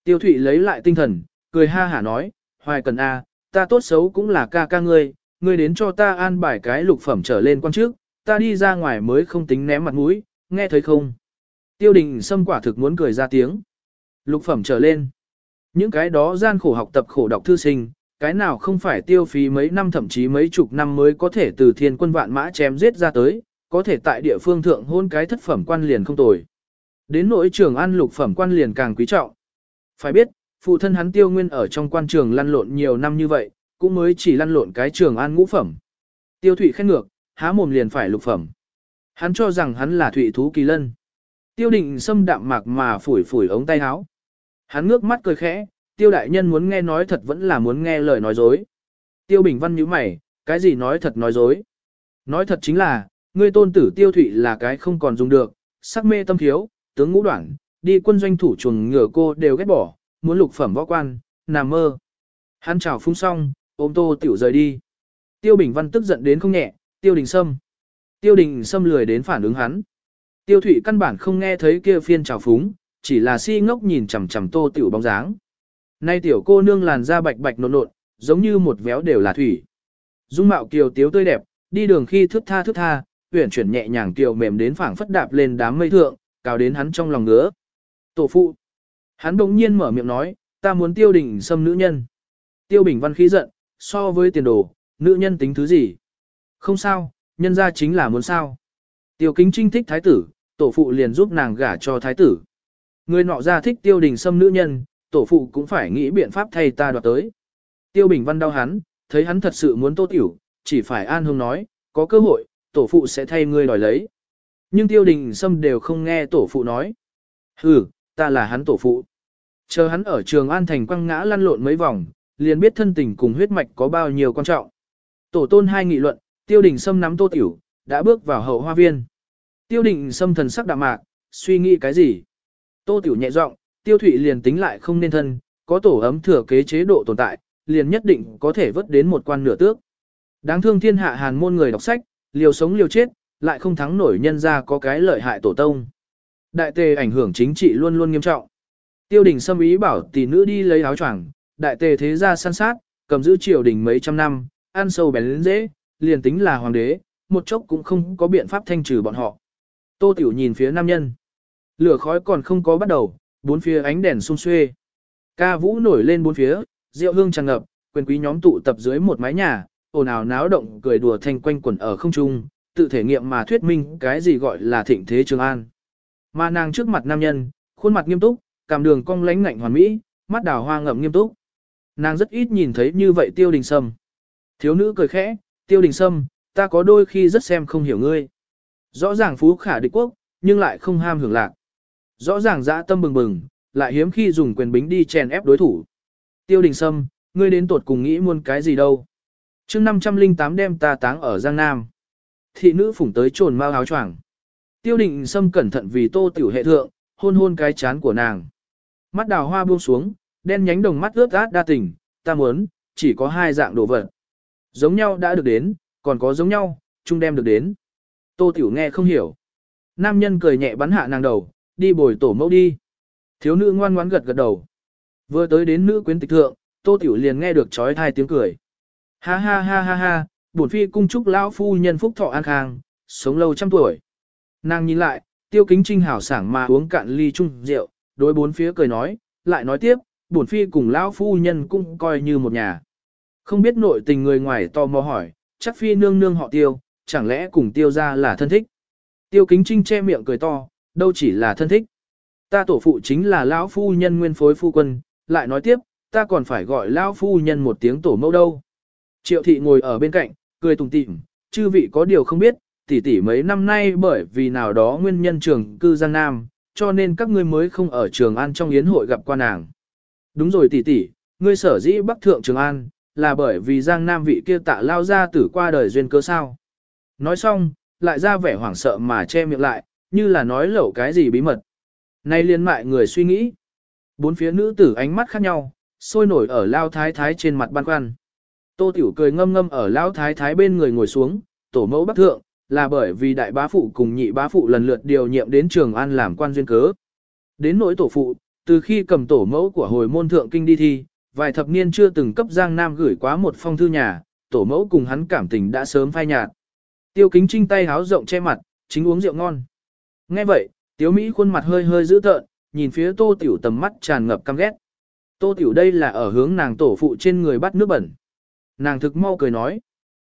Tiêu Thụy lấy lại tinh thần, cười ha hả nói, hoài cần a, ta tốt xấu cũng là ca ca ngươi, ngươi đến cho ta an bài cái lục phẩm trở lên quan trước, ta đi ra ngoài mới không tính ném mặt mũi, nghe thấy không? Tiêu đình Sâm quả thực muốn cười ra tiếng. Lục phẩm trở lên. Những cái đó gian khổ học tập khổ đọc thư sinh, cái nào không phải tiêu phí mấy năm thậm chí mấy chục năm mới có thể từ thiên quân vạn mã chém giết ra tới, có thể tại địa phương thượng hôn cái thất phẩm quan liền không tồi. Đến nỗi trường an lục phẩm quan liền càng quý trọng. Phải biết, phụ thân hắn tiêu nguyên ở trong quan trường lăn lộn nhiều năm như vậy, cũng mới chỉ lăn lộn cái trường an ngũ phẩm. Tiêu thụy khen ngược, há mồm liền phải lục phẩm. Hắn cho rằng hắn là thụy thú kỳ lân. Tiêu định xâm đạm mạc mà phủi phủi ống tay áo. Hắn ngước mắt cười khẽ, tiêu đại nhân muốn nghe nói thật vẫn là muốn nghe lời nói dối. Tiêu bình văn nhíu mày, cái gì nói thật nói dối. Nói thật chính là, ngươi tôn tử tiêu thụy là cái không còn dùng được, sắc mê tâm thiếu, tướng ngũ đoạn, đi quân doanh thủ chuồng ngựa cô đều ghét bỏ, muốn lục phẩm võ quan, nằm mơ. Hắn chào phung xong, ôm tô tiểu rời đi. Tiêu bình văn tức giận đến không nhẹ, tiêu đình sâm. Tiêu đình sâm lười đến phản ứng hắn. Tiêu thụy căn bản không nghe thấy kia phiên trào phúng, chỉ là si ngốc nhìn chằm chằm tô tiểu bóng dáng. Nay tiểu cô nương làn da bạch bạch nộn nộn, giống như một véo đều là thủy. Dung mạo kiều tiếu tươi đẹp, đi đường khi thước tha thước tha, uyển chuyển nhẹ nhàng kiều mềm đến phảng phất đạp lên đám mây thượng, cao đến hắn trong lòng ngứa. Tổ phụ. Hắn đống nhiên mở miệng nói, ta muốn tiêu đình xâm nữ nhân. Tiêu bình văn khí giận, so với tiền đồ, nữ nhân tính thứ gì? Không sao, nhân ra chính là muốn sao. Tiêu kính trinh thích thái tử, tổ phụ liền giúp nàng gả cho thái tử. Người nọ ra thích tiêu đình xâm nữ nhân, tổ phụ cũng phải nghĩ biện pháp thay ta đoạt tới. Tiêu bình văn đau hắn, thấy hắn thật sự muốn tô tiểu, chỉ phải an hông nói, có cơ hội, tổ phụ sẽ thay ngươi đòi lấy. Nhưng tiêu đình xâm đều không nghe tổ phụ nói. Ừ, ta là hắn tổ phụ. Chờ hắn ở trường An Thành quăng ngã lăn lộn mấy vòng, liền biết thân tình cùng huyết mạch có bao nhiêu quan trọng. Tổ tôn hai nghị luận, tiêu đình sâm nắm tô tiểu, đã bước vào hậu hoa viên. Tiêu đình sâm thần sắc đạm mạc, suy nghĩ cái gì? Tô tiểu nhẹ giọng, tiêu thụy liền tính lại không nên thân, có tổ ấm thừa kế chế độ tồn tại, liền nhất định có thể vớt đến một quan nửa tước. Đáng thương thiên hạ hàn môn người đọc sách, liều sống liều chết, lại không thắng nổi nhân ra có cái lợi hại tổ tông. Đại tề ảnh hưởng chính trị luôn luôn nghiêm trọng. Tiêu đình xâm ý bảo tỷ nữ đi lấy áo choàng, đại tề thế gia săn sát, cầm giữ triều đình mấy trăm năm, ăn sâu bén lên dễ, liền tính là hoàng đế, một chốc cũng không có biện pháp thanh trừ bọn họ. Tô Tiểu nhìn phía nam nhân. Lửa khói còn không có bắt đầu, bốn phía ánh đèn sung xuê. Ca vũ nổi lên bốn phía, rượu hương tràn ngập, quyền quý nhóm tụ tập dưới một mái nhà, ồn ào náo động cười đùa thanh quanh quẩn ở không trung, tự thể nghiệm mà thuyết minh cái gì gọi là thịnh thế Trường An. Mà nàng trước mặt nam nhân, khuôn mặt nghiêm túc, cảm đường cong lánh ngạnh hoàn mỹ, mắt đào hoa ngậm nghiêm túc. Nàng rất ít nhìn thấy như vậy tiêu đình sâm. Thiếu nữ cười khẽ, tiêu đình sâm, ta có đôi khi rất xem không hiểu ngươi. Rõ ràng phú khả địch quốc, nhưng lại không ham hưởng lạc. Rõ ràng dã tâm bừng bừng, lại hiếm khi dùng quyền bính đi chèn ép đối thủ. Tiêu đình sâm, ngươi đến tột cùng nghĩ muôn cái gì đâu. chương 508 đem ta táng ở Giang Nam. Thị nữ phủng tới trồn mau áo choàng. Tiêu đình sâm cẩn thận vì tô tiểu hệ thượng, hôn hôn cái chán của nàng. Mắt đào hoa buông xuống, đen nhánh đồng mắt ướt át đa tình, ta muốn, chỉ có hai dạng đồ vật. Giống nhau đã được đến, còn có giống nhau, chung đem được đến. Tô tiểu nghe không hiểu. Nam nhân cười nhẹ bắn hạ nàng đầu, đi bồi tổ mẫu đi. Thiếu nữ ngoan ngoãn gật gật đầu. Vừa tới đến nữ quyến tịch thượng, tô tiểu liền nghe được trói thai tiếng cười. Ha ha ha ha ha, bổn phi cung chúc lão phu nhân phúc thọ an khang, sống lâu trăm tuổi. Nàng nhìn lại, tiêu kính trinh hảo sảng mà uống cạn ly chung rượu, đối bốn phía cười nói, lại nói tiếp, bổn phi cùng lão phu nhân cũng coi như một nhà. Không biết nội tình người ngoài tò mò hỏi, chắc phi nương nương họ tiêu, chẳng lẽ cùng tiêu ra là thân thích. Tiêu kính trinh che miệng cười to, đâu chỉ là thân thích. Ta tổ phụ chính là lão phu nhân nguyên phối phu quân, lại nói tiếp, ta còn phải gọi lão phu nhân một tiếng tổ mẫu đâu. Triệu thị ngồi ở bên cạnh, cười tùng tịm, chư vị có điều không biết, tỷ tỷ mấy năm nay bởi vì nào đó nguyên nhân trường cư Giang Nam, cho nên các ngươi mới không ở Trường An trong yến hội gặp qua nàng. Đúng rồi tỷ tỷ, ngươi sở dĩ Bắc Thượng Trường An, là bởi vì Giang Nam vị kia tạ lao ra tử qua đời duyên cớ sao. Nói xong, lại ra vẻ hoảng sợ mà che miệng lại, như là nói lẩu cái gì bí mật. Nay liên mại người suy nghĩ. Bốn phía nữ tử ánh mắt khác nhau, sôi nổi ở lao thái thái trên mặt ban quan. Tô Tiểu cười ngâm ngâm ở lao thái thái bên người ngồi xuống, tổ mẫu bắc thượng, là bởi vì đại bá phụ cùng nhị bá phụ lần lượt điều nhiệm đến trường an làm quan duyên cớ. Đến nỗi tổ phụ, từ khi cầm tổ mẫu của hồi môn thượng kinh đi thi, vài thập niên chưa từng cấp Giang Nam gửi quá một phong thư nhà, tổ mẫu cùng hắn cảm tình đã sớm phai nhạt. Tiêu kính trinh tay háo rộng che mặt, chính uống rượu ngon. Nghe vậy, Tiếu Mỹ khuôn mặt hơi hơi dữ tợn, nhìn phía tô tiểu tầm mắt tràn ngập căm ghét. Tô tiểu đây là ở hướng nàng tổ phụ trên người bắt nước bẩn. Nàng thực mau cười nói.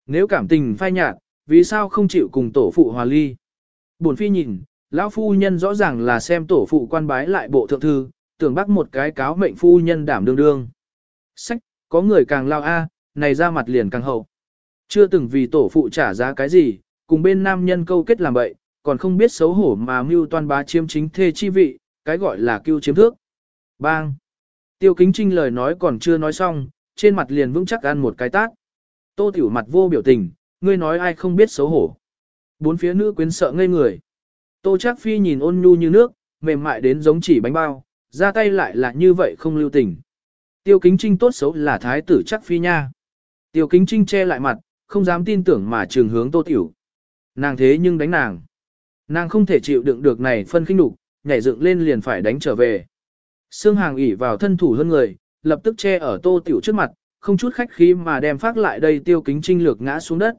Nếu cảm tình phai nhạt, vì sao không chịu cùng tổ phụ hòa ly? Bổn phi nhìn, lão phu nhân rõ ràng là xem tổ phụ quan bái lại bộ thượng thư, tưởng bắt một cái cáo mệnh phu nhân đảm đương đương. Sách, có người càng lao a, này ra mặt liền càng hậu. Chưa từng vì tổ phụ trả giá cái gì, cùng bên nam nhân câu kết làm vậy, còn không biết xấu hổ mà mưu toan bá chiếm chính thê chi vị, cái gọi là cưu chiếm thước. Bang! Tiêu kính trinh lời nói còn chưa nói xong, trên mặt liền vững chắc ăn một cái tát. Tô tiểu mặt vô biểu tình, ngươi nói ai không biết xấu hổ. Bốn phía nữ quyến sợ ngây người. Tô chắc phi nhìn ôn nhu như nước, mềm mại đến giống chỉ bánh bao, ra tay lại là như vậy không lưu tình. Tiêu kính trinh tốt xấu là thái tử chắc phi nha. Tiêu kính trinh che lại mặt, không dám tin tưởng mà trường hướng tô tiểu. Nàng thế nhưng đánh nàng. Nàng không thể chịu đựng được này phân khinh đục, nhảy dựng lên liền phải đánh trở về. Sương hàng ủy vào thân thủ hơn người, lập tức che ở tô tiểu trước mặt, không chút khách khí mà đem phát lại đây tiêu kính trinh lược ngã xuống đất.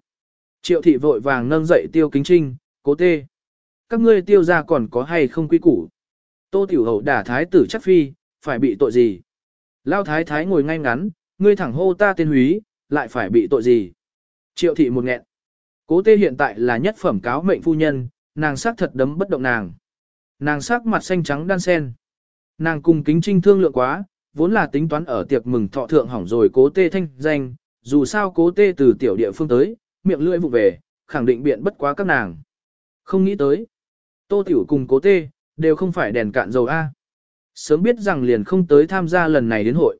Triệu thị vội vàng nâng dậy tiêu kính trinh, cố tê. Các ngươi tiêu ra còn có hay không quy củ. Tô tiểu hậu đả thái tử chắc phi, phải bị tội gì? Lao thái thái ngồi ngay ngắn, ngươi thẳng hô ta tên húy, lại phải bị tội gì? Triệu thị một nghẹn. Cố tê hiện tại là nhất phẩm cáo mệnh phu nhân, nàng sắc thật đấm bất động nàng. Nàng sắc mặt xanh trắng đan sen. Nàng cùng kính trinh thương lượng quá, vốn là tính toán ở tiệc mừng thọ thượng hỏng rồi cố tê thanh danh, dù sao cố tê từ tiểu địa phương tới, miệng lưỡi vụ về, khẳng định biện bất quá các nàng. Không nghĩ tới. Tô tiểu cùng cố tê, đều không phải đèn cạn dầu A. Sớm biết rằng liền không tới tham gia lần này đến hội.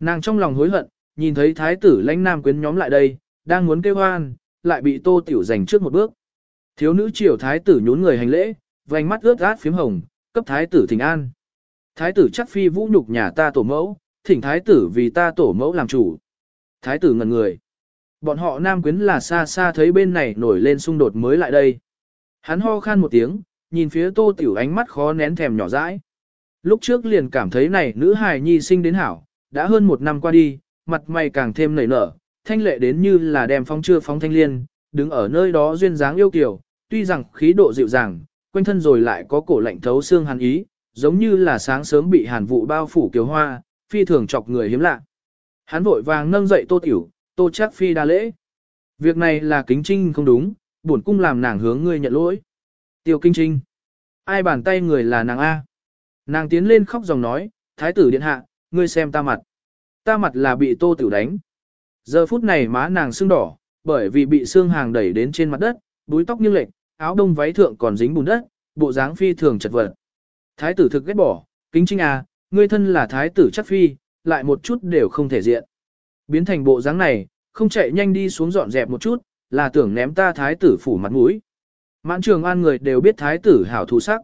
Nàng trong lòng hối hận, nhìn thấy thái tử lãnh nam quyến nhóm lại đây, đang muốn kêu hoan, lại bị tô tiểu giành trước một bước. Thiếu nữ triều thái tử nhún người hành lễ, vành mắt ướt át phím hồng, cấp thái tử thỉnh an. Thái tử chắc phi vũ nhục nhà ta tổ mẫu, thỉnh thái tử vì ta tổ mẫu làm chủ. Thái tử ngẩn người. Bọn họ nam quyến là xa xa thấy bên này nổi lên xung đột mới lại đây. Hắn ho khan một tiếng, nhìn phía tô tiểu ánh mắt khó nén thèm nhỏ dãi. Lúc trước liền cảm thấy này nữ hài nhi sinh đến hảo, đã hơn một năm qua đi, mặt mày càng thêm nảy nở, thanh lệ đến như là đem phong chưa phóng thanh liên, đứng ở nơi đó duyên dáng yêu kiều, tuy rằng khí độ dịu dàng, quanh thân rồi lại có cổ lạnh thấu xương hàn ý, giống như là sáng sớm bị hàn vụ bao phủ kiều hoa, phi thường chọc người hiếm lạ. Hắn vội vàng nâng dậy tô tiểu, tô chắc phi đa lễ. Việc này là kính trinh không đúng, bổn cung làm nàng hướng ngươi nhận lỗi. Tiêu kinh trinh. Ai bàn tay người là nàng A. Nàng tiến lên khóc dòng nói, thái tử điện hạ, ngươi xem ta mặt. Ta mặt là bị tô tiểu đánh. Giờ phút này má nàng sưng đỏ, bởi vì bị xương hàng đẩy đến trên mặt đất, búi tóc như lệch, áo đông váy thượng còn dính bùn đất, bộ dáng phi thường chật vật. Thái tử thực ghét bỏ, kính trinh à, ngươi thân là thái tử chắc phi, lại một chút đều không thể diện. Biến thành bộ dáng này, không chạy nhanh đi xuống dọn dẹp một chút, là tưởng ném ta thái tử phủ mặt mũi. Mãn trường an người đều biết thái tử hảo thủ sắc.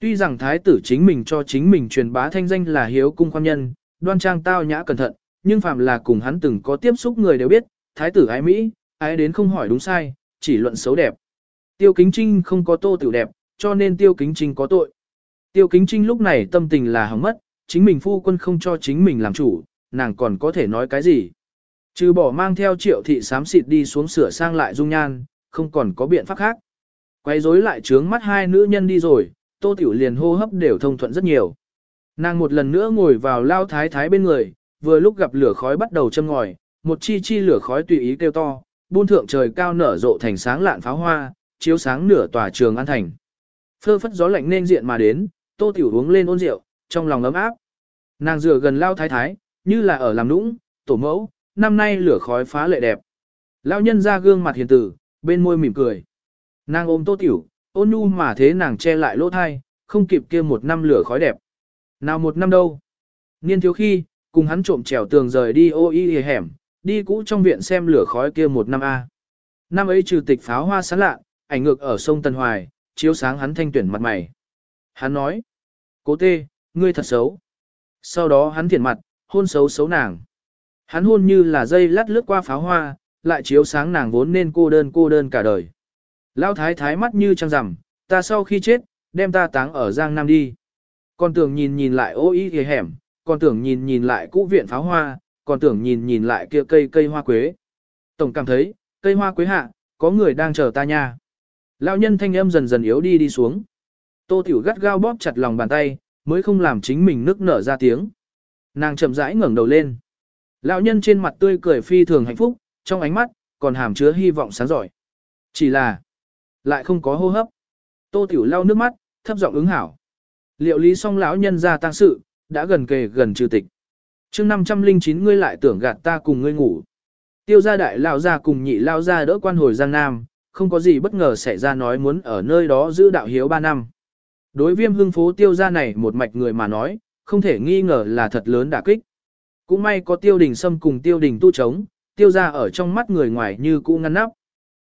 Tuy rằng thái tử chính mình cho chính mình truyền bá thanh danh là hiếu cung quan nhân, đoan trang tao nhã cẩn thận, nhưng phạm là cùng hắn từng có tiếp xúc người đều biết, thái tử ái Mỹ, ái đến không hỏi đúng sai, chỉ luận xấu đẹp. Tiêu kính trinh không có tô tiểu đẹp, cho nên tiêu kính trinh có tội. Tiêu kính trinh lúc này tâm tình là hỏng mất, chính mình phu quân không cho chính mình làm chủ, nàng còn có thể nói cái gì. Trừ bỏ mang theo triệu thị sám xịt đi xuống sửa sang lại dung nhan, không còn có biện pháp khác. Quay rối lại trướng mắt hai nữ nhân đi rồi, tô tiểu liền hô hấp đều thông thuận rất nhiều. Nàng một lần nữa ngồi vào lao thái thái bên người, vừa lúc gặp lửa khói bắt đầu châm ngòi, một chi chi lửa khói tùy ý kêu to, buôn thượng trời cao nở rộ thành sáng lạn pháo hoa, chiếu sáng nửa tòa trường an thành. Phơ phất gió lạnh nên diện mà đến, tô tiểu uống lên ôn rượu, trong lòng ấm áp. Nàng dựa gần lao thái thái, như là ở làm nũng, tổ mẫu, năm nay lửa khói phá lệ đẹp. Lao nhân ra gương mặt hiền tử, bên môi mỉm cười. Nàng ôm tô tiểu, ôn nhu mà thế nàng che lại lỗ thai, không kịp kia một năm lửa khói đẹp. Nào một năm đâu. Niên thiếu khi, cùng hắn trộm trèo tường rời đi ô y hẻm, đi cũ trong viện xem lửa khói kia một năm A. Năm ấy trừ tịch pháo hoa sáng lạ, ảnh ngược ở sông Tân Hoài, chiếu sáng hắn thanh tuyển mặt mày. Hắn nói, cố tê, ngươi thật xấu. Sau đó hắn thiện mặt, hôn xấu xấu nàng. Hắn hôn như là dây lát lướt qua pháo hoa, lại chiếu sáng nàng vốn nên cô đơn cô đơn cả đời. Lao thái thái mắt như trăng rằm, ta sau khi chết, đem ta táng ở Giang Nam đi. Con tưởng nhìn nhìn lại ô ý hề hẻm, còn tưởng nhìn nhìn lại cũ viện pháo hoa, còn tưởng nhìn nhìn lại kia cây cây hoa quế. Tổng cảm thấy, cây hoa quế hạ, có người đang chờ ta nha. Lão nhân thanh âm dần dần yếu đi đi xuống. Tô Tiểu gắt gao bóp chặt lòng bàn tay, mới không làm chính mình nức nở ra tiếng. Nàng chậm rãi ngẩng đầu lên. Lão nhân trên mặt tươi cười phi thường hạnh phúc, trong ánh mắt, còn hàm chứa hy vọng sáng giỏi. Chỉ là, lại không có hô hấp. Tô Tiểu lau nước mắt, thấp giọng ứng hảo. Liệu lý song lão nhân ra tăng sự, đã gần kề gần trừ tịch. chương 509 ngươi lại tưởng gạt ta cùng ngươi ngủ. Tiêu gia đại lao ra cùng nhị lao ra đỡ quan hồi Giang Nam, không có gì bất ngờ xảy ra nói muốn ở nơi đó giữ đạo hiếu 3 năm. Đối viêm hương phố tiêu gia này một mạch người mà nói, không thể nghi ngờ là thật lớn đả kích. Cũng may có tiêu đình xâm cùng tiêu đình tu chống, tiêu gia ở trong mắt người ngoài như cũ ngăn nắp.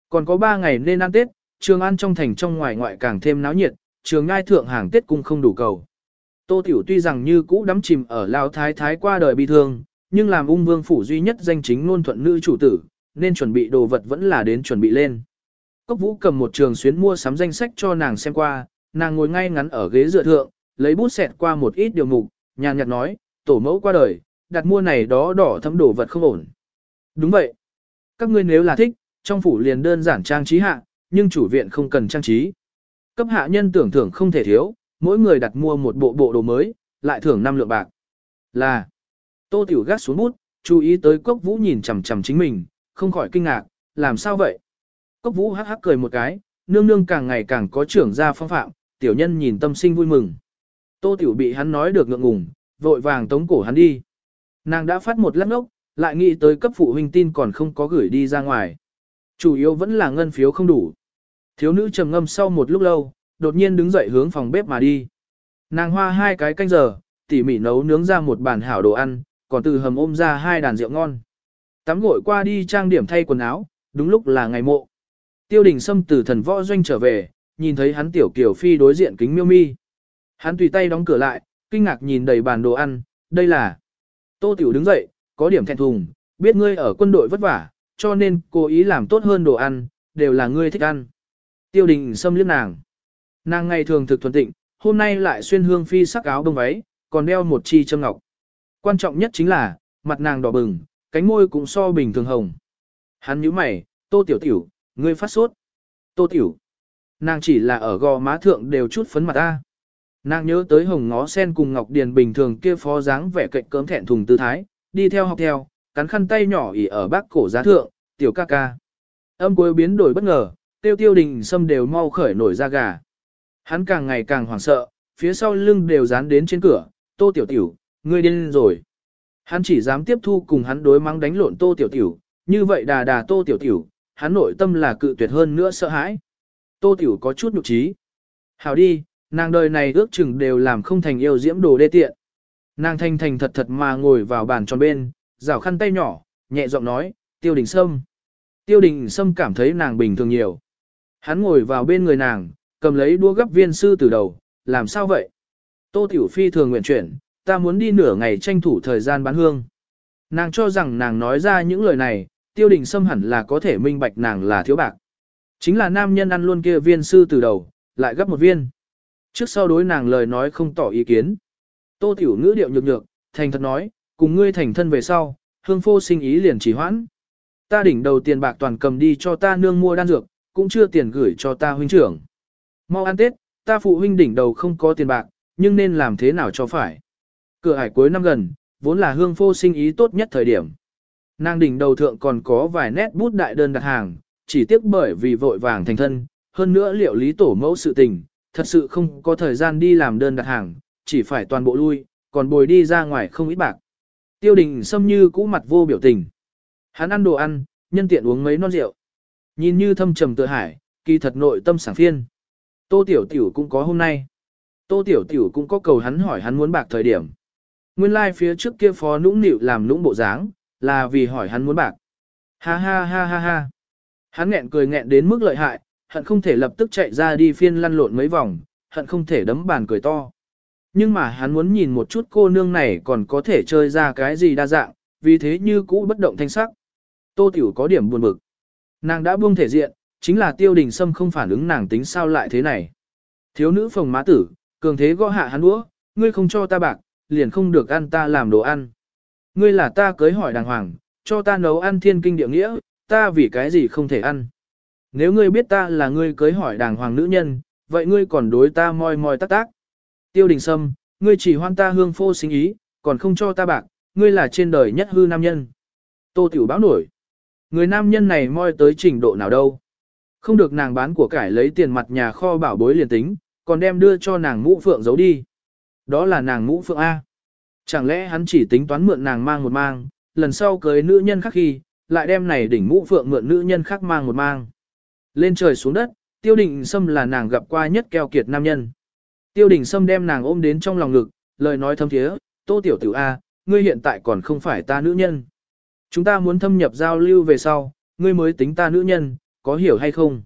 Còn có 3 ngày nên ăn Tết, trường ăn trong thành trong ngoài ngoại càng thêm náo nhiệt, trường ngai thượng hàng Tết cung không đủ cầu. Tô Tiểu tuy rằng như cũ đắm chìm ở Lao Thái Thái qua đời bi thương, nhưng làm ung vương phủ duy nhất danh chính ngôn thuận nữ chủ tử, nên chuẩn bị đồ vật vẫn là đến chuẩn bị lên. Cốc vũ cầm một trường xuyến mua sắm danh sách cho nàng xem qua, nàng ngồi ngay ngắn ở ghế dựa thượng, lấy bút xẹt qua một ít điều mục, nhàn nhạt nói, tổ mẫu qua đời, đặt mua này đó đỏ thấm đồ vật không ổn. Đúng vậy. Các ngươi nếu là thích, trong phủ liền đơn giản trang trí hạ, nhưng chủ viện không cần trang trí. Cấp hạ nhân tưởng thưởng không thể thiếu, mỗi người đặt mua một bộ bộ đồ mới, lại thưởng 5 lượng bạc. Là, tô tiểu gác xuống bút, chú ý tới cốc vũ nhìn chằm chằm chính mình, không khỏi kinh ngạc, làm sao vậy? Cốc vũ hắc hắc cười một cái, nương nương càng ngày càng có trưởng ra phong phạm, tiểu nhân nhìn tâm sinh vui mừng. Tô tiểu bị hắn nói được ngượng ngùng, vội vàng tống cổ hắn đi. Nàng đã phát một lát ốc, lại nghĩ tới cấp phụ huynh tin còn không có gửi đi ra ngoài. Chủ yếu vẫn là ngân phiếu không đủ. Thiếu nữ trầm ngâm sau một lúc lâu, đột nhiên đứng dậy hướng phòng bếp mà đi. Nàng hoa hai cái canh giờ, tỉ mỉ nấu nướng ra một bàn hảo đồ ăn, còn từ hầm ôm ra hai đàn rượu ngon. Tắm gội qua đi trang điểm thay quần áo, đúng lúc là ngày mộ. Tiêu đình Sâm từ thần võ doanh trở về, nhìn thấy hắn tiểu kiểu phi đối diện kính miêu mi. Hắn tùy tay đóng cửa lại, kinh ngạc nhìn đầy bàn đồ ăn, đây là. Tô tiểu đứng dậy, có điểm thẹn thùng, biết ngươi ở quân đội vất vả, cho nên cố ý làm tốt hơn đồ ăn, đều là ngươi thích ăn. Tiêu đình Sâm liếc nàng. Nàng ngày thường thực thuần tịnh, hôm nay lại xuyên hương phi sắc áo bông váy, còn đeo một chi châm ngọc. Quan trọng nhất chính là, mặt nàng đỏ bừng, cánh môi cũng so bình thường hồng. Hắn nhíu mày, tô tiểu tiểu, ngươi phát sốt. Tô tiểu. Nàng chỉ là ở gò má thượng đều chút phấn mặt ta. Nàng nhớ tới hồng ngó sen cùng Ngọc Điền bình thường kia phó dáng vẻ cạnh cớm thẹn thùng tư thái, đi theo học theo, cắn khăn tay nhỏ ỉ ở bác cổ giá thượng, tiểu ca ca. Âm cuối biến đổi bất ngờ, tiêu tiêu đình Sâm đều mau khởi nổi ra gà. Hắn càng ngày càng hoảng sợ, phía sau lưng đều dán đến trên cửa, tô tiểu tiểu, ngươi điên rồi. Hắn chỉ dám tiếp thu cùng hắn đối mắng đánh lộn tô tiểu tiểu, như vậy đà đà tô tiểu tiểu, hắn nội tâm là cự tuyệt hơn nữa sợ hãi. Tô tiểu có chút nhục trí. Hảo đi, nàng đời này ước chừng đều làm không thành yêu diễm đồ đê tiện. Nàng thanh thành thật thật mà ngồi vào bàn tròn bên, rảo khăn tay nhỏ, nhẹ giọng nói, tiêu đình sâm. Tiêu đình sâm cảm thấy nàng bình thường nhiều. Hắn ngồi vào bên người nàng, cầm lấy đua gấp viên sư từ đầu, làm sao vậy? Tô Tiểu Phi thường nguyện chuyển, ta muốn đi nửa ngày tranh thủ thời gian bán hương. Nàng cho rằng nàng nói ra những lời này, tiêu đình xâm hẳn là có thể minh bạch nàng là thiếu bạc. Chính là nam nhân ăn luôn kia viên sư từ đầu, lại gấp một viên. Trước sau đối nàng lời nói không tỏ ý kiến. Tô Tiểu ngữ điệu nhược nhược, thành thật nói, cùng ngươi thành thân về sau, hương phô sinh ý liền chỉ hoãn. Ta đỉnh đầu tiền bạc toàn cầm đi cho ta nương mua đan dược, cũng chưa tiền gửi cho ta huynh trưởng. Mau ăn Tết, ta phụ huynh đỉnh đầu không có tiền bạc, nhưng nên làm thế nào cho phải. Cửa hải cuối năm gần, vốn là hương phô sinh ý tốt nhất thời điểm. Nàng đỉnh đầu thượng còn có vài nét bút đại đơn đặt hàng, chỉ tiếc bởi vì vội vàng thành thân, hơn nữa liệu lý tổ mẫu sự tình, thật sự không có thời gian đi làm đơn đặt hàng, chỉ phải toàn bộ lui, còn bồi đi ra ngoài không ít bạc. Tiêu đình xâm như cũ mặt vô biểu tình. Hắn ăn đồ ăn, nhân tiện uống mấy non rượu. Nhìn như thâm trầm tự hải, kỳ thật nội tâm sảng phiên. Tô Tiểu Tiểu cũng có hôm nay. Tô Tiểu Tiểu cũng có cầu hắn hỏi hắn muốn bạc thời điểm. Nguyên lai like phía trước kia phó nũng nịu làm nũng bộ dáng, là vì hỏi hắn muốn bạc. Ha ha ha ha ha. Hắn nghẹn cười nghẹn đến mức lợi hại, hận không thể lập tức chạy ra đi phiên lăn lộn mấy vòng, hận không thể đấm bàn cười to. Nhưng mà hắn muốn nhìn một chút cô nương này còn có thể chơi ra cái gì đa dạng, vì thế như cũ bất động thanh sắc. Tô Tiểu có điểm buồn bực. Nàng đã buông thể diện, chính là tiêu đình sâm không phản ứng nàng tính sao lại thế này. Thiếu nữ phòng má tử, cường thế gõ hạ hắn đũa, ngươi không cho ta bạc, liền không được ăn ta làm đồ ăn. Ngươi là ta cưới hỏi đàng hoàng, cho ta nấu ăn thiên kinh địa nghĩa, ta vì cái gì không thể ăn. Nếu ngươi biết ta là ngươi cưới hỏi đàng hoàng nữ nhân, vậy ngươi còn đối ta moi moi tác tác. Tiêu đình sâm, ngươi chỉ hoan ta hương phô sinh ý, còn không cho ta bạc, ngươi là trên đời nhất hư nam nhân. Tô tiểu báo nổi. Người nam nhân này moi tới trình độ nào đâu. Không được nàng bán của cải lấy tiền mặt nhà kho bảo bối liền tính, còn đem đưa cho nàng mũ phượng giấu đi. Đó là nàng mũ phượng A. Chẳng lẽ hắn chỉ tính toán mượn nàng mang một mang, lần sau cưới nữ nhân khác khi, lại đem này đỉnh mũ phượng mượn nữ nhân khác mang một mang. Lên trời xuống đất, tiêu đình sâm là nàng gặp qua nhất keo kiệt nam nhân. Tiêu đình sâm đem nàng ôm đến trong lòng ngực, lời nói thâm thiế, tô tiểu tiểu A, ngươi hiện tại còn không phải ta nữ nhân. Chúng ta muốn thâm nhập giao lưu về sau, ngươi mới tính ta nữ nhân, có hiểu hay không?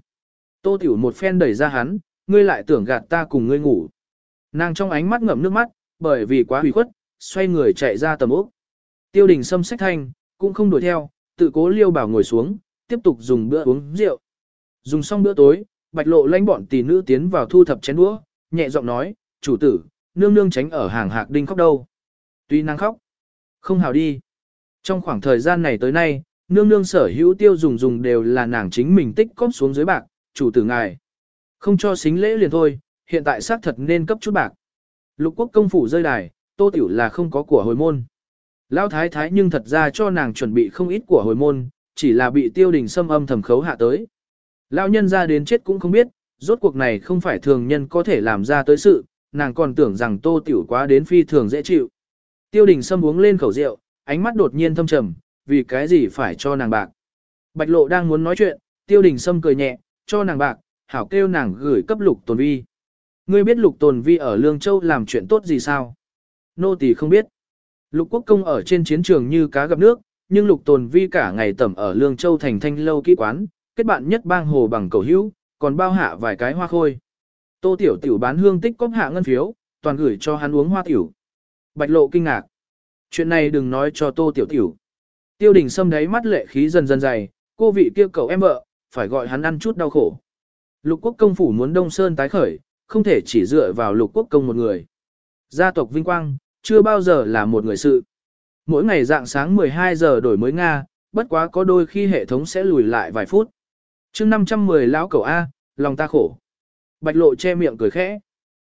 Tô tiểu một phen đẩy ra hắn, ngươi lại tưởng gạt ta cùng ngươi ngủ. Nàng trong ánh mắt ngậm nước mắt, bởi vì quá hủy khuất, xoay người chạy ra tầm ốc. Tiêu đình sâm sách thanh, cũng không đuổi theo, tự cố liêu bảo ngồi xuống, tiếp tục dùng bữa uống rượu. Dùng xong bữa tối, bạch lộ lãnh bọn tỷ nữ tiến vào thu thập chén đũa, nhẹ giọng nói, chủ tử, nương nương tránh ở hàng hạc đinh khóc đâu. Tuy nàng khóc, không hào đi. Trong khoảng thời gian này tới nay, nương nương sở hữu tiêu dùng dùng đều là nàng chính mình tích cóp xuống dưới bạc, chủ tử ngài. Không cho xính lễ liền thôi, hiện tại xác thật nên cấp chút bạc. Lục quốc công phủ rơi đài, tô tiểu là không có của hồi môn. Lão thái thái nhưng thật ra cho nàng chuẩn bị không ít của hồi môn, chỉ là bị tiêu đình xâm âm thầm khấu hạ tới. Lão nhân ra đến chết cũng không biết, rốt cuộc này không phải thường nhân có thể làm ra tới sự, nàng còn tưởng rằng tô tiểu quá đến phi thường dễ chịu. Tiêu đình xâm uống lên khẩu rượu, ánh mắt đột nhiên thâm trầm, vì cái gì phải cho nàng bạc. Bạch lộ đang muốn nói chuyện, tiêu đình Sâm cười nhẹ, cho nàng bạc, hảo kêu nàng gửi cấp lục tồn vi. Ngươi biết lục tồn vi ở Lương Châu làm chuyện tốt gì sao? Nô tỳ không biết. Lục quốc công ở trên chiến trường như cá gặp nước, nhưng lục tồn vi cả ngày tẩm ở Lương Châu thành thanh lâu kỹ quán, kết bạn nhất bang hồ bằng cầu hữu, còn bao hạ vài cái hoa khôi. Tô tiểu tiểu bán hương tích cóp hạ ngân phiếu, toàn gửi cho hắn uống hoa tiểu. Bạch lộ kinh ngạc. Chuyện này đừng nói cho tô tiểu tiểu. Tiêu đình sâm đáy mắt lệ khí dần dần dày, cô vị kia cầu em vợ, phải gọi hắn ăn chút đau khổ. Lục quốc công phủ muốn Đông Sơn tái khởi, không thể chỉ dựa vào lục quốc công một người. Gia tộc vinh quang, chưa bao giờ là một người sự. Mỗi ngày dạng sáng 12 giờ đổi mới Nga, bất quá có đôi khi hệ thống sẽ lùi lại vài phút. chương 510 lão cầu A, lòng ta khổ. Bạch lộ che miệng cười khẽ.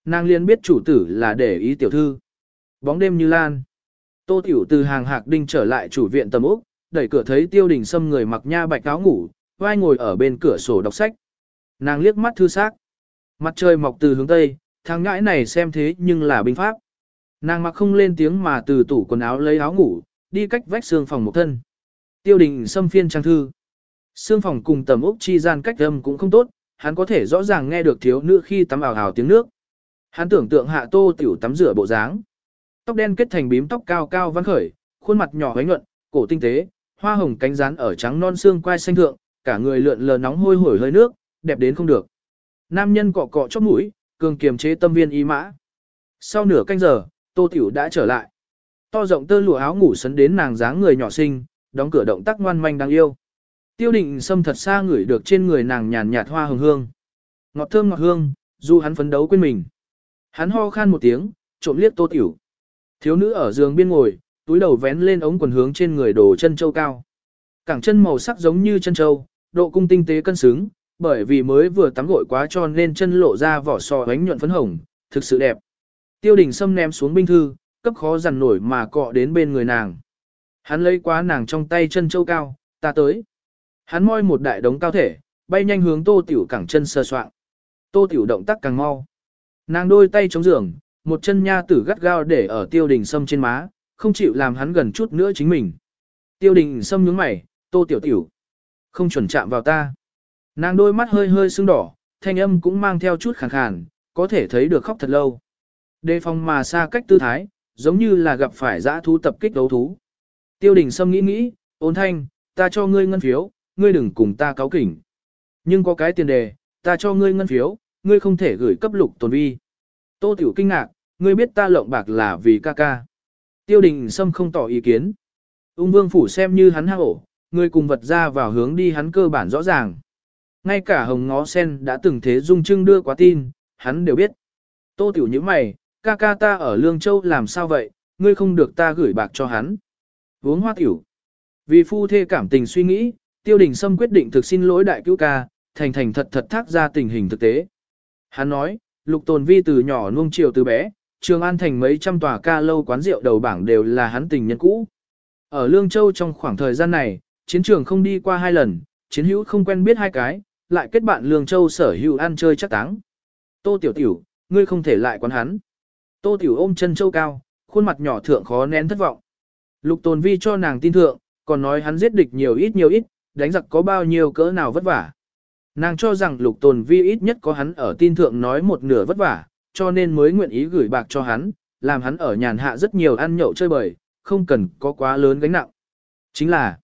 Nàng liên biết chủ tử là để ý tiểu thư. Bóng đêm như lan. Tô tiểu từ hàng hạc đinh trở lại chủ viện tầm úc, đẩy cửa thấy tiêu đình xâm người mặc nha bạch áo ngủ, vai ngồi ở bên cửa sổ đọc sách. Nàng liếc mắt thư xác. Mặt trời mọc từ hướng tây, thằng ngãi này xem thế nhưng là binh pháp. Nàng mặc không lên tiếng mà từ tủ quần áo lấy áo ngủ, đi cách vách xương phòng một thân. Tiêu đình xâm phiên trang thư. Xương phòng cùng tầm úc chi gian cách âm cũng không tốt, hắn có thể rõ ràng nghe được thiếu nữ khi tắm ảo hào tiếng nước. Hắn tưởng tượng hạ tô tiểu tắm rửa bộ dáng. Tóc đen kết thành bím tóc cao cao văn khởi, khuôn mặt nhỏ hoánh nhuận, cổ tinh tế, hoa hồng cánh rán ở trắng non xương quai xanh thượng, cả người lượn lờ nóng hôi hổi hơi nước, đẹp đến không được. Nam nhân cọ cọ chóp mũi, cường kiềm chế tâm viên ý mã. Sau nửa canh giờ, Tô Tiểu đã trở lại. To rộng tơ lụa áo ngủ sấn đến nàng dáng người nhỏ xinh, đóng cửa động tác ngoan manh đáng yêu. Tiêu định xâm thật xa ngửi được trên người nàng nhàn nhạt hoa hồng hương. Ngọt thơm ngọt hương, dù hắn phấn đấu quên mình. Hắn ho khan một tiếng, trộm liếc Tô Tiểu. Thiếu nữ ở giường biên ngồi, túi đầu vén lên ống quần hướng trên người đồ chân châu cao. Cẳng chân màu sắc giống như chân châu, độ cung tinh tế cân xứng, bởi vì mới vừa tắm gội quá cho nên chân lộ ra vỏ sò ánh nhuận phấn hồng, thực sự đẹp. Tiêu đình Sâm ném xuống binh thư, cấp khó dằn nổi mà cọ đến bên người nàng. Hắn lấy quá nàng trong tay chân châu cao, ta tới. Hắn moi một đại đống cao thể, bay nhanh hướng tô tiểu cẳng chân sơ soạn. Tô tiểu động tác càng mau. Nàng đôi tay chống giường, một chân nha tử gắt gao để ở tiêu đình sâm trên má, không chịu làm hắn gần chút nữa chính mình. Tiêu đình sâm nhướng mày, tô tiểu tiểu. Không chuẩn chạm vào ta. Nàng đôi mắt hơi hơi sưng đỏ, thanh âm cũng mang theo chút khàn khàn, có thể thấy được khóc thật lâu. Đề phòng mà xa cách tư thái, giống như là gặp phải dã thú tập kích đấu thú. Tiêu đình Sâm nghĩ nghĩ, ôn thanh, ta cho ngươi ngân phiếu, ngươi đừng cùng ta cáo kỉnh. Nhưng có cái tiền đề, ta cho ngươi ngân phiếu, ngươi không thể gửi cấp lục tồn vi. Tô tiểu kinh ngạc, ngươi biết ta lộng bạc là vì ca ca. Tiêu đình Sâm không tỏ ý kiến. Ung vương phủ xem như hắn hang ổ, ngươi cùng vật ra vào hướng đi hắn cơ bản rõ ràng. Ngay cả hồng ngó sen đã từng thế dung trưng đưa quá tin, hắn đều biết. Tô tiểu như mày, ca ca ta ở Lương Châu làm sao vậy, ngươi không được ta gửi bạc cho hắn. Uống hoa tiểu. Vì phu thê cảm tình suy nghĩ, tiêu đình sâm quyết định thực xin lỗi đại cứu ca, thành thành thật thật thác ra tình hình thực tế. Hắn nói, lục tồn vi từ nhỏ nuông chiều từ bé, trường an thành mấy trăm tòa ca lâu quán rượu đầu bảng đều là hắn tình nhân cũ. Ở Lương Châu trong khoảng thời gian này, chiến trường không đi qua hai lần, chiến hữu không quen biết hai cái, lại kết bạn Lương Châu sở hữu ăn chơi chắc táng. Tô Tiểu Tiểu, ngươi không thể lại quán hắn. Tô Tiểu ôm chân châu cao, khuôn mặt nhỏ thượng khó nén thất vọng. Lục Tồn Vi cho nàng tin thượng, còn nói hắn giết địch nhiều ít nhiều ít, đánh giặc có bao nhiêu cỡ nào vất vả. Nàng cho rằng Lục Tồn Vi ít nhất có hắn ở tin thượng nói một nửa vất vả, cho nên mới nguyện ý gửi bạc cho hắn, làm hắn ở nhàn hạ rất nhiều ăn nhậu chơi bời, không cần có quá lớn gánh nặng. Chính là,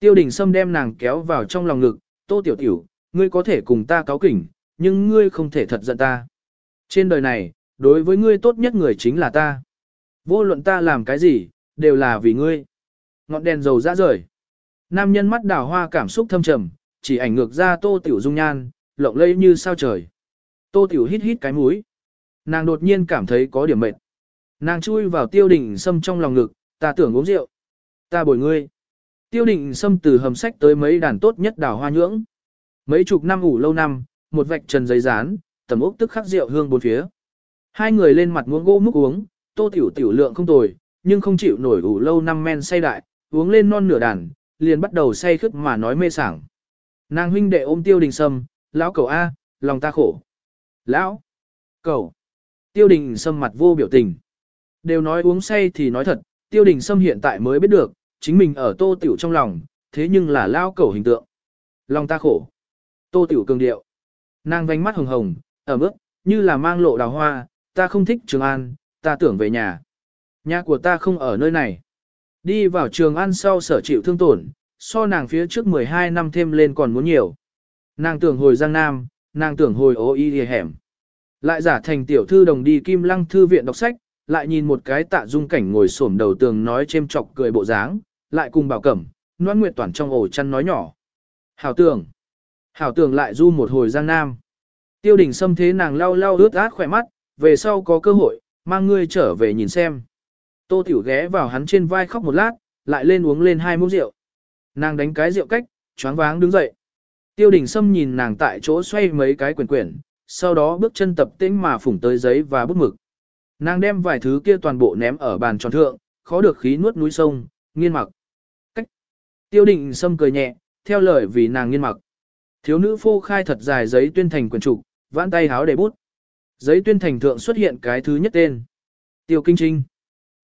tiêu đình Sâm đem nàng kéo vào trong lòng ngực, tô tiểu tiểu, ngươi có thể cùng ta cáo kỉnh, nhưng ngươi không thể thật giận ta. Trên đời này, đối với ngươi tốt nhất người chính là ta. Vô luận ta làm cái gì, đều là vì ngươi. Ngọn đèn dầu ra rời. Nam nhân mắt đào hoa cảm xúc thâm trầm, chỉ ảnh ngược ra tô tiểu dung nhan, lộng lẫy như sao trời. Tô tiểu hít hít cái mũi. Nàng đột nhiên cảm thấy có điểm mệt. Nàng chui vào tiêu đình sâm trong lòng ngực, ta tưởng uống rượu. Ta bồi ngươi. Tiêu đình sâm từ hầm sách tới mấy đàn tốt nhất đào hoa nhưỡng. Mấy chục năm ủ lâu năm, một vạch trần giấy rán, tầm ốc tức khắc rượu hương bốn phía. Hai người lên mặt muỗng gỗ múc uống, tô tiểu tiểu lượng không tồi, nhưng không chịu nổi ủ lâu năm men say đại, uống lên non nửa đàn, liền bắt đầu say khướt mà nói mê sảng. Nàng huynh đệ ôm tiêu đình sâm, lão cầu A, lòng ta khổ. Lão, cầu, tiêu đình sâm mặt vô biểu tình. Đều nói uống say thì nói thật, tiêu đình sâm hiện tại mới biết được, chính mình ở tô tiểu trong lòng, thế nhưng là lao cẩu hình tượng. Lòng ta khổ. Tô tiểu cường điệu. Nàng vánh mắt hồng hồng, ở bước, như là mang lộ đào hoa, ta không thích Trường An, ta tưởng về nhà. Nhà của ta không ở nơi này. Đi vào Trường An sau sở chịu thương tổn, so nàng phía trước 12 năm thêm lên còn muốn nhiều. Nàng tưởng hồi Giang Nam, nàng tưởng hồi ô y hẻm. Lại giả thành tiểu thư đồng đi Kim Lăng Thư viện đọc sách, lại nhìn một cái tạ dung cảnh ngồi xổm đầu tường nói chêm chọc cười bộ dáng, lại cùng bảo cẩm, noan nguyệt toàn trong ổ chăn nói nhỏ. Hảo tưởng. Hảo tưởng lại du một hồi giang nam. Tiêu đình xâm thế nàng lau lau ướt át khỏe mắt, về sau có cơ hội, mang ngươi trở về nhìn xem. Tô tiểu ghé vào hắn trên vai khóc một lát, lại lên uống lên hai muỗng rượu. Nàng đánh cái rượu cách, choáng váng đứng dậy. Tiêu đình xâm nhìn nàng tại chỗ xoay mấy cái quyển quyển, sau đó bước chân tập tĩnh mà phủng tới giấy và bút mực. Nàng đem vài thứ kia toàn bộ ném ở bàn tròn thượng, khó được khí nuốt núi sông, nghiên mặc. Cách. Tiêu định sâm cười nhẹ, theo lời vì nàng nghiên mặc. Thiếu nữ phô khai thật dài giấy tuyên thành quyển trục, vãn tay háo để bút. Giấy tuyên thành thượng xuất hiện cái thứ nhất tên. Tiêu Kinh Trinh.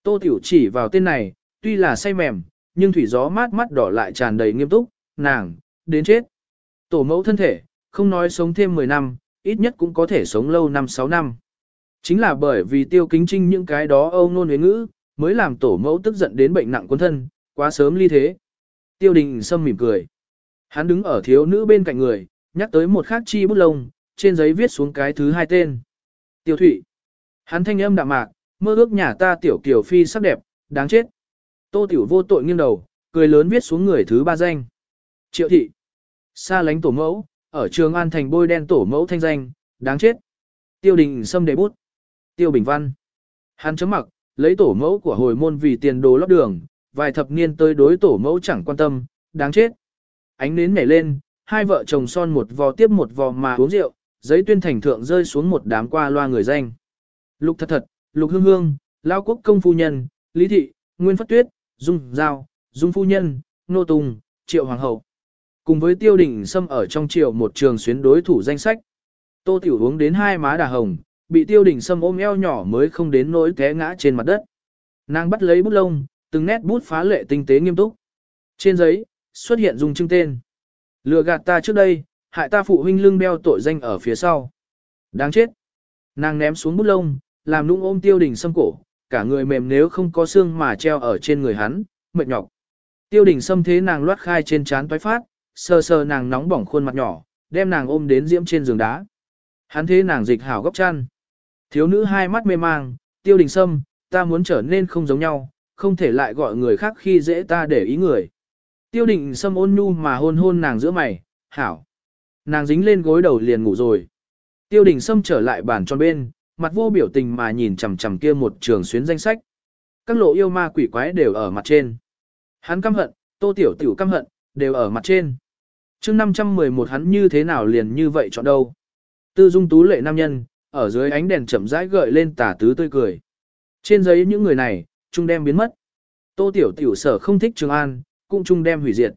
Tô Tiểu chỉ vào tên này, tuy là say mềm, nhưng thủy gió mát mắt đỏ lại tràn đầy nghiêm túc, nàng, đến chết. Tổ mẫu thân thể, không nói sống thêm 10 năm, ít nhất cũng có thể sống lâu 5-6 năm. Chính là bởi vì tiêu kính trinh những cái đó âu nôn huyến ngữ, mới làm tổ mẫu tức giận đến bệnh nặng quân thân, quá sớm ly thế. Tiêu đình sâm mỉm cười. Hắn đứng ở thiếu nữ bên cạnh người, nhắc tới một khắc chi bút lông, trên giấy viết xuống cái thứ hai tên. Tiêu thụy. Hắn thanh âm đạm mạc, mơ ước nhà ta tiểu kiểu phi sắc đẹp, đáng chết. Tô tiểu vô tội nghiêng đầu, cười lớn viết xuống người thứ ba danh. Triệu thị. Xa lánh tổ mẫu, ở trường an thành bôi đen tổ mẫu thanh danh, đáng chết. Tiêu đình sâm đề bút. Tiêu Bình Văn. Hắn chấm mặc, lấy tổ mẫu của hồi môn vì tiền đồ lót đường, vài thập niên tới đối tổ mẫu chẳng quan tâm, đáng chết. Ánh nến nhảy lên, hai vợ chồng son một vò tiếp một vò mà uống rượu, giấy tuyên thành thượng rơi xuống một đám qua loa người danh. Lục thật thật, lục hương hương, lao quốc công phu nhân, lý thị, nguyên phất tuyết, dung giao, dung phu nhân, nô tùng, triệu hoàng hậu. Cùng với tiêu đỉnh xâm ở trong triều một trường xuyến đối thủ danh sách. Tô tiểu uống đến hai má đà hồng, bị tiêu Đỉnh sâm ôm eo nhỏ mới không đến nỗi té ngã trên mặt đất. Nàng bắt lấy bút lông, từng nét bút phá lệ tinh tế nghiêm túc. Trên giấy, xuất hiện dùng chứng tên. Lừa gạt ta trước đây, hại ta phụ huynh lưng đeo tội danh ở phía sau. Đáng chết. Nàng ném xuống bút lông, làm nũng ôm tiêu đình sâm cổ, cả người mềm nếu không có xương mà treo ở trên người hắn, mệt nhọc. Tiêu đình sâm thế nàng loát khai trên trán toái phát, sờ sờ nàng nóng bỏng khuôn mặt nhỏ, đem nàng ôm đến diễm trên giường đá. Hắn thế nàng dịch hảo góc chăn. Thiếu nữ hai mắt mê mang, tiêu đình sâm, ta muốn trở nên không giống nhau, không thể lại gọi người khác khi dễ ta để ý người. Tiêu đình sâm ôn nhu mà hôn hôn nàng giữa mày, hảo. Nàng dính lên gối đầu liền ngủ rồi. Tiêu đình sâm trở lại bàn tròn bên, mặt vô biểu tình mà nhìn chằm chằm kia một trường xuyến danh sách. Các lộ yêu ma quỷ quái đều ở mặt trên. Hắn căm hận, tô tiểu tiểu căm hận, đều ở mặt trên chương 511 hắn như thế nào liền như vậy chọn đâu. Tư dung tú lệ nam nhân, ở dưới ánh đèn chậm rãi gợi lên tả tứ tươi cười. Trên giấy những người này, trung đem biến mất. Tô tiểu tiểu sở không thích Trường An, cũng trung đem hủy diệt.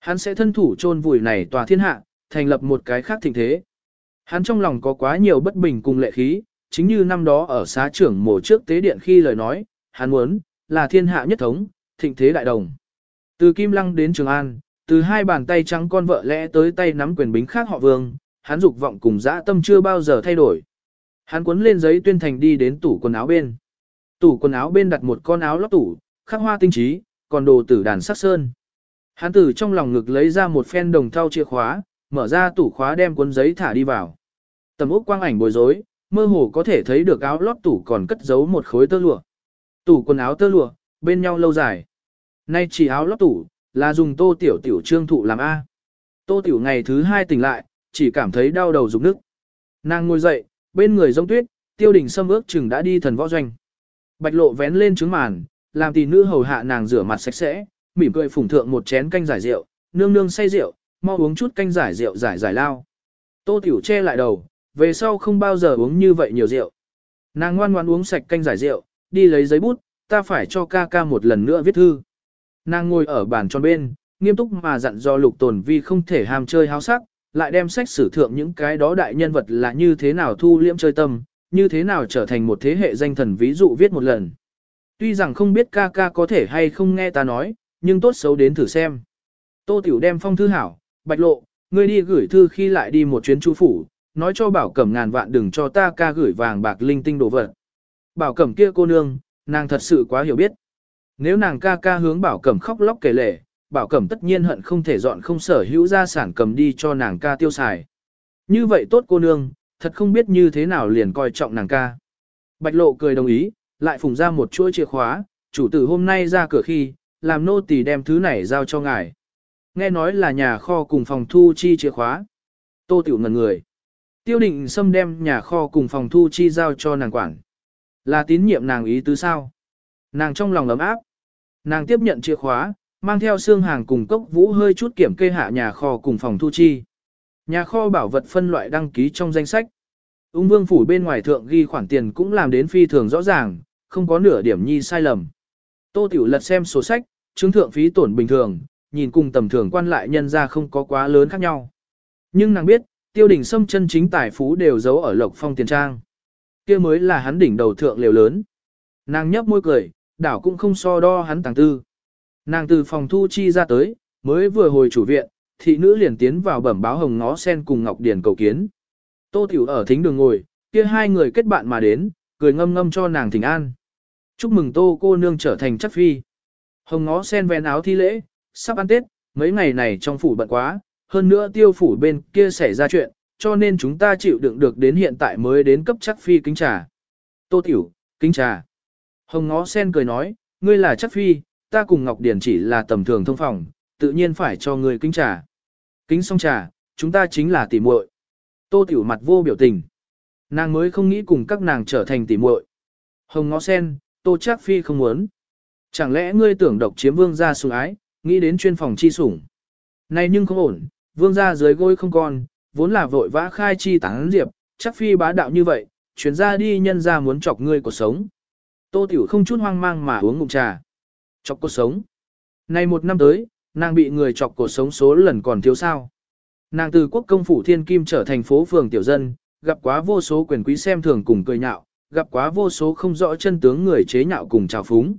Hắn sẽ thân thủ chôn vùi này tòa thiên hạ, thành lập một cái khác thịnh thế. Hắn trong lòng có quá nhiều bất bình cùng lệ khí, chính như năm đó ở xá trưởng mổ trước tế điện khi lời nói, hắn muốn, là thiên hạ nhất thống, thịnh thế đại đồng. Từ Kim Lăng đến Trường An, từ hai bàn tay trắng con vợ lẽ tới tay nắm quyền bính khác họ vương, hắn dục vọng cùng dã tâm chưa bao giờ thay đổi. Hắn cuốn lên giấy tuyên thành đi đến tủ quần áo bên. Tủ quần áo bên đặt một con áo lót tủ, khắc hoa tinh trí, còn đồ tử đàn sắc sơn. Hắn từ trong lòng ngực lấy ra một phen đồng thau chìa khóa, mở ra tủ khóa đem cuốn giấy thả đi vào. Tầm ốc quang ảnh bối rối, mơ hồ có thể thấy được áo lót tủ còn cất giấu một khối tơ lụa. Tủ quần áo tơ lụa, bên nhau lâu dài. Nay chỉ áo lót tủ, là dùng tô tiểu tiểu trương thụ làm A. Tô tiểu ngày thứ hai tỉnh lại, chỉ cảm thấy đau đầu rụng nước. Nàng ngồi dậy, bên người giống tuyết, tiêu đình xâm ước chừng đã đi thần võ doanh. Bạch lộ vén lên trứng màn, làm tỷ nữ hầu hạ nàng rửa mặt sạch sẽ, mỉm cười phủng thượng một chén canh giải rượu, nương nương say rượu, mau uống chút canh giải rượu giải giải lao. Tô tiểu che lại đầu, về sau không bao giờ uống như vậy nhiều rượu. Nàng ngoan ngoan uống sạch canh giải rượu, đi lấy giấy bút, ta phải cho ca ca một lần nữa viết thư. Nàng ngồi ở bàn tròn bên, nghiêm túc mà dặn do lục tồn vi không thể ham chơi háo sắc, lại đem sách sử thượng những cái đó đại nhân vật là như thế nào thu liễm chơi tâm, như thế nào trở thành một thế hệ danh thần ví dụ viết một lần. Tuy rằng không biết ca ca có thể hay không nghe ta nói, nhưng tốt xấu đến thử xem. Tô Tiểu đem phong thư hảo, bạch lộ, ngươi đi gửi thư khi lại đi một chuyến chu phủ, nói cho bảo cẩm ngàn vạn đừng cho ta ca gửi vàng bạc linh tinh đồ vật. Bảo cẩm kia cô nương, nàng thật sự quá hiểu biết. Nếu nàng ca ca hướng bảo cẩm khóc lóc kể lể, bảo cẩm tất nhiên hận không thể dọn không sở hữu gia sản cầm đi cho nàng ca tiêu xài. Như vậy tốt cô nương, thật không biết như thế nào liền coi trọng nàng ca. Bạch lộ cười đồng ý, lại phùng ra một chuỗi chìa khóa, chủ tử hôm nay ra cửa khi, làm nô tỳ đem thứ này giao cho ngài. Nghe nói là nhà kho cùng phòng thu chi chìa khóa. Tô tiểu ngần người. Tiêu định xâm đem nhà kho cùng phòng thu chi giao cho nàng quản. Là tín nhiệm nàng ý tứ sao? Nàng trong lòng ấm áp. Nàng tiếp nhận chìa khóa, mang theo xương hàng cùng cốc vũ hơi chút kiểm kê hạ nhà kho cùng phòng thu chi. Nhà kho bảo vật phân loại đăng ký trong danh sách. Ung vương phủ bên ngoài thượng ghi khoản tiền cũng làm đến phi thường rõ ràng, không có nửa điểm nhi sai lầm. Tô Tiểu lật xem sổ sách, chứng thượng phí tổn bình thường, nhìn cùng tầm thường quan lại nhân ra không có quá lớn khác nhau. Nhưng nàng biết, tiêu đỉnh sâm chân chính tài phú đều giấu ở lộc phong tiền trang. kia mới là hắn đỉnh đầu thượng liều lớn. Nàng nhấp môi cười, đảo cũng không so đo hắn tàng tư. Nàng từ phòng thu chi ra tới, mới vừa hồi chủ viện, thị nữ liền tiến vào bẩm báo hồng ngó sen cùng Ngọc Điền cầu kiến. Tô Tiểu ở thính đường ngồi, kia hai người kết bạn mà đến, cười ngâm ngâm cho nàng thỉnh an. Chúc mừng Tô cô nương trở thành chất phi. Hồng ngó sen vén áo thi lễ, sắp ăn Tết, mấy ngày này trong phủ bận quá, hơn nữa tiêu phủ bên kia xảy ra chuyện, cho nên chúng ta chịu đựng được đến hiện tại mới đến cấp chắc phi kính trà. Tô Tiểu, kính trà. Hồng ngó sen cười nói, ngươi là chắc phi, ta cùng Ngọc Điển chỉ là tầm thường thông phòng, tự nhiên phải cho ngươi kính trà. Kính xong trà, chúng ta chính là tỉ muội. Tô Tiểu mặt vô biểu tình. Nàng mới không nghĩ cùng các nàng trở thành tỉ muội. Hồng ngó sen, Tô chắc phi không muốn. Chẳng lẽ ngươi tưởng độc chiếm vương gia sủng ái, nghĩ đến chuyên phòng chi sủng. Này nhưng không ổn, vương gia dưới gối không còn, vốn là vội vã khai chi tán diệp, chắc phi bá đạo như vậy, chuyến ra đi nhân ra muốn chọc ngươi cuộc sống. Tô Tiểu không chút hoang mang mà uống ngụm trà. Chọc cuộc sống. Này một năm tới, nàng bị người chọc cuộc sống số lần còn thiếu sao. Nàng từ quốc công phủ thiên kim trở thành phố phường tiểu dân, gặp quá vô số quyền quý xem thường cùng cười nhạo, gặp quá vô số không rõ chân tướng người chế nhạo cùng trào phúng.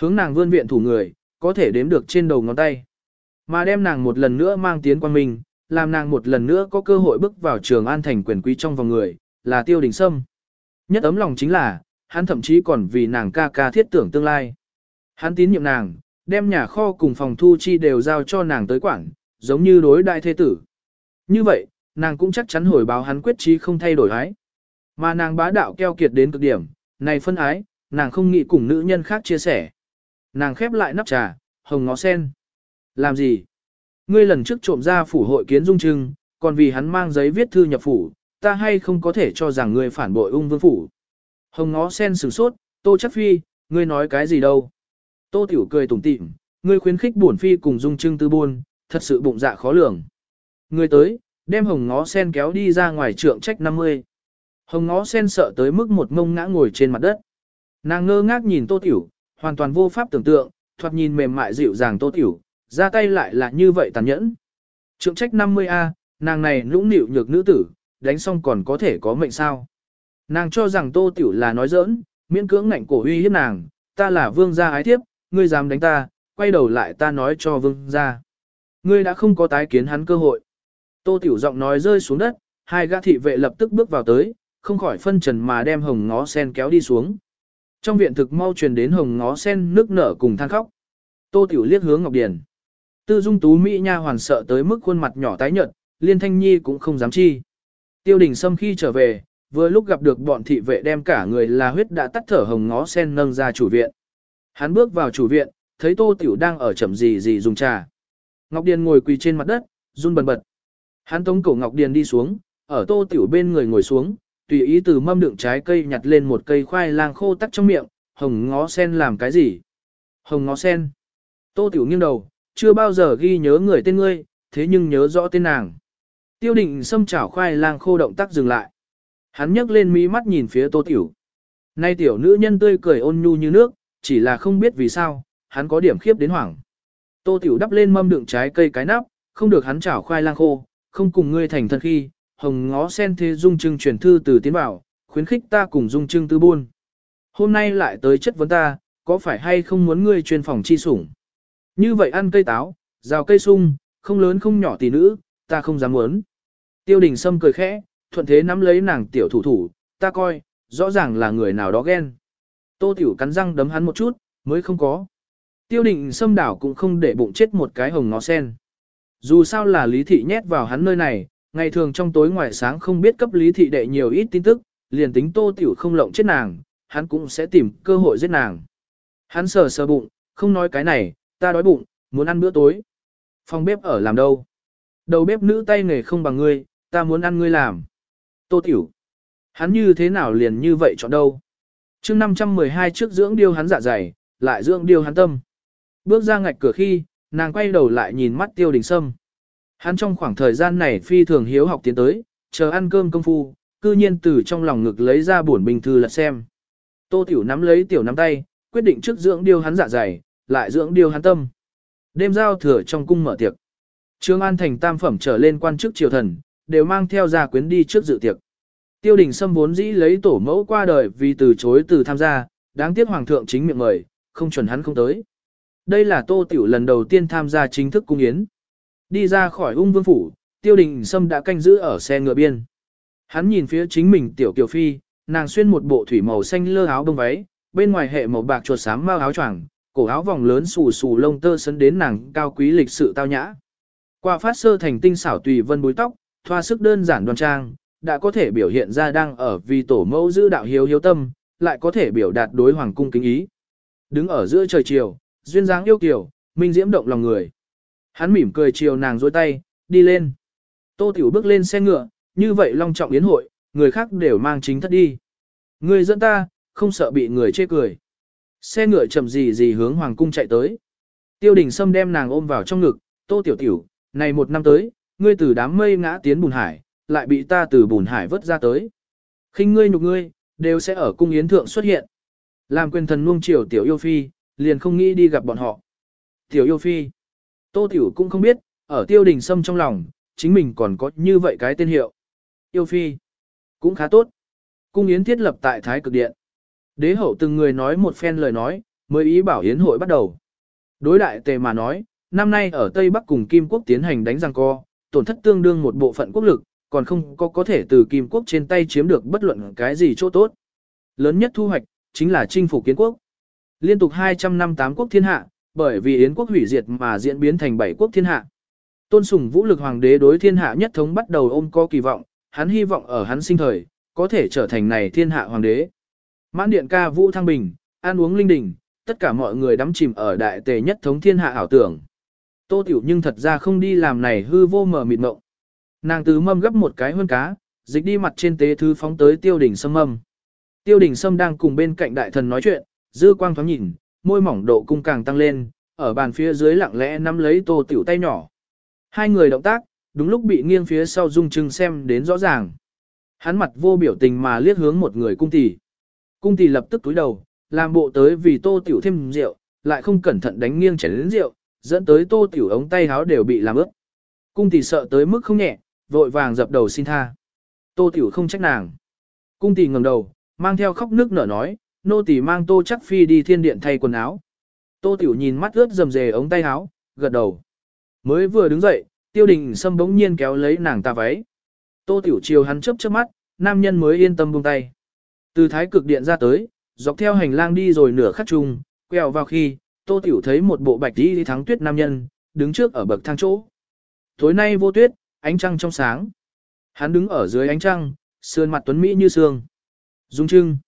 Hướng nàng vươn viện thủ người, có thể đếm được trên đầu ngón tay. Mà đem nàng một lần nữa mang tiến quan mình, làm nàng một lần nữa có cơ hội bước vào trường an thành quyền quý trong vòng người, là tiêu đình sâm. Nhất ấm lòng chính là, hắn thậm chí còn vì nàng ca ca thiết tưởng tương lai. Hắn tín nhiệm nàng, đem nhà kho cùng phòng thu chi đều giao cho nàng tới quản, giống như đối đại thế tử. Như vậy, nàng cũng chắc chắn hồi báo hắn quyết chí không thay đổi ái. Mà nàng bá đạo keo kiệt đến cực điểm, này phân ái, nàng không nghĩ cùng nữ nhân khác chia sẻ. Nàng khép lại nắp trà, hồng ngó sen. Làm gì? Ngươi lần trước trộm ra phủ hội kiến dung trưng, còn vì hắn mang giấy viết thư nhập phủ, ta hay không có thể cho rằng ngươi phản bội ung vương phủ. Hồng ngó sen sửng sốt, tô chắc phi, ngươi nói cái gì đâu. Tô Tiểu cười tủm tỉm, ngươi khuyến khích bổn phi cùng dung trưng tư buôn, thật sự bụng dạ khó lường. Ngươi tới, đem hồng ngó sen kéo đi ra ngoài trượng trách 50. Hồng ngó sen sợ tới mức một mông ngã ngồi trên mặt đất. Nàng ngơ ngác nhìn Tô Tiểu, hoàn toàn vô pháp tưởng tượng, thoạt nhìn mềm mại dịu dàng Tô Tiểu, ra tay lại là như vậy tàn nhẫn. Trượng trách 50A, nàng này nũng nịu nhược nữ tử, đánh xong còn có thể có mệnh sao. Nàng cho rằng Tô Tiểu là nói giỡn, miễn cưỡng ngạnh cổ uy hiếp nàng, ta là vương gia ái thiếp, ngươi dám đánh ta, quay đầu lại ta nói cho vương gia. Ngươi đã không có tái kiến hắn cơ hội. Tô Tiểu giọng nói rơi xuống đất, hai gã thị vệ lập tức bước vào tới, không khỏi phân trần mà đem hồng ngó sen kéo đi xuống. Trong viện thực mau truyền đến hồng ngó sen nước nở cùng than khóc. Tô Tiểu liếc hướng Ngọc Điền. Tư Dung Tú Mỹ Nha hoàn sợ tới mức khuôn mặt nhỏ tái nhợt, Liên Thanh Nhi cũng không dám chi. Tiêu Đình Sâm khi trở về, vừa lúc gặp được bọn thị vệ đem cả người là huyết đã tắt thở hồng ngó sen nâng ra chủ viện. Hắn bước vào chủ viện, thấy Tô Tiểu đang ở chậm gì gì dùng trà. Ngọc Điền ngồi quỳ trên mặt đất, run bần bật. Hắn tống cổ Ngọc Điền đi xuống, ở Tô Tiểu bên người ngồi xuống, tùy ý từ mâm đựng trái cây nhặt lên một cây khoai lang khô tắc trong miệng, hồng ngó sen làm cái gì? Hồng ngó sen. Tô Tiểu nghiêng đầu, chưa bao giờ ghi nhớ người tên ngươi, thế nhưng nhớ rõ tên nàng. Tiêu định xâm chảo khoai lang khô động tác dừng lại. Hắn nhấc lên mí mắt nhìn phía Tô Tiểu. Nay tiểu nữ nhân tươi cười ôn nhu như nước, chỉ là không biết vì sao, hắn có điểm khiếp đến hoảng. Tô Tiểu đắp lên mâm đựng trái cây cái nắp, không được hắn chảo khoai lang khô, không cùng ngươi thành thân khi, hồng ngó sen thế dung trưng truyền thư từ tiến bảo, khuyến khích ta cùng dung trưng tư buôn. Hôm nay lại tới chất vấn ta, có phải hay không muốn ngươi chuyên phòng chi sủng? Như vậy ăn cây táo, rào cây sung, không lớn không nhỏ tỷ nữ, ta không dám muốn. Tiêu đình Sâm cười khẽ, thuận thế nắm lấy nàng tiểu thủ thủ, ta coi, rõ ràng là người nào đó ghen. Tô tiểu cắn răng đấm hắn một chút, mới không có. Tiêu định xâm đảo cũng không để bụng chết một cái hồng ngó sen. Dù sao là lý thị nhét vào hắn nơi này, ngày thường trong tối ngoài sáng không biết cấp lý thị đệ nhiều ít tin tức, liền tính tô tiểu không lộng chết nàng, hắn cũng sẽ tìm cơ hội giết nàng. Hắn sờ sờ bụng, không nói cái này, ta đói bụng, muốn ăn bữa tối. Phòng bếp ở làm đâu? Đầu bếp nữ tay nghề không bằng ngươi, ta muốn ăn ngươi làm. Tô Tiểu. Hắn như thế nào liền như vậy chọn đâu? chương 512 trước dưỡng điêu hắn dạ dày, lại dưỡng điêu hắn tâm. Bước ra ngạch cửa khi, nàng quay đầu lại nhìn mắt tiêu đình sâm. Hắn trong khoảng thời gian này phi thường hiếu học tiến tới, chờ ăn cơm công phu, cư nhiên từ trong lòng ngực lấy ra buồn bình thư lật xem. Tô Tiểu nắm lấy tiểu nắm tay, quyết định trước dưỡng điêu hắn dạ dày, lại dưỡng điêu hắn tâm. Đêm giao thừa trong cung mở tiệc. Trương An thành tam phẩm trở lên quan chức triều thần, đều mang theo gia quyến đi trước dự tiệc. Tiêu đình Sâm vốn dĩ lấy tổ mẫu qua đời vì từ chối từ tham gia, đáng tiếc hoàng thượng chính miệng mời, không chuẩn hắn không tới. Đây là tô tiểu lần đầu tiên tham gia chính thức cung yến. Đi ra khỏi ung vương phủ, tiêu đình Sâm đã canh giữ ở xe ngựa biên. Hắn nhìn phía chính mình tiểu kiều phi, nàng xuyên một bộ thủy màu xanh lơ áo đông váy, bên ngoài hệ màu bạc chuột xám mao áo choàng, cổ áo vòng lớn xù xù lông tơ sấn đến nàng cao quý lịch sự tao nhã. Qua phát sơ thành tinh xảo tùy vân búi tóc, thoa sức đơn giản đoan trang, đã có thể biểu hiện ra đang ở vì tổ mẫu giữ đạo hiếu hiếu tâm, lại có thể biểu đạt đối hoàng cung kính ý. Đứng ở giữa trời chiều, duyên dáng yêu kiều, minh diễm động lòng người. Hắn mỉm cười chiều nàng dôi tay, đi lên. Tô Tiểu bước lên xe ngựa, như vậy long trọng yến hội, người khác đều mang chính thất đi. Người dẫn ta, không sợ bị người chê cười. Xe ngựa chậm gì gì hướng hoàng cung chạy tới. Tiêu đình Sâm đem nàng ôm vào trong ngực, Tô Tiểu Tiểu, này một năm tới, ngươi từ đám mây ngã tiến bùn hải, lại bị ta từ bùn hải vớt ra tới. khinh ngươi nhục ngươi, đều sẽ ở cung yến thượng xuất hiện. Làm quyền thần nuông chiều tiểu yêu phi, liền không nghĩ đi gặp bọn họ. Tiểu yêu phi, tô tiểu cũng không biết, ở tiêu đình sâm trong lòng, chính mình còn có như vậy cái tên hiệu. Yêu phi, cũng khá tốt. Cung yến thiết lập tại Thái Cực Điện. Đế hậu từng người nói một phen lời nói, mới ý bảo yến hội bắt đầu. Đối đại tề mà nói, năm nay ở Tây Bắc cùng Kim Quốc tiến hành đánh răng co, tổn thất tương đương một bộ phận quốc lực, còn không có có thể từ Kim Quốc trên tay chiếm được bất luận cái gì chỗ tốt. Lớn nhất thu hoạch, chính là chinh phục kiến quốc. Liên tục 200 năm tám quốc thiên hạ, bởi vì Yến quốc hủy diệt mà diễn biến thành bảy quốc thiên hạ. Tôn sùng vũ lực hoàng đế đối thiên hạ nhất thống bắt đầu ôm có kỳ vọng, hắn hy vọng ở hắn sinh thời, có thể trở thành này thiên hạ hoàng đế. Mãn điện ca vũ thăng bình, ăn uống linh đình, tất cả mọi người đắm chìm ở đại tề nhất thống thiên hạ ảo tưởng. Tô Tiểu nhưng thật ra không đi làm này hư vô mờ mịt mộng. Nàng từ mâm gấp một cái hơn cá, dịch đi mặt trên tế thư phóng tới tiêu đỉnh sâm mâm. Tiêu đỉnh sâm đang cùng bên cạnh đại thần nói chuyện, dư quang thoáng nhìn, môi mỏng độ cung càng tăng lên, ở bàn phía dưới lặng lẽ nắm lấy tô tiểu tay nhỏ. Hai người động tác, đúng lúc bị nghiêng phía sau dung trưng xem đến rõ ràng. Hắn mặt vô biểu tình mà liếc hướng một người cung tỷ. Cung tỷ lập tức túi đầu, làm bộ tới vì tô tiểu thêm rượu, lại không cẩn thận đánh nghiêng chén đến rượu, dẫn tới tô tiểu ống tay háo đều bị làm ướt. Cung tỷ sợ tới mức không nhẹ, vội vàng dập đầu xin tha. Tô tiểu không trách nàng. Cung tỷ ngẩng đầu, mang theo khóc nước nở nói, nô tỷ mang tô chắc phi đi thiên điện thay quần áo. Tô tiểu nhìn mắt ướt rầm rề ống tay áo, gật đầu. Mới vừa đứng dậy, tiêu đình sâm bỗng nhiên kéo lấy nàng ta váy. Tô tiểu chiều hắn chớp chớp mắt, nam nhân mới yên tâm buông tay. Từ thái cực điện ra tới, dọc theo hành lang đi rồi nửa khắc chung, quẹo vào khi, tô tiểu thấy một bộ bạch đi thắng tuyết nam nhân, đứng trước ở bậc thang chỗ. Tối nay vô tuyết, ánh trăng trong sáng. Hắn đứng ở dưới ánh trăng, sườn mặt tuấn Mỹ như sương. Dung trưng.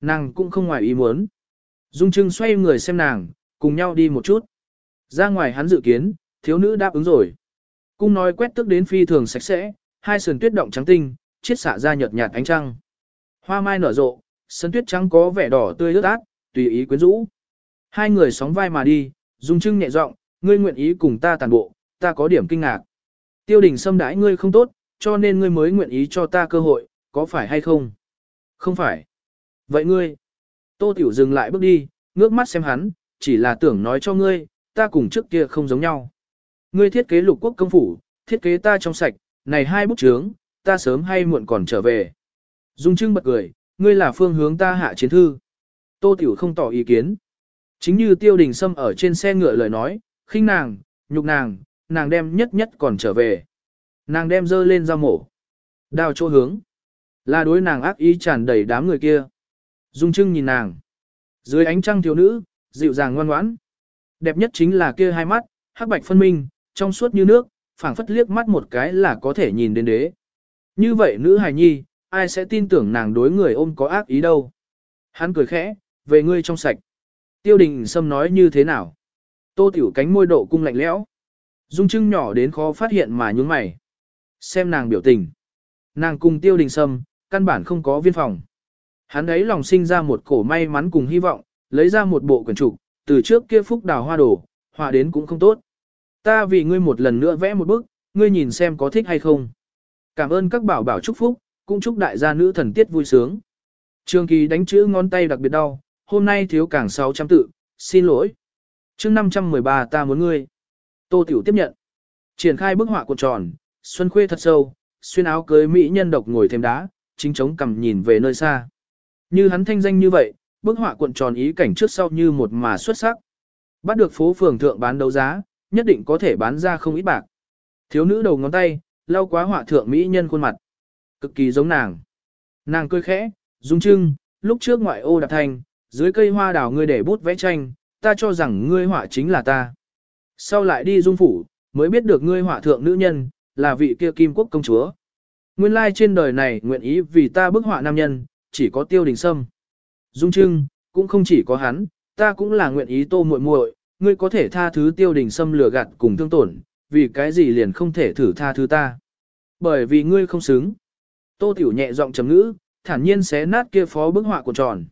Nàng cũng không ngoài ý muốn. Dung trưng xoay người xem nàng, cùng nhau đi một chút. Ra ngoài hắn dự kiến, thiếu nữ đáp ứng rồi. Cung nói quét tức đến phi thường sạch sẽ, hai sườn tuyết động trắng tinh, chiết xạ ra nhợt nhạt ánh trăng. Hoa mai nở rộ, sân tuyết trắng có vẻ đỏ tươi ướt át, tùy ý quyến rũ. Hai người sóng vai mà đi, dung trưng nhẹ giọng, ngươi nguyện ý cùng ta tàn bộ, ta có điểm kinh ngạc. Tiêu đình xâm đãi ngươi không tốt, cho nên ngươi mới nguyện ý cho ta cơ hội, có phải hay không? Không phải. Vậy ngươi? Tô Tiểu dừng lại bước đi, ngước mắt xem hắn, chỉ là tưởng nói cho ngươi, ta cùng trước kia không giống nhau. Ngươi thiết kế lục quốc công phủ, thiết kế ta trong sạch, này hai bút chướng, ta sớm hay muộn còn trở về. Dung Trưng bật cười, ngươi là phương hướng ta hạ chiến thư. Tô Tiểu không tỏ ý kiến. Chính như tiêu đình sâm ở trên xe ngựa lời nói, khinh nàng, nhục nàng, nàng đem nhất nhất còn trở về. Nàng đem dơ lên ra mổ. Đào chỗ hướng. Là đối nàng ác ý tràn đầy đám người kia. Dung Trưng nhìn nàng. Dưới ánh trăng thiếu nữ, dịu dàng ngoan ngoãn. Đẹp nhất chính là kia hai mắt, hắc bạch phân minh, trong suốt như nước, phảng phất liếc mắt một cái là có thể nhìn đến đế. Như vậy nữ hài nhi, ai sẽ tin tưởng nàng đối người ôm có ác ý đâu. Hắn cười khẽ, về ngươi trong sạch. Tiêu đình Sâm nói như thế nào? Tô tiểu cánh môi độ cung lạnh lẽo. Dung trưng nhỏ đến khó phát hiện mà nhướng mày. Xem nàng biểu tình. Nàng cùng tiêu đình sâm, căn bản không có viên phòng. Hắn ấy lòng sinh ra một cổ may mắn cùng hy vọng, lấy ra một bộ quyển trục, từ trước kia phúc đào hoa đổ, hòa đến cũng không tốt. Ta vì ngươi một lần nữa vẽ một bức, ngươi nhìn xem có thích hay không. Cảm ơn các bảo bảo chúc phúc, cũng chúc đại gia nữ thần tiết vui sướng. Trường kỳ đánh chữ ngón tay đặc biệt đau, hôm nay thiếu càng 600 tự, xin lỗi. chương 513 ta muốn ngươi. Tô Tiểu tiếp nhận. Triển khai bức họa cuộn tròn, xuân khuê thật sâu, xuyên áo cưới mỹ nhân độc ngồi thêm đá, chính chống cầm nhìn về nơi xa. Như hắn thanh danh như vậy, bức họa cuộn tròn ý cảnh trước sau như một mà xuất sắc. Bắt được phố phường thượng bán đấu giá, nhất định có thể bán ra không ít bạc. Thiếu nữ đầu ngón tay, lau quá họa thượng mỹ nhân khuôn mặt. Cực kỳ giống nàng. Nàng cười khẽ, dung trưng, lúc trước ngoại ô đạp thành, dưới cây hoa đào ngươi để bút vẽ tranh, ta cho rằng ngươi họa chính là ta. Sau lại đi dung phủ, mới biết được ngươi họa thượng nữ nhân, là vị kia kim quốc công chúa. Nguyên lai trên đời này nguyện ý vì ta bức họa nam nhân, chỉ có tiêu đình sâm. Dung trưng, cũng không chỉ có hắn, ta cũng là nguyện ý tô muội muội, ngươi có thể tha thứ tiêu đình sâm lừa gạt cùng thương tổn, vì cái gì liền không thể thử tha thứ ta. Bởi vì ngươi không xứng. Tô Tiểu nhẹ giọng trầm ngữ, thản nhiên xé nát kia phó bức họa của tròn.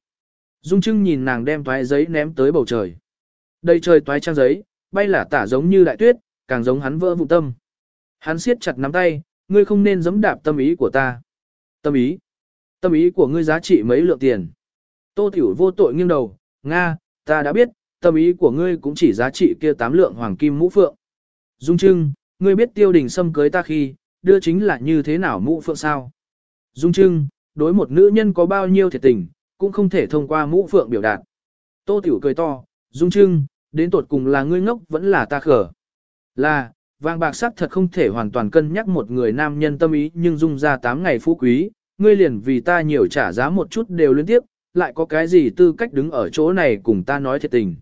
Dung Trưng nhìn nàng đem toái giấy ném tới bầu trời. Đây trời toái trang giấy, bay là tả giống như đại tuyết, càng giống hắn vỡ vụ tâm. Hắn siết chặt nắm tay, ngươi không nên giẫm đạp tâm ý của ta. Tâm ý? Tâm ý của ngươi giá trị mấy lượng tiền? Tô Tiểu vô tội nghiêng đầu, Nga, ta đã biết, tâm ý của ngươi cũng chỉ giá trị kia tám lượng hoàng kim mũ phượng. Dung Trưng, ngươi biết tiêu đình xâm cưới ta khi, đưa chính là như thế nào mũ phượng sao? Dung Trưng, đối một nữ nhân có bao nhiêu thiệt tình, cũng không thể thông qua mũ phượng biểu đạt. Tô Tiểu cười to, Dung Trưng, đến tột cùng là ngươi ngốc vẫn là ta khở. Là, vàng bạc sắc thật không thể hoàn toàn cân nhắc một người nam nhân tâm ý nhưng dung ra 8 ngày phú quý, ngươi liền vì ta nhiều trả giá một chút đều liên tiếp, lại có cái gì tư cách đứng ở chỗ này cùng ta nói thiệt tình.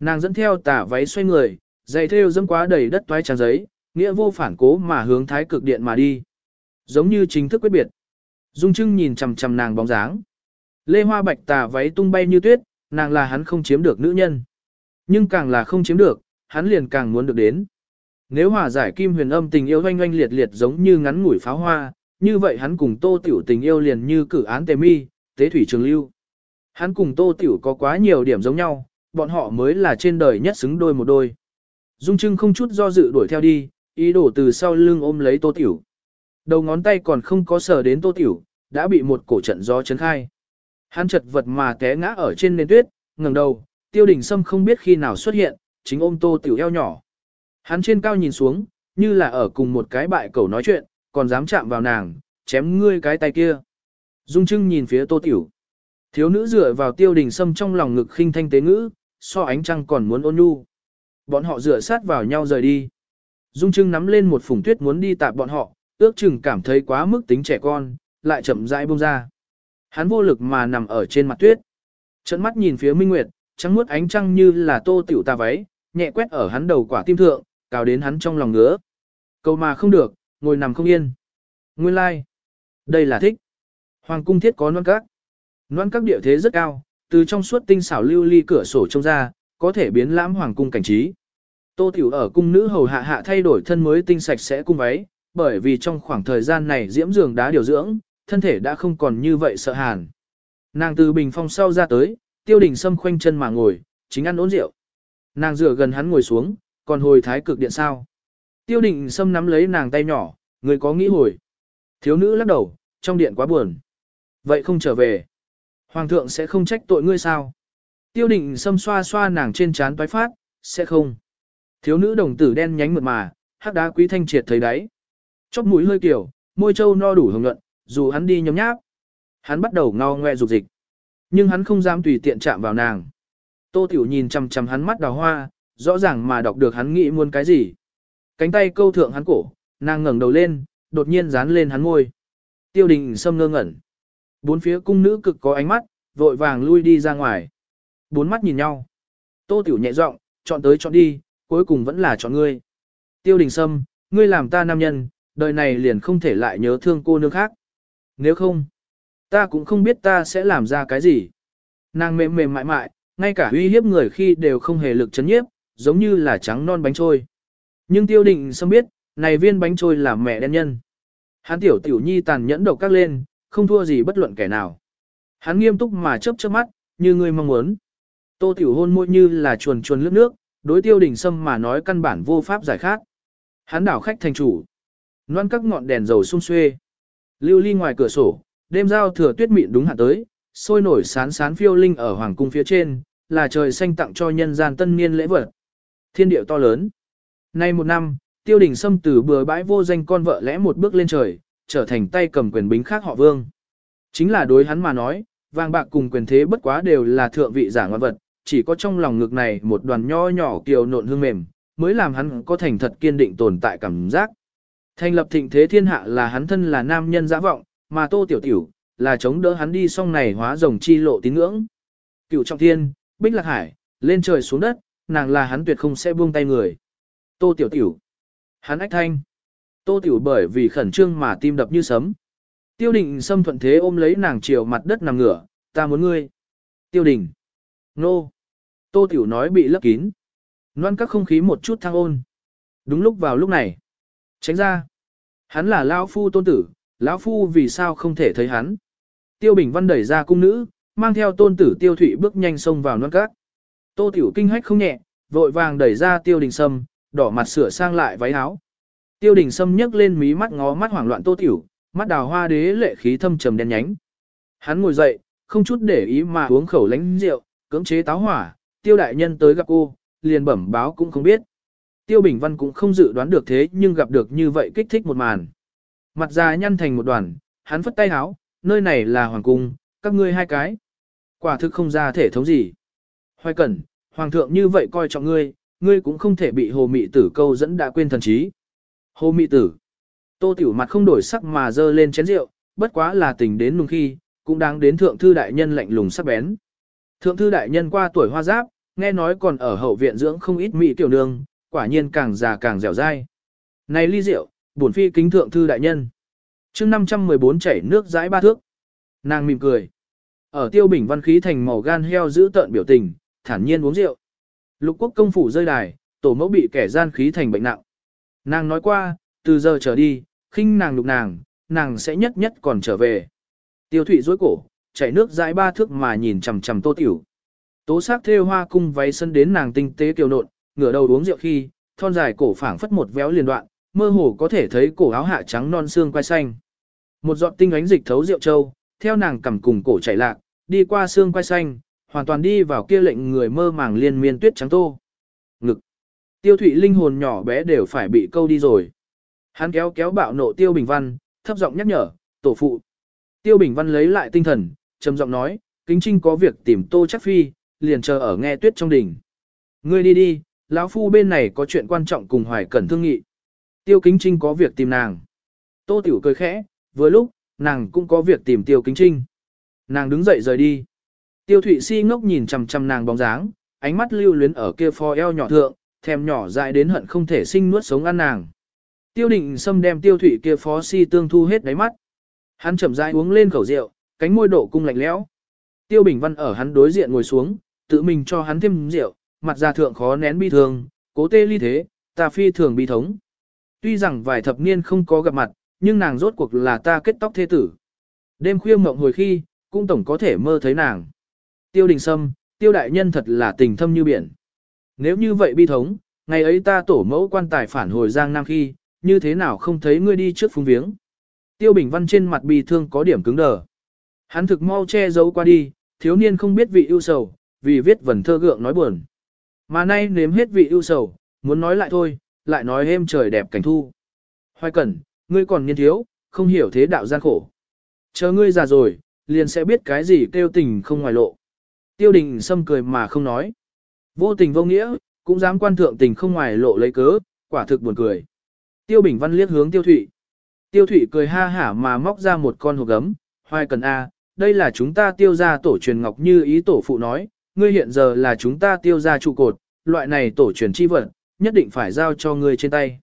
Nàng dẫn theo tả váy xoay người, giày thêu dâm quá đầy đất toái trang giấy, nghĩa vô phản cố mà hướng thái cực điện mà đi. Giống như chính thức quyết biệt. Dung Trưng nhìn chằm chằm nàng bóng dáng. Lê Hoa Bạch tà váy tung bay như tuyết, nàng là hắn không chiếm được nữ nhân. Nhưng càng là không chiếm được, hắn liền càng muốn được đến. Nếu hòa giải kim huyền âm tình yêu oanh oanh liệt liệt giống như ngắn ngủi pháo hoa, như vậy hắn cùng tô tiểu tình yêu liền như cử án tề mi, tế thủy trường lưu. Hắn cùng Tô Tiểu có quá nhiều điểm giống nhau, bọn họ mới là trên đời nhất xứng đôi một đôi. Dung Trưng không chút do dự đuổi theo đi, ý đồ từ sau lưng ôm lấy Tô Tiểu. Đầu ngón tay còn không có sờ đến Tô Tiểu, đã bị một cổ trận gió chấn khai. Hắn chật vật mà té ngã ở trên nền tuyết, ngẩng đầu, Tiêu Đình Sâm không biết khi nào xuất hiện, chính ôm Tô Tiểu eo nhỏ. Hắn trên cao nhìn xuống, như là ở cùng một cái bại cẩu nói chuyện, còn dám chạm vào nàng, chém ngươi cái tay kia. Dung Trưng nhìn phía Tô Tiểu. Thiếu nữ dựa vào Tiêu Đình Sâm trong lòng ngực khinh thanh tế ngữ, so ánh trăng còn muốn ôn nhu. Bọn họ dựa sát vào nhau rời đi. Dung Trưng nắm lên một phùng tuyết muốn đi tạp bọn họ, ước chừng cảm thấy quá mức tính trẻ con, lại chậm rãi buông ra. Hắn vô lực mà nằm ở trên mặt tuyết. Trận mắt nhìn phía Minh Nguyệt, trắng muốt ánh trăng như là tô tiểu ta váy, nhẹ quét ở hắn đầu quả tim thượng, cào đến hắn trong lòng ngứa. Câu mà không được, ngồi nằm không yên. Nguyên lai, like. đây là thích. Hoàng cung thiết có non các. Non các địa thế rất cao, từ trong suốt tinh xảo lưu ly cửa sổ trông ra, có thể biến lãm hoàng cung cảnh trí. Tô Tiểu ở cung nữ hầu hạ hạ thay đổi thân mới tinh sạch sẽ cung váy, bởi vì trong khoảng thời gian này diễm giường đá điều dưỡng, thân thể đã không còn như vậy sợ hàn. Nàng từ bình phong sau ra tới, tiêu đình sâm khoanh chân mà ngồi, chính ăn uống rượu. Nàng dựa gần hắn ngồi xuống, còn hồi thái cực điện sao. Tiêu đình sâm nắm lấy nàng tay nhỏ, người có nghĩ hồi. Thiếu nữ lắc đầu, trong điện quá buồn. Vậy không trở về. Hoàng thượng sẽ không trách tội ngươi sao? Tiêu đình xâm xoa xoa nàng trên trán toái phát, sẽ không. Thiếu nữ đồng tử đen nhánh mượt mà, hắc đá quý thanh triệt thấy đáy. Chóp mũi hơi kiểu, môi trâu no đủ hồng nhuận, dù hắn đi nhóm nháp. Hắn bắt đầu ngao ngoe dục dịch. Nhưng hắn không dám tùy tiện chạm vào nàng. Tô Tiểu nhìn chằm chằm hắn mắt đào hoa, rõ ràng mà đọc được hắn nghĩ muốn cái gì. Cánh tay câu thượng hắn cổ, nàng ngẩng đầu lên, đột nhiên dán lên hắn môi. Tiêu đình sâm ngơ ngẩn. Bốn phía cung nữ cực có ánh mắt, vội vàng lui đi ra ngoài. Bốn mắt nhìn nhau. Tô Tiểu nhẹ giọng, chọn tới chọn đi, cuối cùng vẫn là chọn ngươi. Tiêu đình sâm, ngươi làm ta nam nhân, đời này liền không thể lại nhớ thương cô nương khác. Nếu không, ta cũng không biết ta sẽ làm ra cái gì. Nàng mềm mềm mại mại, ngay cả uy hiếp người khi đều không hề lực chấn nhiếp, giống như là trắng non bánh trôi. Nhưng tiêu định sâm biết, này viên bánh trôi là mẹ đen nhân. Hắn tiểu tiểu nhi tàn nhẫn độc các lên, không thua gì bất luận kẻ nào. Hắn nghiêm túc mà chớp chớp mắt, như người mong muốn. Tô tiểu hôn môi như là chuồn chuồn lướt nước, đối tiêu đình sâm mà nói căn bản vô pháp giải khác. Hắn đảo khách thành chủ. Loan các ngọn đèn dầu sung xuê. Lưu ly ngoài cửa sổ, đêm giao thừa tuyết mịn đúng hạn tới, sôi nổi sán sán phiêu linh ở hoàng cung phía trên, là trời xanh tặng cho nhân gian tân niên lễ vật. Thiên điệu to lớn. Nay một năm, tiêu đình sâm từ bừa bãi vô danh con vợ lẽ một bước lên trời, trở thành tay cầm quyền bính khác họ vương. Chính là đối hắn mà nói, vàng bạc cùng quyền thế bất quá đều là thượng vị giả ngoan vật, chỉ có trong lòng ngực này một đoàn nho nhỏ kiều nộn hương mềm, mới làm hắn có thành thật kiên định tồn tại cảm giác. Thành lập thịnh thế thiên hạ là hắn thân là nam nhân giả vọng, mà tô tiểu tiểu, là chống đỡ hắn đi song này hóa rồng chi lộ tín ngưỡng. Cựu trọng thiên, bích lạc hải, lên trời xuống đất, nàng là hắn tuyệt không sẽ buông tay người. Tô tiểu tiểu. Hắn ách thanh. Tô tiểu bởi vì khẩn trương mà tim đập như sấm. Tiêu đình xâm thuận thế ôm lấy nàng chiều mặt đất nằm ngửa, ta muốn ngươi. Tiêu đình. Nô. Tô tiểu nói bị lấp kín. Loan các không khí một chút thăng ôn. Đúng lúc vào lúc này. Tránh ra. Hắn là lão phu tôn tử, lão phu vì sao không thể thấy hắn. Tiêu Bình Văn đẩy ra cung nữ, mang theo tôn tử Tiêu Thụy bước nhanh xông vào non cát. Tô Tiểu kinh hách không nhẹ, vội vàng đẩy ra Tiêu Đình Sâm, đỏ mặt sửa sang lại váy áo. Tiêu Đình Sâm nhấc lên mí mắt ngó mắt hoảng loạn Tô Tiểu, mắt đào hoa đế lệ khí thâm trầm đen nhánh. Hắn ngồi dậy, không chút để ý mà uống khẩu lánh rượu, cưỡng chế táo hỏa, Tiêu đại nhân tới gặp cô, liền bẩm báo cũng không biết. Tiêu Bình Văn cũng không dự đoán được thế nhưng gặp được như vậy kích thích một màn. Mặt già nhăn thành một đoàn, hắn phất tay háo, nơi này là hoàng cung, các ngươi hai cái. Quả thực không ra thể thống gì. Hoài cẩn, hoàng thượng như vậy coi trọng ngươi, ngươi cũng không thể bị hồ mị tử câu dẫn đã quên thần trí. Hồ mị tử. Tô tiểu mặt không đổi sắc mà dơ lên chén rượu, bất quá là tình đến nùng khi, cũng đáng đến thượng thư đại nhân lạnh lùng sắc bén. Thượng thư đại nhân qua tuổi hoa giáp, nghe nói còn ở hậu viện dưỡng không ít mỹ tiểu nương, quả nhiên càng già càng dẻo dai. Này ly rượu, bổn phi kính thượng thư đại nhân. chương 514 chảy nước dãi ba thước. Nàng mỉm cười. Ở tiêu bình văn khí thành màu gan heo giữ tợn biểu tình, thản nhiên uống rượu. Lục quốc công phủ rơi đài, tổ mẫu bị kẻ gian khí thành bệnh nặng. Nàng nói qua, từ giờ trở đi, khinh nàng lục nàng, nàng sẽ nhất nhất còn trở về. Tiêu thụy dối cổ, chảy nước dãi ba thước mà nhìn chằm chằm tô tiểu. Tố sắc thêu hoa cung váy sân đến nàng tinh tế kiều nộn, ngửa đầu uống rượu khi, thon dài cổ phảng phất một véo liền đoạn, mơ hồ có thể thấy cổ áo hạ trắng non xương quai xanh. Một giọt tinh ánh dịch thấu rượu châu, theo nàng cầm cùng cổ chảy lạc, đi qua xương quai xanh, hoàn toàn đi vào kia lệnh người mơ màng liên miên tuyết trắng tô. Ngực. Tiêu thụy linh hồn nhỏ bé đều phải bị câu đi rồi. Hắn kéo kéo bạo nộ Tiêu Bình Văn, thấp giọng nhắc nhở, tổ phụ. Tiêu Bình Văn lấy lại tinh thần, trầm giọng nói, kính trinh có việc tìm tô chắc phi, liền chờ ở nghe tuyết trong đỉnh. Ngươi đi đi, lão phu bên này có chuyện quan trọng cùng hoài cẩn thương nghị. Tiêu kính trinh có việc tìm nàng. Tô tiểu cười khẽ, vừa lúc, nàng cũng có việc tìm tiêu kính trinh. Nàng đứng dậy rời đi. Tiêu thụy si ngốc nhìn chằm chằm nàng bóng dáng, ánh mắt lưu luyến ở kia pho eo nhỏ thượng, thèm nhỏ dại đến hận không thể sinh nuốt sống ăn nàng. Tiêu định xâm đem tiêu thụy kia phó si tương thu hết đáy mắt. Hắn chậm rãi uống lên khẩu rượu, cánh môi độ cung lạnh lẽo. Tiêu Bình Văn ở hắn đối diện ngồi xuống, tự mình cho hắn thêm rượu, mặt ra thượng khó nén bi thương, cố tê ly thế, ta phi thường bi thống. Tuy rằng vài thập niên không có gặp mặt, nhưng nàng rốt cuộc là ta kết tóc thế tử. Đêm khuya mộng hồi khi, cũng tổng có thể mơ thấy nàng. Tiêu đình sâm, tiêu đại nhân thật là tình thâm như biển. Nếu như vậy bi thống, ngày ấy ta tổ mẫu quan tài phản hồi giang nam khi, như thế nào không thấy ngươi đi trước phung viếng. Tiêu Bình Văn trên mặt bi thương có điểm cứng đờ. Hắn thực mau che giấu qua đi, thiếu niên không biết vị ưu sầu, vì viết vần thơ gượng nói buồn. Mà nay nếm hết vị ưu sầu, muốn nói lại thôi, lại nói êm trời đẹp cảnh thu. Hoài cẩn, ngươi còn niên thiếu, không hiểu thế đạo gian khổ. Chờ ngươi già rồi, liền sẽ biết cái gì kêu tình không ngoài lộ. Tiêu đình sâm cười mà không nói. Vô tình vô nghĩa, cũng dám quan thượng tình không ngoài lộ lấy cớ, quả thực buồn cười. Tiêu Bình Văn liếc hướng Tiêu Thụy. Tiêu Thụy cười ha hả mà móc ra một con hộp gấm, hoài cần A, à, đây là chúng ta tiêu gia tổ truyền ngọc như ý tổ phụ nói, ngươi hiện giờ là chúng ta tiêu gia trụ cột, loại này tổ truyền chi vật, nhất định phải giao cho ngươi trên tay.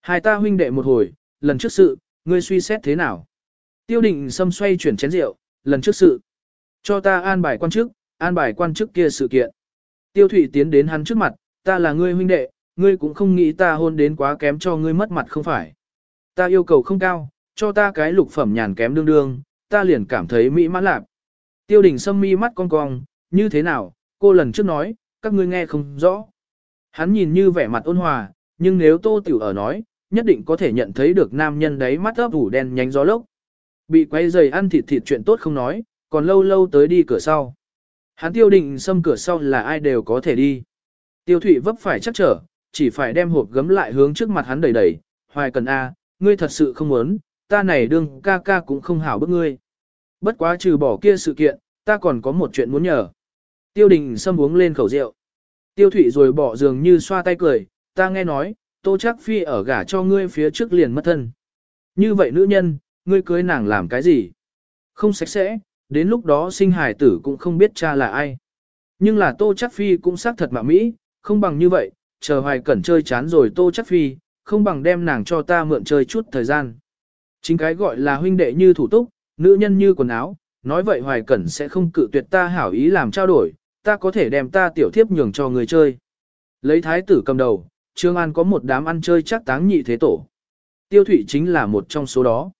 Hai ta huynh đệ một hồi, lần trước sự, ngươi suy xét thế nào? Tiêu định xâm xoay chuyển chén rượu, lần trước sự. Cho ta an bài quan chức, an bài quan chức kia sự kiện. Tiêu Thụy tiến đến hắn trước mặt, ta là ngươi huynh đệ, ngươi cũng không nghĩ ta hôn đến quá kém cho ngươi mất mặt không phải. Ta yêu cầu không cao, cho ta cái lục phẩm nhàn kém đương đương, ta liền cảm thấy mỹ mãn lạc. Tiêu đình sâm mi mắt cong cong, như thế nào, cô lần trước nói, các ngươi nghe không rõ. Hắn nhìn như vẻ mặt ôn hòa, nhưng nếu tô tiểu ở nói, nhất định có thể nhận thấy được nam nhân đấy mắt ấp ủ đen nhánh gió lốc. Bị quay giày ăn thịt thịt chuyện tốt không nói, còn lâu lâu tới đi cửa sau. Hắn tiêu định xâm cửa sau là ai đều có thể đi. Tiêu thụy vấp phải chắc trở, chỉ phải đem hộp gấm lại hướng trước mặt hắn đẩy đẩy, hoài cần A, ngươi thật sự không muốn, ta này đương ca ca cũng không hảo bức ngươi. Bất quá trừ bỏ kia sự kiện, ta còn có một chuyện muốn nhờ. Tiêu đình xâm uống lên khẩu rượu. Tiêu thụy rồi bỏ giường như xoa tay cười, ta nghe nói, tô chắc phi ở gả cho ngươi phía trước liền mất thân. Như vậy nữ nhân, ngươi cưới nàng làm cái gì? Không sạch sẽ, đến lúc đó sinh hài tử cũng không biết cha là ai. Nhưng là tô chắc phi cũng xác thật mà mỹ, không bằng như vậy, chờ hoài cẩn chơi chán rồi tô chắc phi, không bằng đem nàng cho ta mượn chơi chút thời gian. Chính cái gọi là huynh đệ như thủ túc, nữ nhân như quần áo, nói vậy hoài cẩn sẽ không cự tuyệt ta hảo ý làm trao đổi, ta có thể đem ta tiểu thiếp nhường cho người chơi. Lấy thái tử cầm đầu, Trương An có một đám ăn chơi chắc táng nhị thế tổ. Tiêu thủy chính là một trong số đó.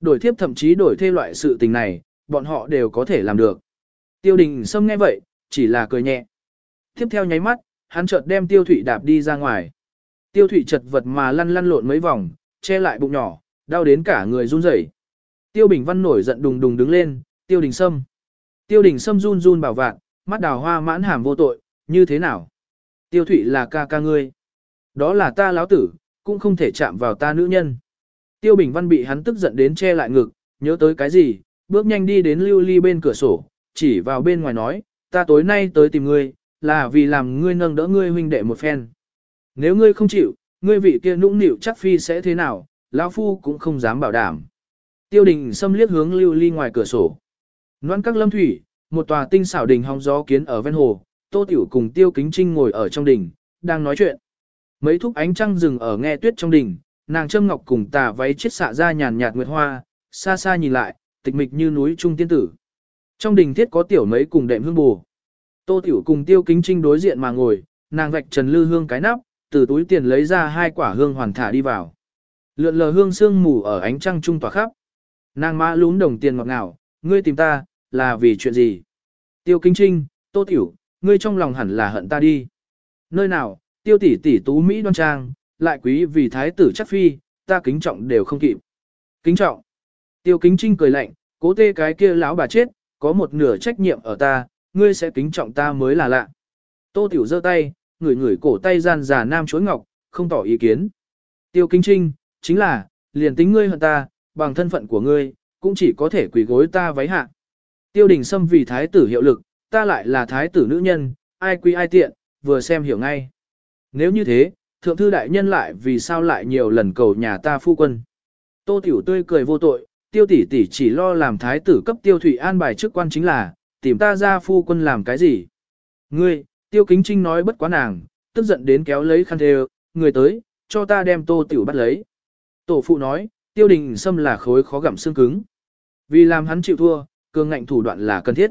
Đổi thiếp thậm chí đổi thê loại sự tình này, bọn họ đều có thể làm được. Tiêu đình Sâm nghe vậy, chỉ là cười nhẹ. Tiếp theo nháy mắt, hắn chợt đem tiêu thủy đạp đi ra ngoài. Tiêu thủy chật vật mà lăn lăn lộn mấy vòng, che lại bụng nhỏ, đau đến cả người run rẩy. Tiêu Bình Văn nổi giận đùng đùng đứng lên, Tiêu Đình Sâm. Tiêu Đình Sâm run run bảo vạn, mắt đào hoa mãn hàm vô tội, như thế nào? Tiêu Thụy là ca ca ngươi. Đó là ta lão tử, cũng không thể chạm vào ta nữ nhân. Tiêu Bình Văn bị hắn tức giận đến che lại ngực, nhớ tới cái gì, bước nhanh đi đến lưu ly bên cửa sổ, chỉ vào bên ngoài nói, ta tối nay tới tìm ngươi, là vì làm ngươi nâng đỡ ngươi huynh đệ một phen. Nếu ngươi không chịu, ngươi vị kia nũng nịu chắc phi sẽ thế nào, lão phu cũng không dám bảo đảm. Tiêu đình xâm liếc hướng lưu ly ngoài cửa sổ. Noan các lâm thủy, một tòa tinh xảo đình hóng gió kiến ở ven hồ, tô tiểu cùng tiêu kính trinh ngồi ở trong đình, đang nói chuyện. Mấy thúc ánh trăng rừng ở nghe tuyết trong đình, nàng châm ngọc cùng tà váy chiết xạ ra nhàn nhạt nguyệt hoa, xa xa nhìn lại, tịch mịch như núi trung tiên tử. Trong đình thiết có tiểu mấy cùng đệm hương bù. Tô tiểu cùng tiêu kính trinh đối diện mà ngồi, nàng vạch trần lư hương cái nắp, từ túi tiền lấy ra hai quả hương hoàn thả đi vào. Lượn lờ hương sương mù ở ánh trăng trung tỏa khắp. Nàng mã lún đồng tiền ngọt ngào, ngươi tìm ta, là vì chuyện gì? Tiêu Kính Trinh, Tô Tiểu, ngươi trong lòng hẳn là hận ta đi. Nơi nào, tiêu tỷ tỷ tú Mỹ đoan trang, lại quý vì thái tử chắc phi, ta kính trọng đều không kịp. Kính trọng. Tiêu Kính Trinh cười lạnh, cố tê cái kia lão bà chết, có một nửa trách nhiệm ở ta, ngươi sẽ kính trọng ta mới là lạ. Tô Tiểu giơ tay, ngửi ngửi cổ tay gian già nam chối ngọc, không tỏ ý kiến. Tiêu Kính Trinh, chính là, liền tính ngươi hận ta, bằng thân phận của ngươi, cũng chỉ có thể quỳ gối ta váy hạ. Tiêu đình Sâm vì thái tử hiệu lực, ta lại là thái tử nữ nhân, ai quý ai tiện, vừa xem hiểu ngay. Nếu như thế, thượng thư đại nhân lại vì sao lại nhiều lần cầu nhà ta phu quân. Tô Tiểu tươi cười vô tội, tiêu tỷ tỷ chỉ lo làm thái tử cấp tiêu thủy an bài chức quan chính là, tìm ta ra phu quân làm cái gì. Ngươi, tiêu kính trinh nói bất quá nàng, tức giận đến kéo lấy khăn thề, người tới, cho ta đem tô tiểu bắt lấy. Tổ phụ nói, tiêu đình Sâm là khối khó gặm xương cứng. Vì làm hắn chịu thua, cường ngạnh thủ đoạn là cần thiết.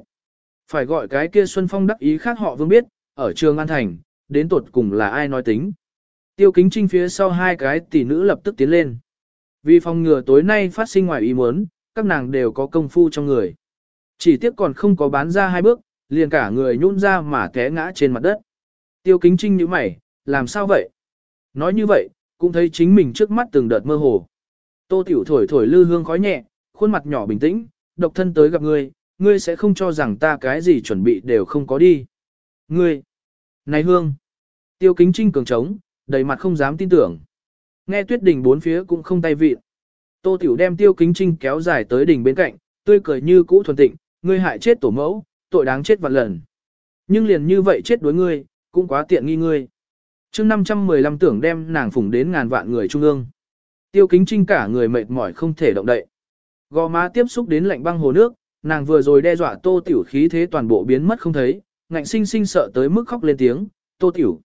Phải gọi cái kia Xuân Phong đắc ý khác họ vương biết, ở trường An Thành, đến tột cùng là ai nói tính. Tiêu kính trinh phía sau hai cái tỷ nữ lập tức tiến lên. Vì phòng ngừa tối nay phát sinh ngoài ý muốn, các nàng đều có công phu trong người. Chỉ tiếc còn không có bán ra hai bước, liền cả người nhún ra mà té ngã trên mặt đất. Tiêu kính trinh như mày, làm sao vậy? Nói như vậy, cũng thấy chính mình trước mắt từng đợt mơ hồ. Tô tiểu thổi thổi lư hương khói nhẹ, khuôn mặt nhỏ bình tĩnh, độc thân tới gặp ngươi, ngươi sẽ không cho rằng ta cái gì chuẩn bị đều không có đi. Ngươi! Này hương! Tiêu kính trinh cường trống, đầy mặt không dám tin tưởng. Nghe tuyết đỉnh bốn phía cũng không tay vịn. Tô tiểu đem tiêu kính trinh kéo dài tới đỉnh bên cạnh, tươi cười như cũ thuần tịnh, ngươi hại chết tổ mẫu, tội đáng chết vạn lần. Nhưng liền như vậy chết đối ngươi, cũng quá tiện nghi ngươi. chương 515 tưởng đem nàng phủng đến ngàn vạn người trung ương. Tiêu kính trinh cả người mệt mỏi không thể động đậy. Gò má tiếp xúc đến lạnh băng hồ nước, nàng vừa rồi đe dọa tô tiểu khí thế toàn bộ biến mất không thấy, ngạnh sinh sinh sợ tới mức khóc lên tiếng, tô tiểu.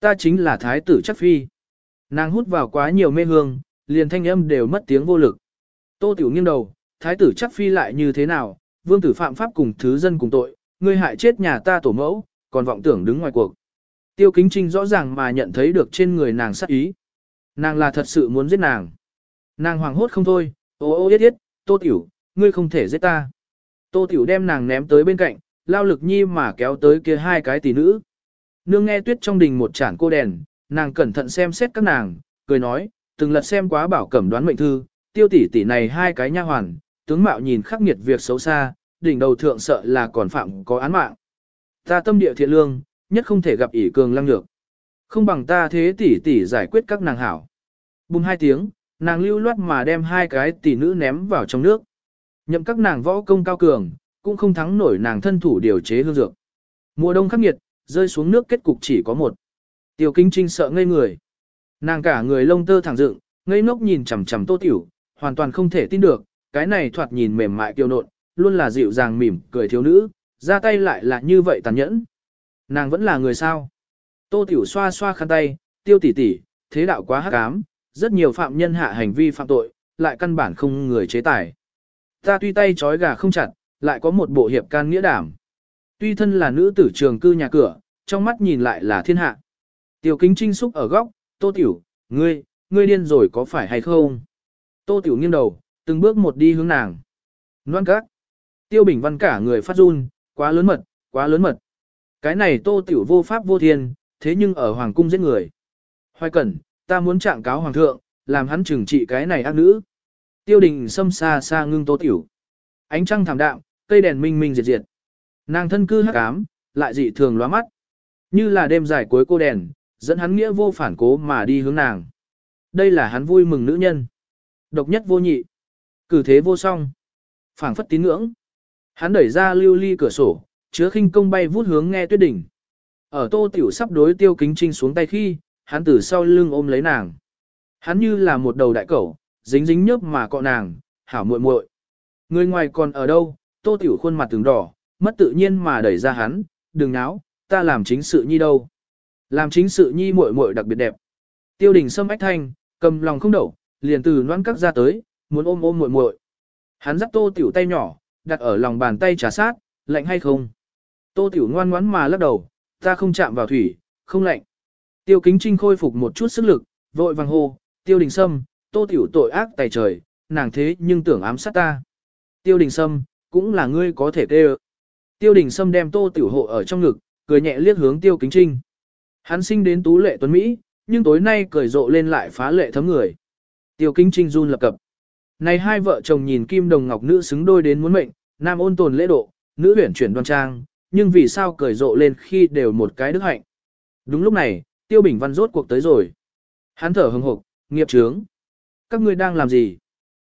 Ta chính là thái tử chắc phi. Nàng hút vào quá nhiều mê hương, liền thanh âm đều mất tiếng vô lực. Tô tiểu nghiêng đầu, thái tử chắc phi lại như thế nào, vương tử phạm pháp cùng thứ dân cùng tội, ngươi hại chết nhà ta tổ mẫu, còn vọng tưởng đứng ngoài cuộc. Tiêu kính trinh rõ ràng mà nhận thấy được trên người nàng sát ý. Nàng là thật sự muốn giết nàng. Nàng hoàng hốt không thôi, ô ô yết yết, tô tiểu, ngươi không thể giết ta. Tô tiểu đem nàng ném tới bên cạnh, lao lực nhi mà kéo tới kia hai cái tỷ nữ. Nương nghe tuyết trong đình một chản cô đèn, nàng cẩn thận xem xét các nàng, cười nói, từng lật xem quá bảo cẩm đoán mệnh thư, tiêu tỷ tỷ này hai cái nha hoàn, tướng mạo nhìn khắc nghiệt việc xấu xa, đỉnh đầu thượng sợ là còn phạm có án mạng. Ta tâm địa thiện lương, nhất không thể gặp ỷ cường lăng nhược. Không bằng ta thế tỷ tỷ giải quyết các nàng hảo. Bùng hai tiếng, nàng lưu loát mà đem hai cái tỷ nữ ném vào trong nước. Nhậm các nàng võ công cao cường, cũng không thắng nổi nàng thân thủ điều chế hương dược. Mùa đông khắc nghiệt, rơi xuống nước kết cục chỉ có một. Tiêu Kinh Trinh sợ ngây người. Nàng cả người lông tơ thẳng dựng, ngây ngốc nhìn chằm chằm Tô Tiểu, hoàn toàn không thể tin được, cái này thoạt nhìn mềm mại kiêu nộn, luôn là dịu dàng mỉm cười thiếu nữ, ra tay lại là như vậy tàn nhẫn. Nàng vẫn là người sao? Tô Tiểu xoa xoa khăn tay, tiêu tỷ tỷ, thế đạo quá hắc ám, rất nhiều phạm nhân hạ hành vi phạm tội, lại căn bản không người chế tài. Ta tuy tay trói gà không chặt, lại có một bộ hiệp can nghĩa đảm. Tuy thân là nữ tử trường cư nhà cửa, trong mắt nhìn lại là thiên hạ. Tiểu kính trinh xúc ở góc, tô tiểu, ngươi, ngươi điên rồi có phải hay không? Tô tiểu nghiêng đầu, từng bước một đi hướng nàng. Loan các. Tiêu bình văn cả người phát run, quá lớn mật, quá lớn mật. Cái này tô tiểu vô pháp vô thiên, thế nhưng ở hoàng cung giết người. Hoài cẩn, ta muốn trạng cáo hoàng thượng, làm hắn trừng trị cái này ác nữ. Tiêu đình xâm xa xa ngưng tô tiểu. Ánh trăng thảm đạm, cây đèn minh minh diệt diệt. Nàng thân cư hắc ám, lại dị thường lóa mắt. Như là đêm dài cuối cô đèn, dẫn hắn nghĩa vô phản cố mà đi hướng nàng. Đây là hắn vui mừng nữ nhân. Độc nhất vô nhị. Cử thế vô song. phảng phất tín ngưỡng. Hắn đẩy ra lưu ly cửa sổ, chứa khinh công bay vút hướng nghe tuyết đỉnh. Ở tô tiểu sắp đối tiêu kính trinh xuống tay khi, hắn từ sau lưng ôm lấy nàng. Hắn như là một đầu đại cẩu, dính dính nhớp mà cọ nàng, hảo muội muội. Người ngoài còn ở đâu, tô tiểu khuôn mặt từng đỏ, mất tự nhiên mà đẩy ra hắn, đừng náo, ta làm chính sự nhi đâu. Làm chính sự nhi muội muội đặc biệt đẹp. Tiêu đình sâm ách thanh, cầm lòng không đậu, liền từ noan cắt ra tới, muốn ôm ôm muội muội. Hắn dắt tô tiểu tay nhỏ, đặt ở lòng bàn tay trà sát, lạnh hay không? Tô tiểu ngoan ngoãn mà lắc đầu, ta không chạm vào thủy, không lạnh. Tiêu kính trinh khôi phục một chút sức lực, vội vàng hô, tiêu đình sâm, tô tiểu tội ác tài trời, nàng thế nhưng tưởng ám sát ta. Tiêu đình sâm, cũng là ngươi có thể tê Tiêu đình Sâm đem tô tiểu hộ ở trong ngực, cười nhẹ liếc hướng tiêu kính trinh. Hắn sinh đến tú lệ tuấn Mỹ, nhưng tối nay cười rộ lên lại phá lệ thấm người. Tiêu kính trinh run lập cập. Này hai vợ chồng nhìn kim đồng ngọc nữ xứng đôi đến muốn mệnh, nam ôn tồn lễ độ, nữ huyển chuyển đoan trang, nhưng vì sao cười rộ lên khi đều một cái đức hạnh. Đúng lúc này, Tiêu Bình Văn rốt cuộc tới rồi. Hắn thở hừng hực, nghiệp trướng. Các ngươi đang làm gì?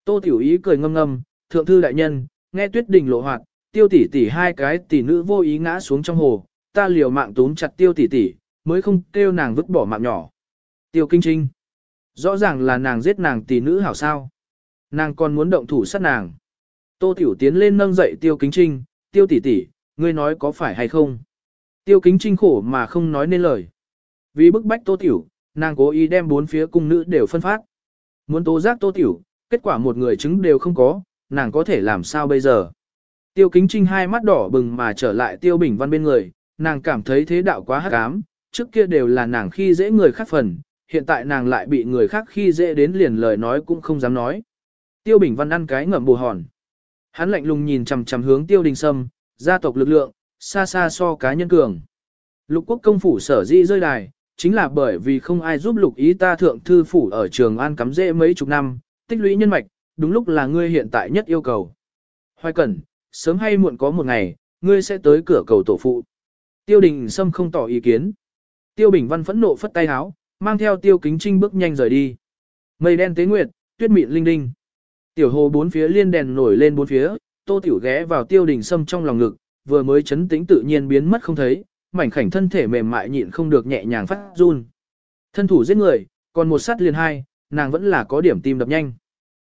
Tô Tiểu Ý cười ngâm ngâm, thượng thư đại nhân, nghe tuyết đình lộ hoạt, tiêu tỷ tỷ hai cái tỷ nữ vô ý ngã xuống trong hồ, ta liều mạng túm chặt tiêu tỷ tỷ, mới không kêu nàng vứt bỏ mạng nhỏ. Tiêu kinh trinh. Rõ ràng là nàng giết nàng tỷ nữ hảo sao. Nàng còn muốn động thủ sát nàng. Tô Tiểu tiến lên nâng dậy tiêu kính trinh, tiêu tỷ tỷ, ngươi nói có phải hay không? Tiêu kính trinh khổ mà không nói nên lời. Vì bức bách Tô Tiểu, nàng cố ý đem bốn phía cung nữ đều phân phát. Muốn tố giác Tô Tiểu, kết quả một người chứng đều không có, nàng có thể làm sao bây giờ? Tiêu kính trinh hai mắt đỏ bừng mà trở lại tiêu bình văn bên người, nàng cảm thấy thế đạo quá hắc ám, trước kia đều là nàng khi dễ người khác phần, hiện tại nàng lại bị người khác khi dễ đến liền lời nói cũng không dám nói. Tiêu bình văn ăn cái ngậm bù hòn. Hắn lạnh lùng nhìn chằm chằm hướng tiêu đình sâm, gia tộc lực lượng, xa xa so cá nhân cường. Lục quốc công phủ sở di rơi đài, chính là bởi vì không ai giúp lục ý ta thượng thư phủ ở trường an cắm rễ mấy chục năm, tích lũy nhân mạch, đúng lúc là ngươi hiện tại nhất yêu cầu. Hoài cẩn, sớm hay muộn có một ngày, ngươi sẽ tới cửa cầu tổ phụ. Tiêu đình Sâm không tỏ ý kiến. Tiêu Bình Văn phẫn nộ phất tay háo, mang theo tiêu kính trinh bước nhanh rời đi. Mây đen tế nguyệt, tuyết mịn linh đinh. Tiểu hồ bốn phía liên đèn nổi lên bốn phía, tô tiểu ghé vào tiêu đình Sâm trong lòng ngực, vừa mới chấn tĩnh tự nhiên biến mất không thấy, mảnh khảnh thân thể mềm mại nhịn không được nhẹ nhàng phát run. Thân thủ giết người, còn một sát liền hai, nàng vẫn là có điểm tim đập nhanh.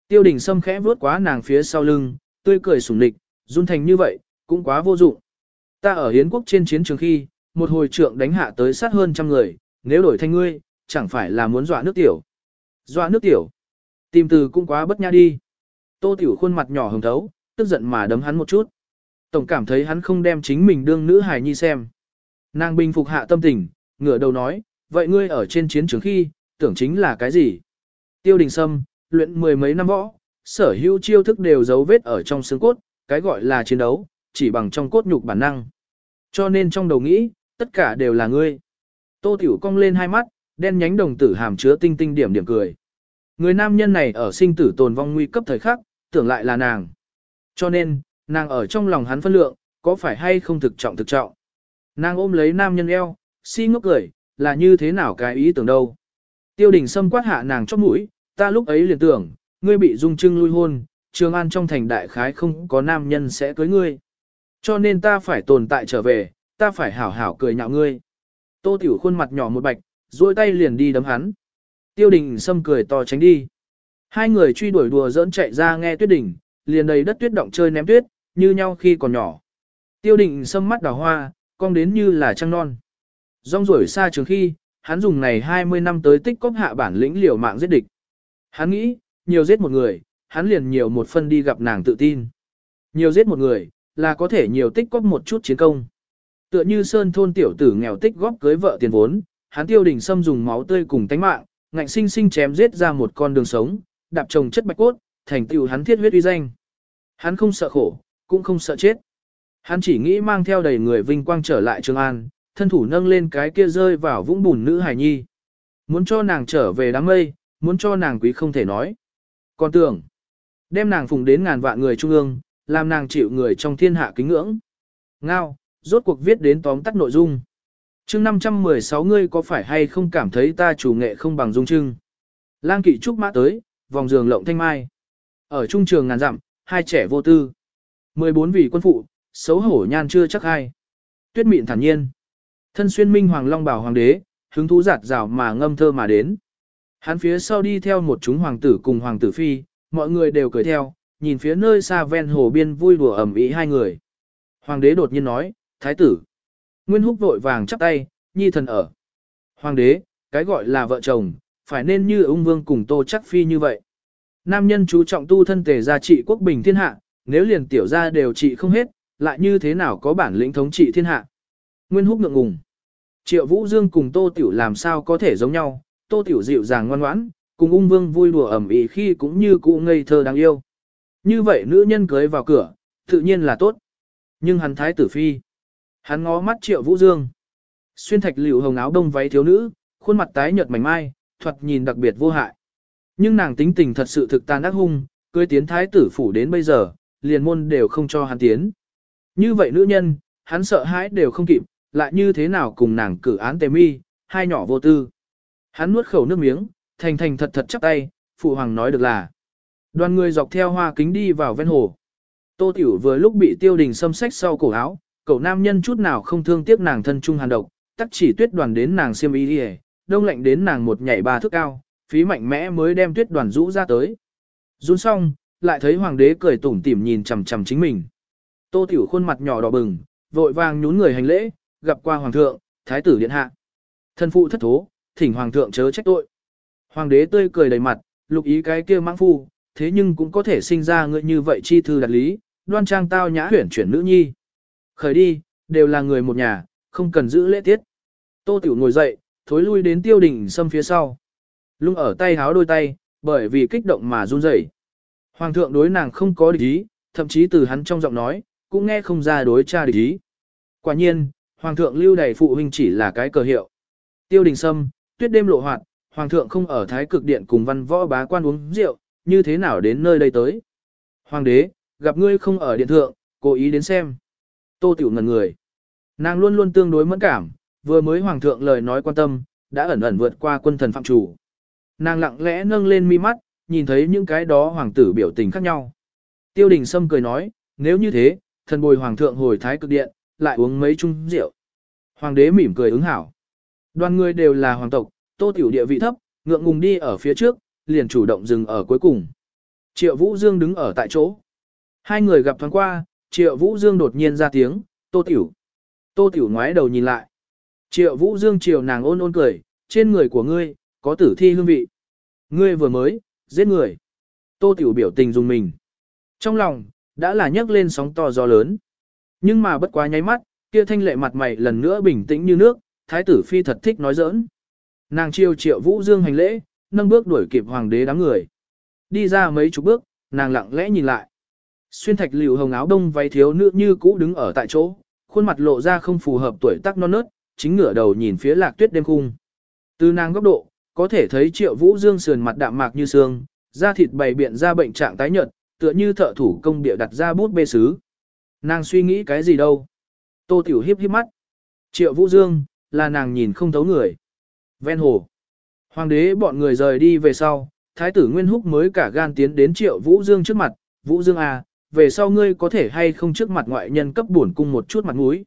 Tiêu đình Sâm khẽ vuốt quá nàng phía sau lưng, tươi cười sủng lịch, run thành như vậy, cũng quá vô dụng. Ta ở Hiến quốc trên chiến trường khi, một hồi trượng đánh hạ tới sát hơn trăm người, nếu đổi thành ngươi, chẳng phải là muốn dọa nước tiểu. Dọa nước tiểu. Tìm từ cũng quá bất nhã đi. Tô tiểu khuôn mặt nhỏ hồng thấu, tức giận mà đấm hắn một chút. Tổng cảm thấy hắn không đem chính mình đương nữ hài nhi xem. Nàng bình phục hạ tâm tình, ngửa đầu nói, vậy ngươi ở trên chiến trường khi, tưởng chính là cái gì? Tiêu đình sâm, luyện mười mấy năm võ, sở hữu chiêu thức đều dấu vết ở trong xương cốt, cái gọi là chiến đấu, chỉ bằng trong cốt nhục bản năng. Cho nên trong đầu nghĩ, tất cả đều là ngươi. Tô Tiểu cong lên hai mắt, đen nhánh đồng tử hàm chứa tinh tinh điểm điểm cười. Người nam nhân này ở sinh tử tồn vong nguy cấp thời khắc, tưởng lại là nàng. Cho nên, nàng ở trong lòng hắn phân lượng, có phải hay không thực trọng thực trọng. Nàng ôm lấy nam nhân eo, si ngốc cười, là như thế nào cái ý tưởng đâu. Tiêu đình Sâm quát hạ nàng chóp mũi, ta lúc ấy liền tưởng, ngươi bị dung trưng lui hôn, trường an trong thành đại khái không có nam nhân sẽ cưới ngươi. Cho nên ta phải tồn tại trở về, ta phải hảo hảo cười nhạo ngươi. Tô tiểu khuôn mặt nhỏ một bạch, duỗi tay liền đi đấm hắn. Tiêu đình Sâm cười to tránh đi. Hai người truy đuổi đùa dỡn chạy ra nghe tuyết đỉnh, liền đầy đất tuyết động chơi ném tuyết, như nhau khi còn nhỏ. Tiêu đình Sâm mắt đào hoa, cong đến như là trăng non. Rong rổi xa trường khi, hắn dùng này 20 năm tới tích cóp hạ bản lĩnh liều mạng giết địch. Hắn nghĩ, nhiều giết một người, hắn liền nhiều một phân đi gặp nàng tự tin. Nhiều giết một người, là có thể nhiều tích cóp một chút chiến công. Tựa như sơn thôn tiểu tử nghèo tích góp cưới vợ tiền vốn, hắn tiêu đình xâm dùng máu tươi cùng tánh mạng, ngạnh sinh sinh chém giết ra một con đường sống, đạp trồng chất bạch cốt, thành tựu hắn thiết huyết uy danh. Hắn không sợ khổ, cũng không sợ chết. Hắn chỉ nghĩ mang theo đầy người vinh quang trở lại Trường An, thân thủ nâng lên cái kia rơi vào vũng bùn nữ hài nhi. Muốn cho nàng trở về đám mây, muốn cho nàng quý không thể nói. Còn tưởng, đem nàng phùng đến ngàn vạn người trung ương, làm nàng chịu người trong thiên hạ kính ngưỡng. Ngao, rốt cuộc viết đến tóm tắt nội dung. chương 516 ngươi có phải hay không cảm thấy ta chủ nghệ không bằng dung trưng? Lang kỵ trúc mã tới, vòng giường lộng thanh mai. Ở trung trường ngàn dặm, hai trẻ vô tư. 14 vị quân phụ, xấu hổ nhan chưa chắc hay, Tuyết mịn thản nhiên. Thân xuyên minh hoàng long bảo hoàng đế, hứng thú giạt rào mà ngâm thơ mà đến. Hắn phía sau đi theo một chúng hoàng tử cùng hoàng tử phi, mọi người đều cười theo, nhìn phía nơi xa ven hồ biên vui đùa ẩm ý hai người. Hoàng đế đột nhiên nói, thái tử. Nguyên húc vội vàng chắp tay, nhi thần ở. Hoàng đế, cái gọi là vợ chồng, phải nên như ung vương cùng tô chắc phi như vậy. Nam nhân chú trọng tu thân tề gia trị quốc bình thiên hạ, nếu liền tiểu gia đều trị không hết, lại như thế nào có bản lĩnh thống trị thiên hạ. Nguyên húc ngượng ngùng. Triệu Vũ Dương cùng Tô Tiểu làm sao có thể giống nhau, Tô Tiểu dịu dàng ngoan ngoãn, cùng ung vương vui đùa ẩm ý khi cũng như cụ ngây thơ đáng yêu. Như vậy nữ nhân cưới vào cửa, Tự nhiên là tốt. Nhưng hắn thái tử phi. Hắn ngó mắt triệu vũ dương. Xuyên thạch liễu hồng áo đông váy thiếu nữ, khuôn mặt tái nhợt mảnh mai, thoạt nhìn đặc biệt vô hại. Nhưng nàng tính tình thật sự thực tàn ác hung, cưới tiến thái tử phủ đến bây giờ, liền môn đều không cho hắn tiến. Như vậy nữ nhân, hắn sợ hãi đều không kịp, lại như thế nào cùng nàng cử án tề mi, hai nhỏ vô tư. Hắn nuốt khẩu nước miếng, thành thành thật thật chắp tay, phụ hoàng nói được là. Đoàn người dọc theo hoa kính đi vào ven hồ. Tô Tiểu vừa lúc bị tiêu đình xâm sách sau cổ áo, cậu nam nhân chút nào không thương tiếc nàng thân trung hàn độc, tắc chỉ tuyết đoàn đến nàng xiêm y đi đông lạnh đến nàng một nhảy ba thước cao, phí mạnh mẽ mới đem tuyết đoàn rũ ra tới. Run xong, lại thấy hoàng đế cười tủm tỉm nhìn chằm chằm chính mình. Tô Tiểu khuôn mặt nhỏ đỏ bừng, vội vàng nhún người hành lễ, gặp qua hoàng thượng, thái tử điện hạ. Thân phụ thất thố, thỉnh hoàng thượng chớ trách tội. Hoàng đế tươi cười đầy mặt, lục ý cái kia mãng phu, thế nhưng cũng có thể sinh ra người như vậy chi thư đặt lý, đoan trang tao nhã huyển chuyển nữ nhi. Khởi đi, đều là người một nhà, không cần giữ lễ tiết. Tô Tiểu ngồi dậy, thối lui đến tiêu đỉnh xâm phía sau. Lung ở tay háo đôi tay, bởi vì kích động mà run rẩy. Hoàng thượng đối nàng không có địch ý, thậm chí từ hắn trong giọng nói, cũng nghe không ra đối cha địch ý. Quả nhiên, Hoàng thượng lưu đầy phụ huynh chỉ là cái cờ hiệu. Tiêu đình sâm, tuyết đêm lộ hoạt, Hoàng thượng không ở thái cực điện cùng văn võ bá quan uống rượu, như thế nào đến nơi đây tới. Hoàng đế, gặp ngươi không ở điện thượng, cố ý đến xem. Tô tiểu ngần người. Nàng luôn luôn tương đối mẫn cảm, vừa mới Hoàng thượng lời nói quan tâm, đã ẩn ẩn vượt qua quân thần phạm chủ. Nàng lặng lẽ nâng lên mi mắt, nhìn thấy những cái đó hoàng tử biểu tình khác nhau. Tiêu đình Sâm cười nói, nếu như thế, thần bồi hoàng thượng hồi thái cực điện, lại uống mấy chung rượu. Hoàng đế mỉm cười ứng hảo. Đoàn người đều là hoàng tộc, tô tiểu địa vị thấp, ngượng ngùng đi ở phía trước, liền chủ động dừng ở cuối cùng. Triệu Vũ Dương đứng ở tại chỗ. Hai người gặp thoáng qua, Triệu Vũ Dương đột nhiên ra tiếng, tô tiểu. Tô tiểu ngoái đầu nhìn lại. Triệu Vũ Dương chiều nàng ôn ôn cười, trên người của ngươi, có tử thi hương vị. Ngươi vừa mới, giết người. Tô tiểu biểu tình dùng mình. Trong lòng, đã là nhấc lên sóng to gió lớn. Nhưng mà bất quá nháy mắt, kia thanh lệ mặt mày lần nữa bình tĩnh như nước, thái tử phi thật thích nói giỡn. Nàng chiêu triệu vũ dương hành lễ, nâng bước đuổi kịp hoàng đế đám người. Đi ra mấy chục bước, nàng lặng lẽ nhìn lại. Xuyên thạch liều hồng áo đông váy thiếu nữ như cũ đứng ở tại chỗ, khuôn mặt lộ ra không phù hợp tuổi tác non nớt, chính ngửa đầu nhìn phía lạc tuyết đêm khung. Từ nàng góc độ, có thể thấy triệu vũ dương sườn mặt đạm mạc như xương, da thịt bày biện ra bệnh trạng tái nhợt, tựa như thợ thủ công địa đặt ra bút bê sứ. Nàng suy nghĩ cái gì đâu? Tô Tiểu hiếp hiếp mắt. Triệu Vũ Dương, là nàng nhìn không thấu người. Ven hồ. Hoàng đế bọn người rời đi về sau, Thái tử Nguyên Húc mới cả gan tiến đến Triệu Vũ Dương trước mặt. Vũ Dương à, về sau ngươi có thể hay không trước mặt ngoại nhân cấp bổn cung một chút mặt mũi.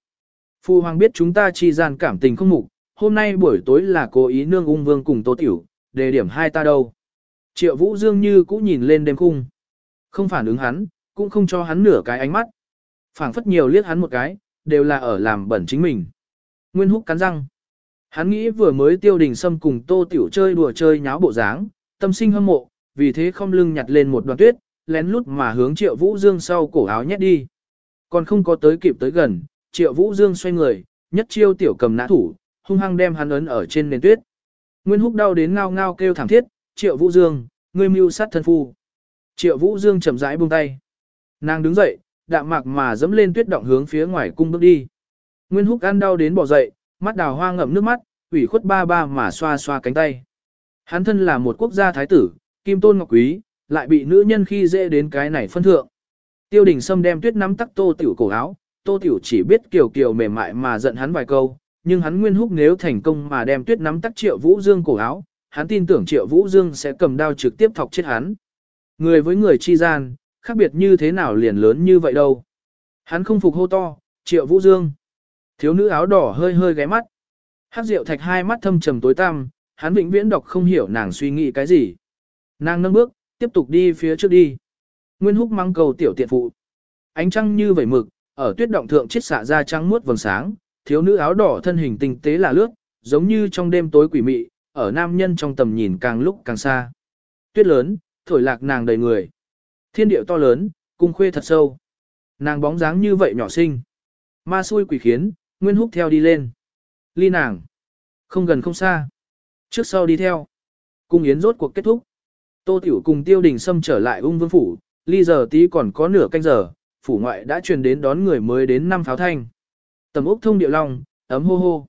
Phu Hoàng biết chúng ta chi gian cảm tình không mục, hôm nay buổi tối là cố ý nương ung vương cùng Tô Tiểu, đề điểm hai ta đâu. Triệu Vũ Dương như cũ nhìn lên đêm khung. Không phản ứng hắn, cũng không cho hắn nửa cái ánh mắt. phảng phất nhiều liếc hắn một cái, đều là ở làm bẩn chính mình. Nguyên húc cắn răng. Hắn nghĩ vừa mới tiêu đình xâm cùng tô tiểu chơi đùa chơi nháo bộ dáng, tâm sinh hâm mộ, vì thế không lưng nhặt lên một đoàn tuyết, lén lút mà hướng triệu vũ dương sau cổ áo nhét đi. Còn không có tới kịp tới gần, triệu vũ dương xoay người, nhất chiêu tiểu cầm nã thủ, hung hăng đem hắn ấn ở trên nền tuyết. Nguyên húc đau đến ngao ngao kêu thảm thiết, triệu vũ dương, ngươi mưu sát thân phu. Triệu Vũ Dương chậm rãi buông tay. Nàng đứng dậy, đạm mạc mà dẫm lên tuyết động hướng phía ngoài cung bước đi. Nguyên Húc ăn đau đến bỏ dậy, mắt đào hoa ngậm nước mắt, ủy khuất ba ba mà xoa xoa cánh tay. Hắn thân là một quốc gia thái tử, kim tôn ngọc quý, lại bị nữ nhân khi dễ đến cái này phân thượng. Tiêu đình Sâm đem tuyết nắm tắc tô tiểu cổ áo, tô tiểu chỉ biết kiều kiều mềm mại mà giận hắn vài câu, nhưng hắn nguyên húc nếu thành công mà đem tuyết nắm tắc triệu vũ dương cổ áo, hắn tin tưởng triệu vũ dương sẽ cầm đao trực tiếp thọc chết hắn. Người với người chi gian, khác biệt như thế nào liền lớn như vậy đâu. Hắn không phục hô to, triệu vũ dương. Thiếu nữ áo đỏ hơi hơi ghé mắt. Hát rượu thạch hai mắt thâm trầm tối tăm, hắn vĩnh viễn đọc không hiểu nàng suy nghĩ cái gì. Nàng nâng bước, tiếp tục đi phía trước đi. Nguyên húc mang cầu tiểu tiện phụ. Ánh trăng như vẩy mực, ở tuyết động thượng chiết xạ ra trắng muốt vầng sáng, thiếu nữ áo đỏ thân hình tinh tế là lướt, giống như trong đêm tối quỷ mị, ở nam nhân trong tầm nhìn càng lúc càng xa. Tuyết lớn, thổi lạc nàng đầy người. Thiên điệu to lớn, cung khuê thật sâu. Nàng bóng dáng như vậy nhỏ xinh. Ma xui quỷ khiến, Nguyên Húc theo đi lên. Ly nàng. Không gần không xa. Trước sau đi theo. Cung yến rốt cuộc kết thúc. Tô Tiểu cùng Tiêu Đình Sâm trở lại ung vương phủ, ly giờ tí còn có nửa canh giờ, phủ ngoại đã truyền đến đón người mới đến năm pháo thanh. Tầm úc thông điệu long, ấm hô hô.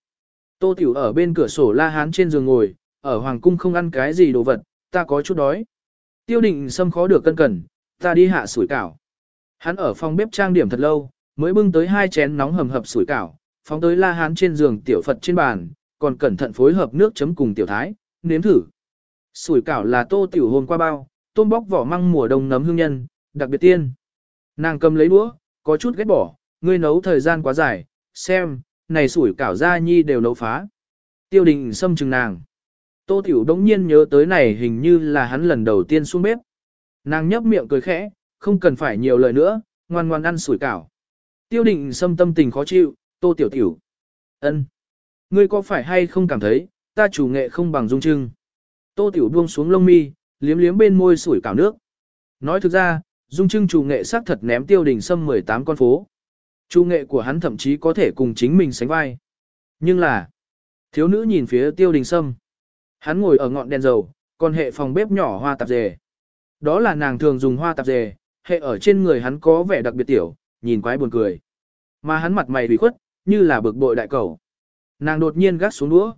Tô Tiểu ở bên cửa sổ la hán trên giường ngồi, ở hoàng cung không ăn cái gì đồ vật, ta có chút đói. Tiêu định xâm khó được cân cẩn, ta đi hạ sủi cảo. Hắn ở phòng bếp trang điểm thật lâu, mới bưng tới hai chén nóng hầm hập sủi cảo, phóng tới la hán trên giường tiểu Phật trên bàn, còn cẩn thận phối hợp nước chấm cùng tiểu thái, nếm thử. Sủi cảo là tô tiểu hôm qua bao, tôm bóc vỏ măng mùa đông nấm hương nhân, đặc biệt tiên. Nàng cầm lấy đũa, có chút ghét bỏ, ngươi nấu thời gian quá dài, xem, này sủi cảo ra nhi đều nấu phá. Tiêu đình xâm chừng nàng. Tô tiểu đống nhiên nhớ tới này hình như là hắn lần đầu tiên xuống bếp. Nàng nhấp miệng cười khẽ, không cần phải nhiều lời nữa, ngoan ngoan ăn sủi cảo. Tiêu định xâm tâm tình khó chịu, tô tiểu tiểu. ân, Ngươi có phải hay không cảm thấy, ta chủ nghệ không bằng dung trưng. Tô tiểu buông xuống lông mi, liếm liếm bên môi sủi cảo nước. Nói thực ra, dung trưng chủ nghệ xác thật ném tiêu đình xâm 18 con phố. Chủ nghệ của hắn thậm chí có thể cùng chính mình sánh vai. Nhưng là, thiếu nữ nhìn phía tiêu đình sâm. Hắn ngồi ở ngọn đèn dầu, còn hệ phòng bếp nhỏ hoa tạp dề. Đó là nàng thường dùng hoa tạp dề, hệ ở trên người hắn có vẻ đặc biệt tiểu, nhìn quái buồn cười. Mà hắn mặt mày bị khuất, như là bực bội đại cầu. Nàng đột nhiên gác xuống đũa.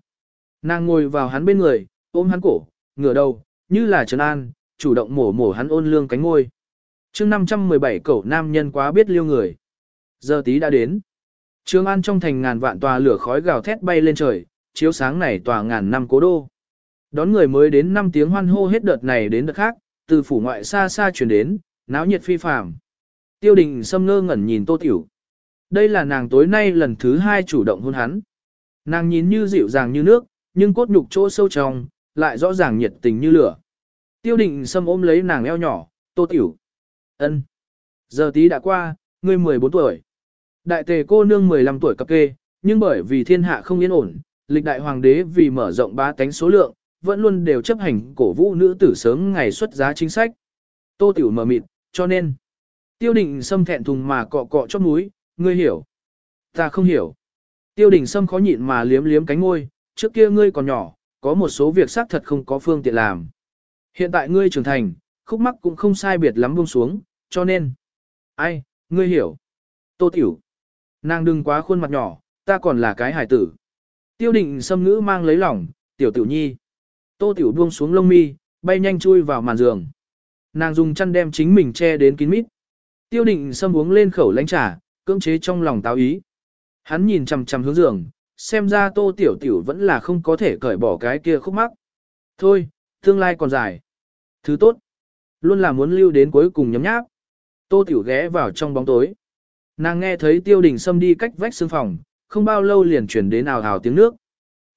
Nàng ngồi vào hắn bên người, ôm hắn cổ, ngửa đầu, như là trấn an, chủ động mổ mổ hắn ôn lương cánh ngôi. chương 517 cậu nam nhân quá biết liêu người. Giờ tí đã đến. Trường An trong thành ngàn vạn tòa lửa khói gào thét bay lên trời, chiếu sáng này tòa ngàn năm cố đô. Đón người mới đến 5 tiếng hoan hô hết đợt này đến đợt khác, từ phủ ngoại xa xa chuyển đến, náo nhiệt phi phàm. Tiêu đình sâm ngơ ngẩn nhìn tô tiểu. Đây là nàng tối nay lần thứ hai chủ động hôn hắn. Nàng nhìn như dịu dàng như nước, nhưng cốt nhục chỗ sâu trong, lại rõ ràng nhiệt tình như lửa. Tiêu đình sâm ôm lấy nàng eo nhỏ, tô tiểu. ân Giờ tí đã qua, ngươi 14 tuổi. Đại tề cô nương 15 tuổi cập kê, nhưng bởi vì thiên hạ không yên ổn, lịch đại hoàng đế vì mở rộng ba tánh số lượng, vẫn luôn đều chấp hành cổ vũ nữ tử sớm ngày xuất giá chính sách. Tô tiểu mở mịt, cho nên, tiêu định sâm thẹn thùng mà cọ cọ chót mũi, ngươi hiểu. Ta không hiểu. Tiêu đình sâm khó nhịn mà liếm liếm cánh ngôi, trước kia ngươi còn nhỏ, có một số việc xác thật không có phương tiện làm. Hiện tại ngươi trưởng thành, khúc mắc cũng không sai biệt lắm buông xuống, cho nên. Ai, ngươi hiểu. Tô tiểu. Nàng đừng quá khuôn mặt nhỏ, ta còn là cái hải tử. Tiêu định xâm ngữ mang lấy lòng, tiểu tiểu nhi. Tô tiểu buông xuống lông mi, bay nhanh chui vào màn giường. Nàng dùng chăn đem chính mình che đến kín mít. Tiêu định xâm uống lên khẩu lánh trà, cưỡng chế trong lòng táo ý. Hắn nhìn chằm chằm hướng giường, xem ra tô tiểu tiểu vẫn là không có thể cởi bỏ cái kia khúc mắc. Thôi, tương lai còn dài. Thứ tốt. Luôn là muốn lưu đến cuối cùng nhấm nháp. Tô tiểu ghé vào trong bóng tối. Nàng nghe thấy tiêu đình xâm đi cách vách xương phòng, không bao lâu liền chuyển đến ào ào tiếng nước.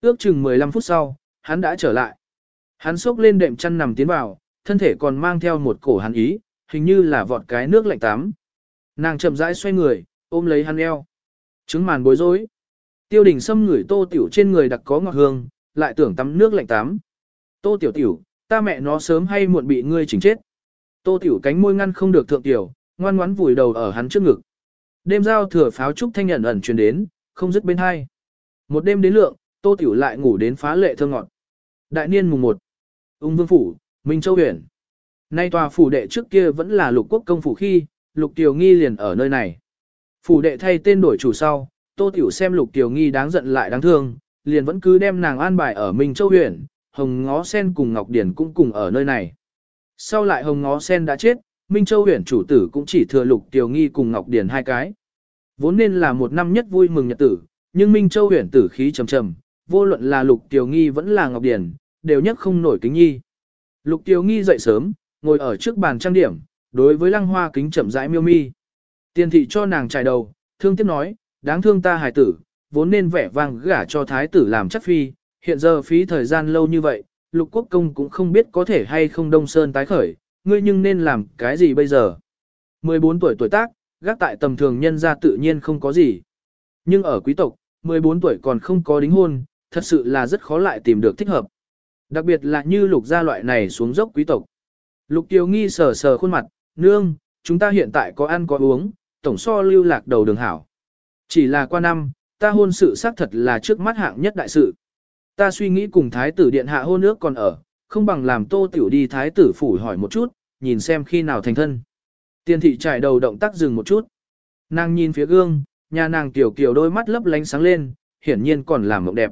Ước chừng 15 phút sau, hắn đã trở lại. Hắn xốc lên đệm chăn nằm tiến vào, thân thể còn mang theo một cổ hắn ý, hình như là vọt cái nước lạnh tắm. Nàng chậm rãi xoay người, ôm lấy hắn eo. Trứng màn bối rối. Tiêu đình xâm ngửi tô tiểu trên người đặc có ngọt hương, lại tưởng tắm nước lạnh tắm. Tô tiểu tiểu, ta mẹ nó sớm hay muộn bị ngươi chỉnh chết. Tô tiểu cánh môi ngăn không được thượng tiểu, ngoan ngoãn vùi đầu ở hắn trước ngực. Đêm giao thừa pháo trúc thanh nhận ẩn truyền đến, không dứt bên hai. Một đêm đến lượng, Tô Tiểu lại ngủ đến phá lệ thơ ngọt. Đại niên mùng 1. Ung Vương Phủ, Minh Châu huyện. Nay tòa phủ đệ trước kia vẫn là lục quốc công phủ khi, lục tiểu nghi liền ở nơi này. Phủ đệ thay tên đổi chủ sau, Tô Tiểu xem lục tiểu nghi đáng giận lại đáng thương, liền vẫn cứ đem nàng an bài ở Minh Châu huyện, Hồng Ngó Sen cùng Ngọc Điển cũng cùng ở nơi này. Sau lại Hồng Ngó Sen đã chết, Minh Châu huyện chủ tử cũng chỉ thừa Lục Tiểu Nghi cùng Ngọc Điền hai cái. Vốn nên là một năm nhất vui mừng nhật tử, nhưng Minh Châu huyện tử khí trầm trầm, vô luận là Lục Tiểu Nghi vẫn là Ngọc Điền, đều nhất không nổi kính nhi. Lục Tiêu Nghi dậy sớm, ngồi ở trước bàn trang điểm, đối với lăng hoa kính chậm rãi miêu mi. Tiền thị cho nàng trải đầu, thương tiếc nói, đáng thương ta hài tử, vốn nên vẻ vang gả cho thái tử làm chắc phi, hiện giờ phí thời gian lâu như vậy, lục quốc công cũng không biết có thể hay không đông sơn tái khởi, ngươi nhưng nên làm cái gì bây giờ? 14 tuổi tuổi tác, gác tại tầm thường nhân ra tự nhiên không có gì. Nhưng ở quý tộc, 14 tuổi còn không có đính hôn, thật sự là rất khó lại tìm được thích hợp. Đặc biệt là như lục gia loại này xuống dốc quý tộc. Lục tiêu nghi sờ sờ khuôn mặt, nương, chúng ta hiện tại có ăn có uống, tổng so lưu lạc đầu đường hảo. Chỉ là qua năm, ta hôn sự xác thật là trước mắt hạng nhất đại sự. Ta suy nghĩ cùng thái tử điện hạ hôn ước còn ở, không bằng làm tô tiểu đi thái tử phủ hỏi một chút, nhìn xem khi nào thành thân. Tiền thị trải đầu động tác dừng một chút. Nàng nhìn phía gương, nhà nàng tiểu kiểu đôi mắt lấp lánh sáng lên, hiển nhiên còn làm mộng đẹp.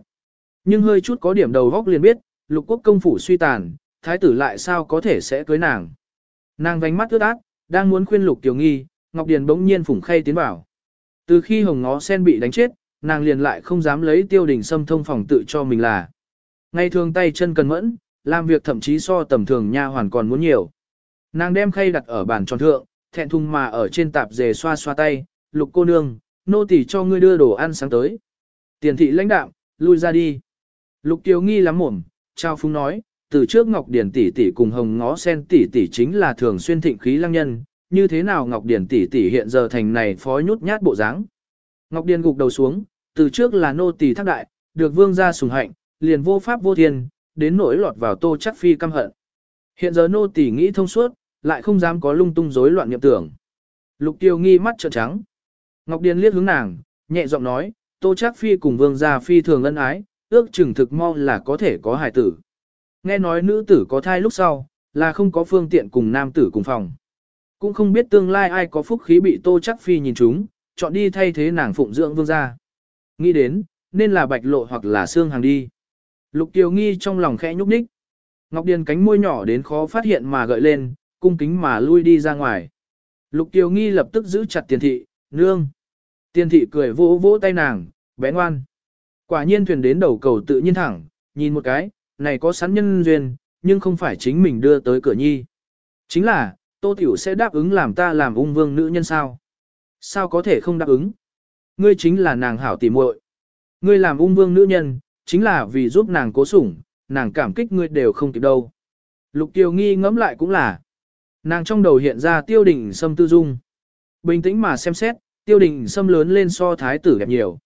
Nhưng hơi chút có điểm đầu góc liền biết, lục quốc công phủ suy tàn, thái tử lại sao có thể sẽ cưới nàng. Nàng vánh mắt ướt át, đang muốn khuyên lục tiểu nghi, Ngọc Điền bỗng nhiên phủng khay tiến vào. Từ khi hồng ngó sen bị đánh chết, nàng liền lại không dám lấy tiêu đình xâm thông phòng tự cho mình là. Ngay thường tay chân cần mẫn, làm việc thậm chí so tầm thường nha hoàn còn muốn nhiều. Nàng đem khay đặt ở bàn tròn thượng, thẹn thùng mà ở trên tạp dề xoa xoa tay, lục cô nương, nô tỳ cho ngươi đưa đồ ăn sáng tới. Tiền thị lãnh đạm, lui ra đi. Lục tiểu nghi lắm mồm, trao phúng nói, từ trước Ngọc Điển tỷ tỷ cùng Hồng Ngó Sen tỷ tỷ chính là thường xuyên thịnh khí lăng nhân, như thế nào Ngọc Điển tỷ tỷ hiện giờ thành này phó nhút nhát bộ dáng. Ngọc Điển gục đầu xuống, từ trước là nô tỳ thác đại, được vương gia sủng hạnh, liền vô pháp vô thiên, đến nỗi lọt vào tô chắc phi căm hận. Hiện giờ nô tỳ nghĩ thông suốt, lại không dám có lung tung rối loạn niệm tưởng. Lục Tiêu nghi mắt trợn trắng. Ngọc Điền liếc hướng nàng, nhẹ giọng nói, Tô Trác Phi cùng Vương gia phi thường ân ái, ước chừng thực mau là có thể có hài tử. Nghe nói nữ tử có thai lúc sau, là không có phương tiện cùng nam tử cùng phòng. Cũng không biết tương lai ai có phúc khí bị Tô chắc Phi nhìn chúng, chọn đi thay thế nàng phụng dưỡng Vương gia. Nghĩ đến, nên là bạch lộ hoặc là xương hàng đi. Lục Tiêu nghi trong lòng khẽ nhúc nhích. Ngọc Điền cánh môi nhỏ đến khó phát hiện mà gợi lên, cung kính mà lui đi ra ngoài. Lục Tiêu nghi lập tức giữ chặt tiền thị, nương. Tiền thị cười vỗ vỗ tay nàng, bé ngoan. Quả nhiên thuyền đến đầu cầu tự nhiên thẳng, nhìn một cái, này có sẵn nhân duyên, nhưng không phải chính mình đưa tới cửa nhi. Chính là, Tô Tiểu sẽ đáp ứng làm ta làm ung vương nữ nhân sao? Sao có thể không đáp ứng? Ngươi chính là nàng hảo tỉ muội. Ngươi làm ung vương nữ nhân, chính là vì giúp nàng cố sủng, nàng cảm kích ngươi đều không kịp đâu. Lục Tiêu nghi ngẫm lại cũng là. Nàng trong đầu hiện ra tiêu Đình sâm tư dung. Bình tĩnh mà xem xét, tiêu đình xâm lớn lên so thái tử đẹp nhiều.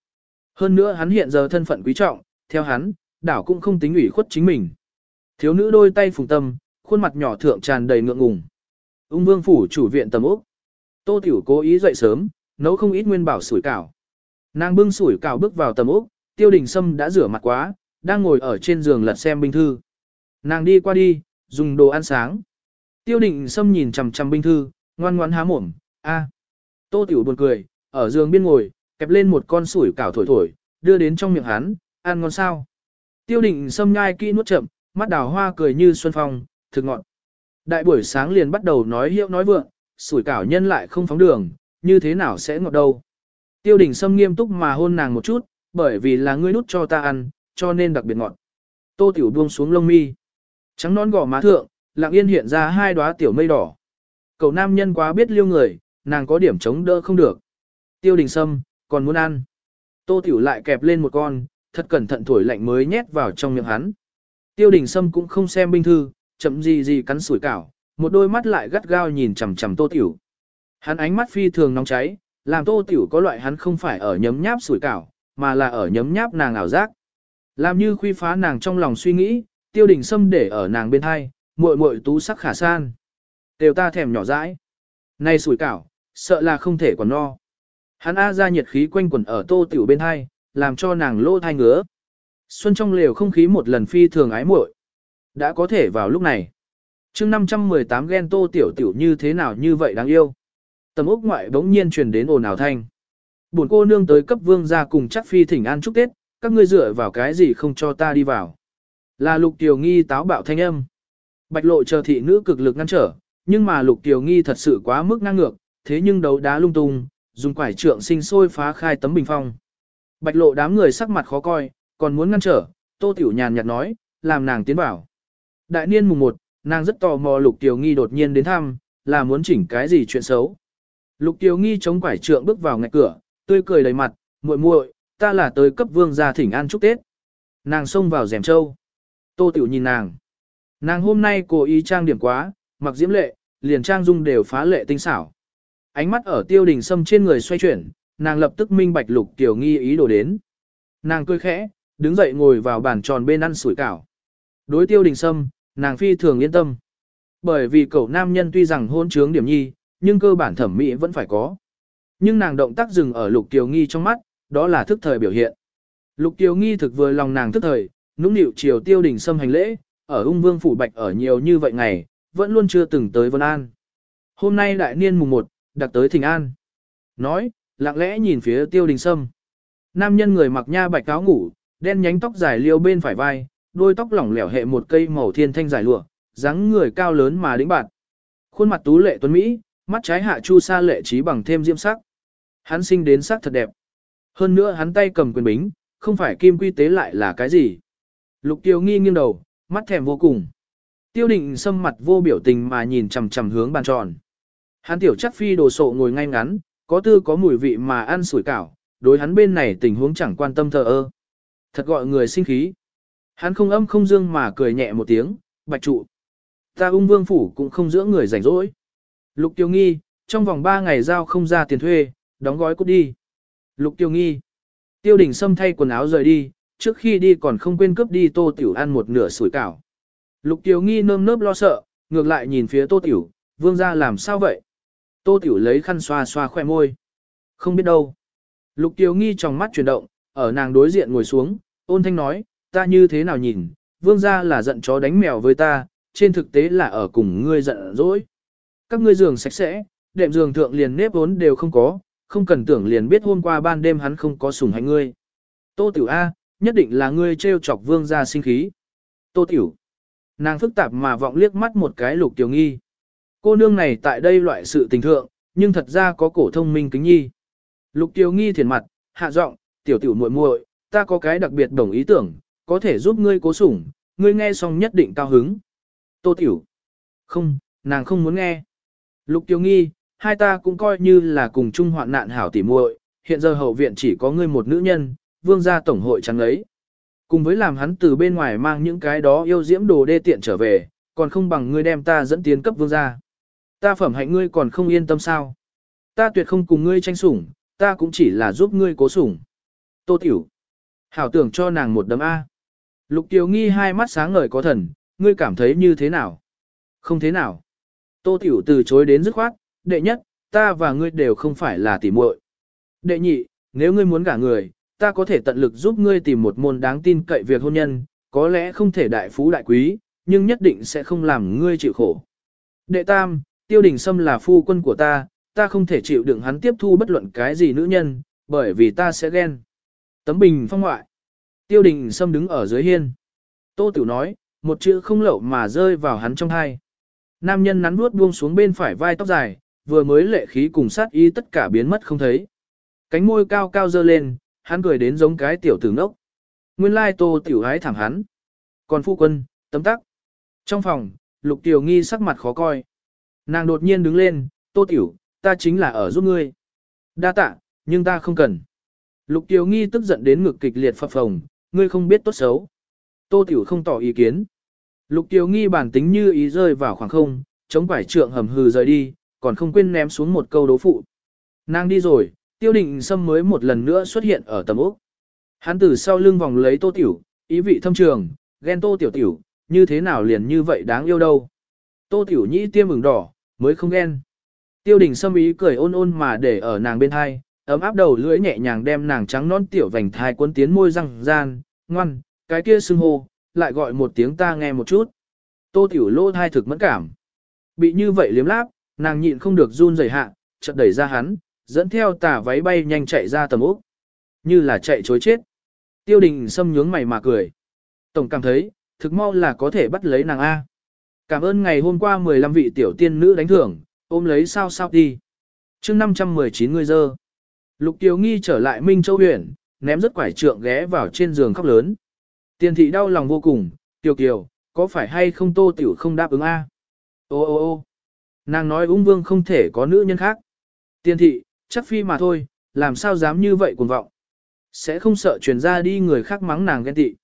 Hơn nữa hắn hiện giờ thân phận quý trọng, theo hắn, đảo cũng không tính ủy khuất chính mình. Thiếu nữ đôi tay phùng tâm, khuôn mặt nhỏ thượng tràn đầy ngượng ngùng. Ung vương phủ chủ viện tầm úc. Tô tiểu cố ý dậy sớm, nấu không ít nguyên bảo sủi cảo. Nàng bưng sủi cảo bước vào tầm úc, tiêu đình sâm đã rửa mặt quá, đang ngồi ở trên giường lật xem binh thư. Nàng đi qua đi, dùng đồ ăn sáng. Tiêu đình sâm nhìn chằm chằm binh thư, ngoan ngoãn há mồm, a. Tô Tiểu buồn cười, ở giường biên ngồi, kẹp lên một con sủi cảo thổi thổi, đưa đến trong miệng hắn, ăn ngon sao. Tiêu định sâm nhai kỹ nuốt chậm, mắt đào hoa cười như xuân phong, thực ngọn. Đại buổi sáng liền bắt đầu nói hiệu nói vượng, sủi cảo nhân lại không phóng đường, như thế nào sẽ ngọt đâu. Tiêu đình sâm nghiêm túc mà hôn nàng một chút, bởi vì là ngươi nút cho ta ăn, cho nên đặc biệt ngọt. Tô tiểu buông xuống lông mi. Trắng nón gò má thượng, lặng yên hiện ra hai đóa tiểu mây đỏ. Cậu nam nhân quá biết liêu người, nàng có điểm chống đỡ không được. Tiêu đình sâm, còn muốn ăn. Tô tiểu lại kẹp lên một con, thật cẩn thận thổi lạnh mới nhét vào trong miệng hắn. Tiêu đình sâm cũng không xem binh thư, chậm gì gì cắn sủi cảo, một đôi mắt lại gắt gao nhìn chằm chằm tô tiểu. Hắn ánh mắt phi thường nóng cháy, làm tô tiểu có loại hắn không phải ở nhấm nháp sủi cảo, mà là ở nhấm nháp nàng ảo giác. Làm như khuy phá nàng trong lòng suy nghĩ, tiêu đình sâm để ở nàng bên hai, muội muội tú sắc khả san. Đều ta thèm nhỏ dãi. Này sủi cảo, sợ là không thể còn no. Hắn A ra nhiệt khí quanh quẩn ở tô tiểu bên hai, làm cho nàng lô thai ngứa. Xuân trong lều không khí một lần phi thường ái muội Đã có thể vào lúc này. chương 518 ghen tô tiểu tiểu như thế nào như vậy đáng yêu. Tầm ốc ngoại bỗng nhiên truyền đến ồn ào thanh. Buồn cô nương tới cấp vương ra cùng chắc phi thỉnh an chúc Tết, các ngươi dựa vào cái gì không cho ta đi vào. Là lục tiểu nghi táo bạo thanh âm. Bạch lộ chờ thị nữ cực lực ngăn trở, nhưng mà lục tiểu nghi thật sự quá mức ngang ngược, thế nhưng đấu đá lung tung, dùng quải trượng sinh sôi phá khai tấm bình phong. Bạch lộ đám người sắc mặt khó coi, còn muốn ngăn trở, tô tiểu nhàn nhạt nói, làm nàng tiến vào. Đại niên mùng 1, nàng rất tò mò lục tiểu nghi đột nhiên đến thăm, là muốn chỉnh cái gì chuyện xấu. Lục tiểu nghi chống quải trượng bước vào ngạch cửa, tươi cười đầy mặt, muội muội, ta là tới cấp vương gia thỉnh an chúc Tết. Nàng xông vào rèm châu. Tô tiểu nhìn nàng. Nàng hôm nay cố ý trang điểm quá, mặc diễm lệ, liền trang dung đều phá lệ tinh xảo. Ánh mắt ở tiêu đình sâm trên người xoay chuyển, nàng lập tức minh bạch lục tiểu nghi ý đồ đến. Nàng cười khẽ, đứng dậy ngồi vào bàn tròn bên ăn sủi cảo. Đối tiêu đình sâm, nàng phi thường yên tâm. Bởi vì cậu nam nhân tuy rằng hôn trướng điểm nhi, nhưng cơ bản thẩm mỹ vẫn phải có. Nhưng nàng động tác dừng ở lục tiểu nghi trong mắt, đó là thức thời biểu hiện. Lục tiểu nghi thực vừa lòng nàng thức thời, nũng nịu chiều tiêu đình sâm hành lễ, ở ung vương phủ bạch ở nhiều như vậy ngày, vẫn luôn chưa từng tới Vân An. Hôm nay đại niên mùng 1, đặc tới thỉnh an. Nói, lặng lẽ nhìn phía tiêu đình sâm. Nam nhân người mặc nha bạch áo ngủ, đen nhánh tóc dài liêu bên phải vai, đôi tóc lỏng lẻo hệ một cây màu thiên thanh dài lụa, dáng người cao lớn mà đĩnh bạt. Khuôn mặt tú lệ tuấn Mỹ, mắt trái hạ chu sa lệ trí bằng thêm diễm sắc. Hắn sinh đến sắc thật đẹp. Hơn nữa hắn tay cầm quyền bính, không phải kim quy tế lại là cái gì. Lục tiêu nghi nghiêng đầu, mắt thèm vô cùng. Tiêu định sâm mặt vô biểu tình mà nhìn chằm chằm hướng bàn tròn. Hắn tiểu chắc phi đồ sộ ngồi ngay ngắn, có tư có mùi vị mà ăn sủi cảo, đối hắn bên này tình huống chẳng quan tâm thờ ơ. Thật gọi người sinh khí. Hắn không âm không dương mà cười nhẹ một tiếng, bạch trụ. Ta ung vương phủ cũng không giữa người rảnh rỗi. Lục tiêu nghi, trong vòng 3 ngày giao không ra tiền thuê, đóng gói cút đi. Lục tiêu nghi. Tiêu đình xâm thay quần áo rời đi, trước khi đi còn không quên cướp đi tô tiểu ăn một nửa sủi cảo. Lục tiêu nghi nơm nớp lo sợ, ngược lại nhìn phía tô tiểu, vương ra làm sao vậy? Tô tiểu lấy khăn xoa xoa khoe môi. Không biết đâu. Lục tiêu nghi trong mắt chuyển động, ở nàng đối diện ngồi xuống, ôn thanh nói, ta như thế nào nhìn, vương Gia là giận chó đánh mèo với ta, trên thực tế là ở cùng ngươi giận dỗi. Các ngươi giường sạch sẽ, đệm giường thượng liền nếp vốn đều không có, không cần tưởng liền biết hôm qua ban đêm hắn không có sủng hạnh ngươi. Tô Tiểu A, nhất định là ngươi trêu chọc vương gia sinh khí. Tô Tiểu. Nàng phức tạp mà vọng liếc mắt một cái lục tiểu nghi. Cô nương này tại đây loại sự tình thượng, nhưng thật ra có cổ thông minh kính nhi. Lục Tiêu nghi thiền mặt, hạ giọng, tiểu tiểu muội muội, ta có cái đặc biệt đồng ý tưởng, có thể giúp ngươi cố sủng, ngươi nghe xong nhất định cao hứng. Tô tiểu. Không, nàng không muốn nghe. Lục Tiêu nghi, hai ta cũng coi như là cùng chung hoạn nạn hảo tỉ muội, hiện giờ hậu viện chỉ có ngươi một nữ nhân, vương gia tổng hội chẳng ấy. Cùng với làm hắn từ bên ngoài mang những cái đó yêu diễm đồ đê tiện trở về, còn không bằng ngươi đem ta dẫn tiến cấp vương gia. Ta phẩm hạnh ngươi còn không yên tâm sao. Ta tuyệt không cùng ngươi tranh sủng, ta cũng chỉ là giúp ngươi cố sủng. Tô tiểu. Hảo tưởng cho nàng một đấm A. Lục tiểu nghi hai mắt sáng ngời có thần, ngươi cảm thấy như thế nào? Không thế nào. Tô tiểu từ chối đến dứt khoát, đệ nhất, ta và ngươi đều không phải là tỉ muội. Đệ nhị, nếu ngươi muốn gả người, ta có thể tận lực giúp ngươi tìm một môn đáng tin cậy việc hôn nhân, có lẽ không thể đại phú đại quý, nhưng nhất định sẽ không làm ngươi chịu khổ. Đệ tam, tiêu đình sâm là phu quân của ta, ta không thể chịu đựng hắn tiếp thu bất luận cái gì nữ nhân, bởi vì ta sẽ ghen. Tấm bình phong ngoại. Tiêu đình sâm đứng ở dưới hiên. Tô Tiểu nói, một chữ không lậu mà rơi vào hắn trong hai. Nam nhân nắn nuốt buông xuống bên phải vai tóc dài, vừa mới lệ khí cùng sát y tất cả biến mất không thấy. Cánh môi cao cao dơ lên, hắn cười đến giống cái tiểu tử ngốc. Nguyên lai tô tiểu hái thẳng hắn. Còn phu quân, tấm tắc. Trong phòng, lục tiểu nghi sắc mặt khó coi. Nàng đột nhiên đứng lên, tô tiểu, ta chính là ở giúp ngươi. Đa tạ, nhưng ta không cần. Lục tiểu nghi tức giận đến ngực kịch liệt phập phồng, ngươi không biết tốt xấu. Tô tiểu không tỏ ý kiến. Lục tiểu nghi bản tính như ý rơi vào khoảng không, chống quải trượng hầm hừ rời đi, còn không quên ném xuống một câu đố phụ. Nàng đi rồi, tiêu định sâm mới một lần nữa xuất hiện ở tầm ốc. Hắn từ sau lưng vòng lấy tô tiểu, ý vị thâm trường, ghen tô tiểu tiểu, như thế nào liền như vậy đáng yêu đâu. Tô tiểu nhĩ tiêm ửng đỏ, mới không ghen. Tiêu đình sâm ý cười ôn ôn mà để ở nàng bên hai, ấm áp đầu lưỡi nhẹ nhàng đem nàng trắng non tiểu vành thai cuốn tiến môi răng gian, ngoan, cái kia xưng hô, lại gọi một tiếng ta nghe một chút. Tô tiểu lô thai thực mẫn cảm. Bị như vậy liếm láp, nàng nhịn không được run rẩy hạ, chợt đẩy ra hắn, dẫn theo tà váy bay nhanh chạy ra tầm ốc. Như là chạy chối chết. Tiêu đình xâm nhướng mày mà cười. Tổng cảm thấy, thực mau là có thể bắt lấy nàng A. Cảm ơn ngày hôm qua 15 vị tiểu tiên nữ đánh thưởng, ôm lấy sao sao đi. chương 519 người dơ. Lục Tiêu Nghi trở lại Minh Châu huyện, ném rất quải trượng ghé vào trên giường khóc lớn. Tiền thị đau lòng vô cùng, Tiểu Kiều, có phải hay không tô tiểu không đáp ứng A? Ô ô ô Nàng nói ung vương không thể có nữ nhân khác. Tiên thị, chắc phi mà thôi, làm sao dám như vậy cuồng vọng. Sẽ không sợ truyền ra đi người khác mắng nàng ghen tị.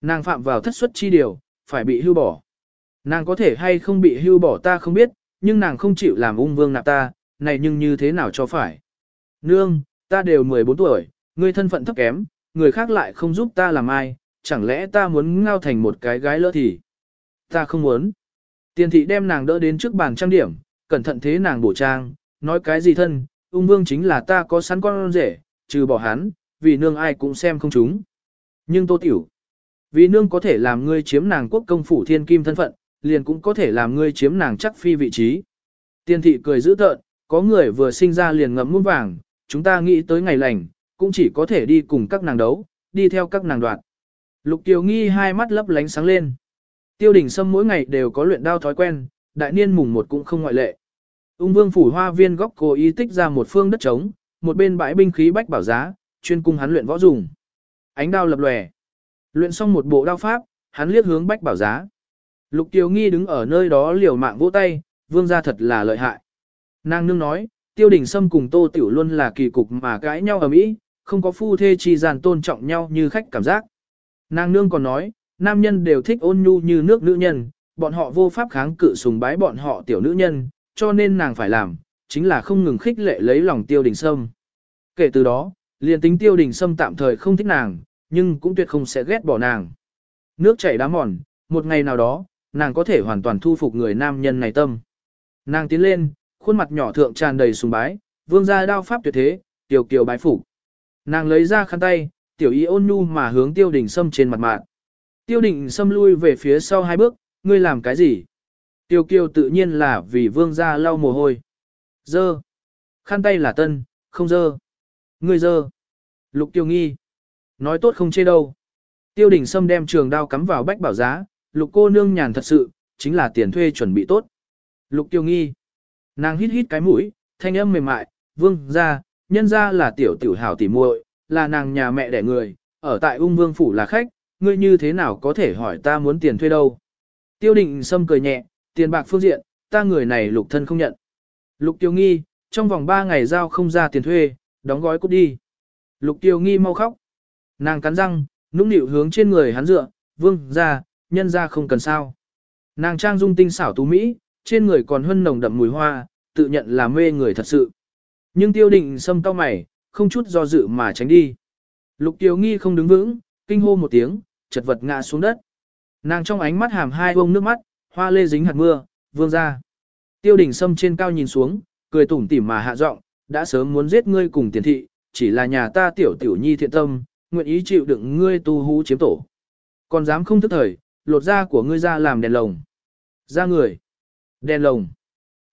Nàng phạm vào thất suất chi điều, phải bị hưu bỏ. Nàng có thể hay không bị hưu bỏ ta không biết, nhưng nàng không chịu làm ung vương nạp ta, này nhưng như thế nào cho phải. Nương, ta đều 14 tuổi, người thân phận thấp kém, người khác lại không giúp ta làm ai, chẳng lẽ ta muốn ngao thành một cái gái lỡ thì. Ta không muốn. Tiền thị đem nàng đỡ đến trước bàn trang điểm, cẩn thận thế nàng bổ trang, nói cái gì thân, ung vương chính là ta có sẵn con rể, trừ bỏ hắn, vì nương ai cũng xem không chúng. Nhưng tô tiểu, vì nương có thể làm ngươi chiếm nàng quốc công phủ thiên kim thân phận, liền cũng có thể làm ngươi chiếm nàng chắc phi vị trí. Tiên thị cười dữ tợn, có người vừa sinh ra liền ngậm muôn vàng, chúng ta nghĩ tới ngày lành, cũng chỉ có thể đi cùng các nàng đấu, đi theo các nàng đoạn Lục Kiều Nghi hai mắt lấp lánh sáng lên. Tiêu đình Sâm mỗi ngày đều có luyện đao thói quen, đại niên mùng một cũng không ngoại lệ. Ung vương phủ hoa viên góc cố ý tích ra một phương đất trống, một bên bãi binh khí bách bảo giá, chuyên cung hắn luyện võ dùng. Ánh đao lập lòe. Luyện xong một bộ đao pháp, hắn liếc hướng bách bảo giá. Lục Tiêu Nghi đứng ở nơi đó liều mạng vỗ tay, vương gia thật là lợi hại. Nàng nương nói, tiêu đình sâm cùng tô tiểu luôn là kỳ cục mà cãi nhau ở mỹ, không có phu thê chi giàn tôn trọng nhau như khách cảm giác. Nàng nương còn nói, nam nhân đều thích ôn nhu như nước nữ nhân, bọn họ vô pháp kháng cự sùng bái bọn họ tiểu nữ nhân, cho nên nàng phải làm, chính là không ngừng khích lệ lấy lòng tiêu đình sâm. Kể từ đó, liền tính tiêu đình sâm tạm thời không thích nàng, nhưng cũng tuyệt không sẽ ghét bỏ nàng. Nước chảy đá mòn, một ngày nào đó, nàng có thể hoàn toàn thu phục người nam nhân này tâm. Nàng tiến lên, khuôn mặt nhỏ thượng tràn đầy sùng bái, vương gia đao pháp tuyệt thế, tiểu kiều bái phục. Nàng lấy ra khăn tay, tiểu ý ôn nhu mà hướng tiêu đình sâm trên mặt mạng. Tiêu đình sâm lui về phía sau hai bước, ngươi làm cái gì? Tiêu kiều tự nhiên là vì vương gia lau mồ hôi. Dơ. Khăn tay là tân, không dơ. Ngươi dơ. Lục tiêu nghi. Nói tốt không chê đâu. Tiêu đình sâm đem trường đao cắm vào bách bảo giá, lục cô nương nhàn thật sự, chính là tiền thuê chuẩn bị tốt. Lục tiêu nghi. Nàng hít hít cái mũi, thanh âm mềm mại, vương ra, nhân ra là tiểu tiểu hảo tỉ muội, là nàng nhà mẹ đẻ người, ở tại ung vương phủ là khách, ngươi như thế nào có thể hỏi ta muốn tiền thuê đâu. Tiêu định sâm cười nhẹ, tiền bạc phương diện, ta người này lục thân không nhận. Lục tiêu nghi, trong vòng 3 ngày giao không ra tiền thuê, đóng gói cút đi. Lục tiêu nghi mau khóc. Nàng cắn răng, nũng nịu hướng trên người hắn dựa, vương ra, nhân ra không cần sao. Nàng trang dung tinh xảo tú Mỹ, trên người còn hân nồng đậm mùi hoa, tự nhận là mê người thật sự. Nhưng tiêu định sâm cao mày, không chút do dự mà tránh đi. Lục tiêu nghi không đứng vững, kinh hô một tiếng, chật vật ngã xuống đất. Nàng trong ánh mắt hàm hai bông nước mắt, hoa lê dính hạt mưa, vương ra. Tiêu đỉnh sâm trên cao nhìn xuống, cười tủm tỉm mà hạ giọng, đã sớm muốn giết ngươi cùng tiền thị, chỉ là nhà ta tiểu tiểu nhi thiện tâm, nguyện ý chịu đựng ngươi tu hú chiếm tổ. Còn dám không thức thời, lột da của ngươi ra làm đèn lồng. da người. Đèn lồng.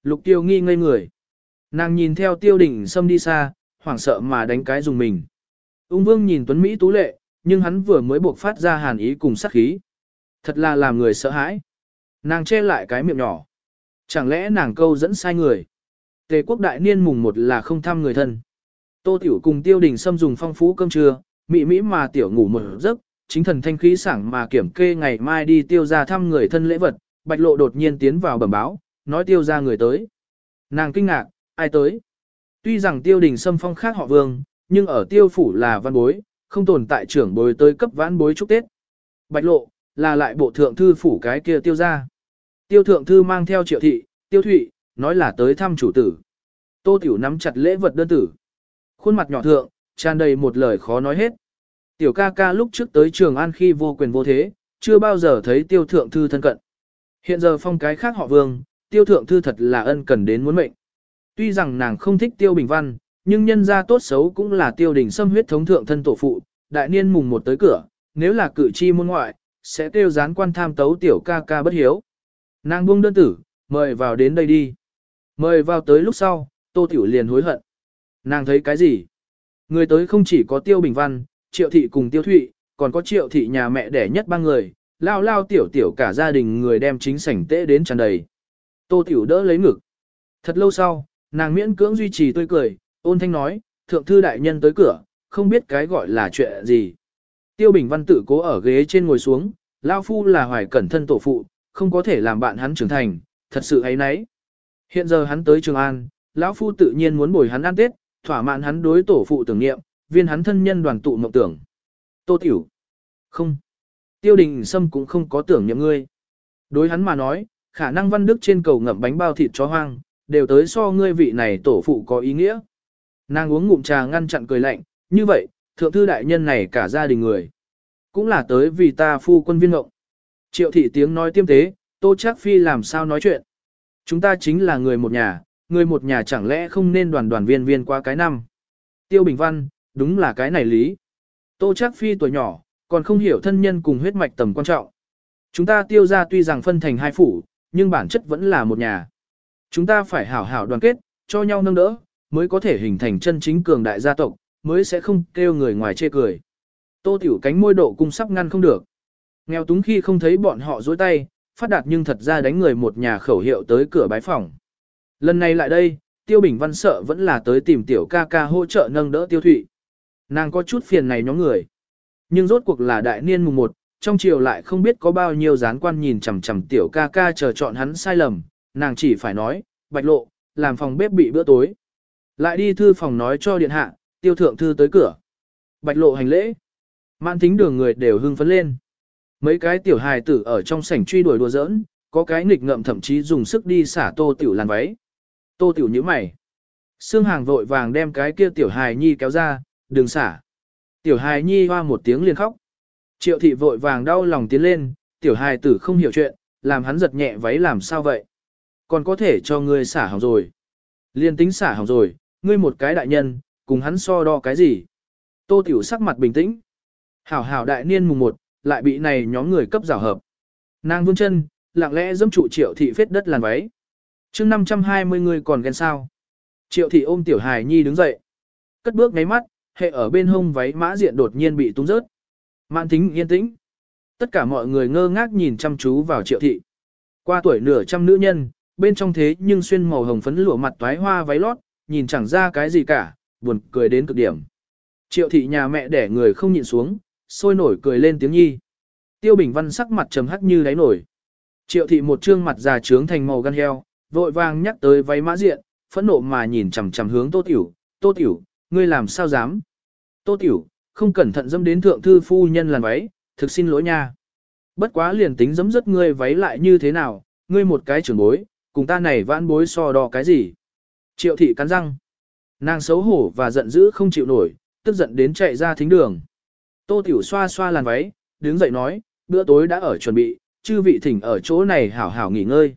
Lục tiêu nghi ngây người. Nàng nhìn theo tiêu đỉnh xâm đi xa, hoảng sợ mà đánh cái dùng mình. Ung vương nhìn tuấn Mỹ tú lệ, nhưng hắn vừa mới buộc phát ra hàn ý cùng sát khí. Thật là làm người sợ hãi. Nàng che lại cái miệng nhỏ. Chẳng lẽ nàng câu dẫn sai người? Tề quốc đại niên mùng một là không thăm người thân. Tô Tiểu cùng Tiêu Đình Sâm dùng phong phú cơm trưa, mị mỹ mà Tiểu ngủ một giấc, chính thần thanh khí sảng mà kiểm kê ngày mai đi Tiêu ra thăm người thân lễ vật, Bạch Lộ đột nhiên tiến vào bẩm báo, nói Tiêu ra người tới. Nàng kinh ngạc, ai tới? Tuy rằng Tiêu Đình Sâm phong khác họ Vương, nhưng ở Tiêu phủ là văn bối, không tồn tại trưởng bối tới cấp vãn bối chúc Tết. Bạch Lộ, là lại bộ thượng thư phủ cái kia Tiêu ra. Tiêu thượng thư mang theo triệu thị, Tiêu Thụy, nói là tới thăm chủ tử. Tô Tiểu nắm chặt lễ vật đơn tử. Khuôn mặt nhỏ thượng, tràn đầy một lời khó nói hết. Tiểu ca ca lúc trước tới trường an khi vô quyền vô thế, chưa bao giờ thấy tiêu thượng thư thân cận. Hiện giờ phong cái khác họ vương, tiêu thượng thư thật là ân cần đến muốn mệnh. Tuy rằng nàng không thích tiêu bình văn, nhưng nhân ra tốt xấu cũng là tiêu đình xâm huyết thống thượng thân tổ phụ, đại niên mùng một tới cửa, nếu là cử tri môn ngoại, sẽ tiêu gián quan tham tấu tiểu ca ca bất hiếu. Nàng buông đơn tử, mời vào đến đây đi. Mời vào tới lúc sau, tô tiểu liền hối hận. Nàng thấy cái gì? Người tới không chỉ có tiêu bình văn, triệu thị cùng tiêu thụy, còn có triệu thị nhà mẹ đẻ nhất ba người, lao lao tiểu tiểu cả gia đình người đem chính sảnh tễ đến tràn đầy. Tô tiểu đỡ lấy ngực. Thật lâu sau, nàng miễn cưỡng duy trì tươi cười, ôn thanh nói, thượng thư đại nhân tới cửa, không biết cái gọi là chuyện gì. Tiêu bình văn tự cố ở ghế trên ngồi xuống, lao phu là hoài cẩn thân tổ phụ, không có thể làm bạn hắn trưởng thành, thật sự ấy nấy. Hiện giờ hắn tới Trường An, lão phu tự nhiên muốn bồi hắn ăn Tết, thỏa mãn hắn đối tổ phụ tưởng niệm, viên hắn thân nhân đoàn tụ mộng tưởng. Tô Tiểu. Không. Tiêu đình Sâm cũng không có tưởng niệm ngươi. Đối hắn mà nói, khả năng văn đức trên cầu ngậm bánh bao thịt chó hoang, đều tới so ngươi vị này tổ phụ có ý nghĩa. Nàng uống ngụm trà ngăn chặn cười lạnh, như vậy, thượng thư đại nhân này cả gia đình người. Cũng là tới vì ta phu quân viên ngộng. Triệu thị tiếng nói tiêm tế, tô chắc phi làm sao nói chuyện. Chúng ta chính là người một nhà, người một nhà chẳng lẽ không nên đoàn đoàn viên viên qua cái năm. Tiêu Bình Văn, đúng là cái này lý. Tô chắc phi tuổi nhỏ, còn không hiểu thân nhân cùng huyết mạch tầm quan trọng. Chúng ta tiêu ra tuy rằng phân thành hai phủ, nhưng bản chất vẫn là một nhà. Chúng ta phải hảo hảo đoàn kết, cho nhau nâng đỡ, mới có thể hình thành chân chính cường đại gia tộc, mới sẽ không kêu người ngoài chê cười. Tô Tiểu cánh môi độ cung sắp ngăn không được. Nghèo túng khi không thấy bọn họ dối tay, phát đạt nhưng thật ra đánh người một nhà khẩu hiệu tới cửa bái phòng. Lần này lại đây, Tiêu Bình Văn sợ vẫn là tới tìm tiểu ca ca hỗ trợ nâng đỡ Tiêu Thụy. Nàng có chút phiền này nhóm người. Nhưng rốt cuộc là đại niên mùng 1, trong chiều lại không biết có bao nhiêu gián quan nhìn chằm chằm tiểu ca ca chờ chọn hắn sai lầm, nàng chỉ phải nói, bạch lộ, làm phòng bếp bị bữa tối. Lại đi thư phòng nói cho điện hạ, tiêu thượng thư tới cửa. Bạch lộ hành lễ. Mạn thính đường người đều hưng phấn lên. Mấy cái tiểu hài tử ở trong sảnh truy đuổi đùa giỡn, có cái nghịch ngợm thậm chí dùng sức đi xả tô tiểu làn váy. Tô tiểu như mày. Sương hàng vội vàng đem cái kia tiểu hài nhi kéo ra, đừng xả. Tiểu hài nhi hoa một tiếng liền khóc. Triệu thị vội vàng đau lòng tiến lên, tiểu hài tử không hiểu chuyện, làm hắn giật nhẹ váy làm sao vậy. Còn có thể cho ngươi xả hỏng rồi. Liên tính xả hỏng rồi, ngươi một cái đại nhân, cùng hắn so đo cái gì. Tô tiểu sắc mặt bình tĩnh. Hảo hảo đại niên mùng một, lại bị này nhóm người cấp rào hợp. Nàng vương chân, lặng lẽ dâm trụ triệu thị phết đất làn váy. chương 520 người còn ghen sao. Triệu thị ôm tiểu hài nhi đứng dậy. Cất bước ngáy mắt, hệ ở bên hông váy mã diện đột nhiên bị tung rớt. Mạn tính yên tĩnh. Tất cả mọi người ngơ ngác nhìn chăm chú vào triệu thị. Qua tuổi nửa trăm nữ nhân, bên trong thế nhưng xuyên màu hồng phấn lụa mặt toái hoa váy lót, nhìn chẳng ra cái gì cả, buồn cười đến cực điểm. Triệu thị nhà mẹ đẻ người không nhịn xuống, sôi nổi cười lên tiếng nhi. Tiêu Bình Văn sắc mặt trầm hắc như đáy nổi. Triệu thị một trương mặt già trướng thành màu gan heo, vội vàng nhắc tới váy mã diện, phẫn nộ mà nhìn chằm chằm hướng Tô Tiểu, "Tô Tiểu, ngươi làm sao dám?" "Tô Tiểu, không cẩn thận dẫm đến thượng thư phu nhân làn váy, thực xin lỗi nha." Bất quá liền tính dẫm rất ngươi váy lại như thế nào, ngươi một cái trưởng bối, cùng ta này vãn bối so đo cái gì? Triệu thị cắn răng. Nàng xấu hổ và giận dữ không chịu nổi, tức giận đến chạy ra thính đường. Tô Tiểu xoa xoa làn váy, đứng dậy nói, bữa tối đã ở chuẩn bị, chư vị thỉnh ở chỗ này hảo hảo nghỉ ngơi.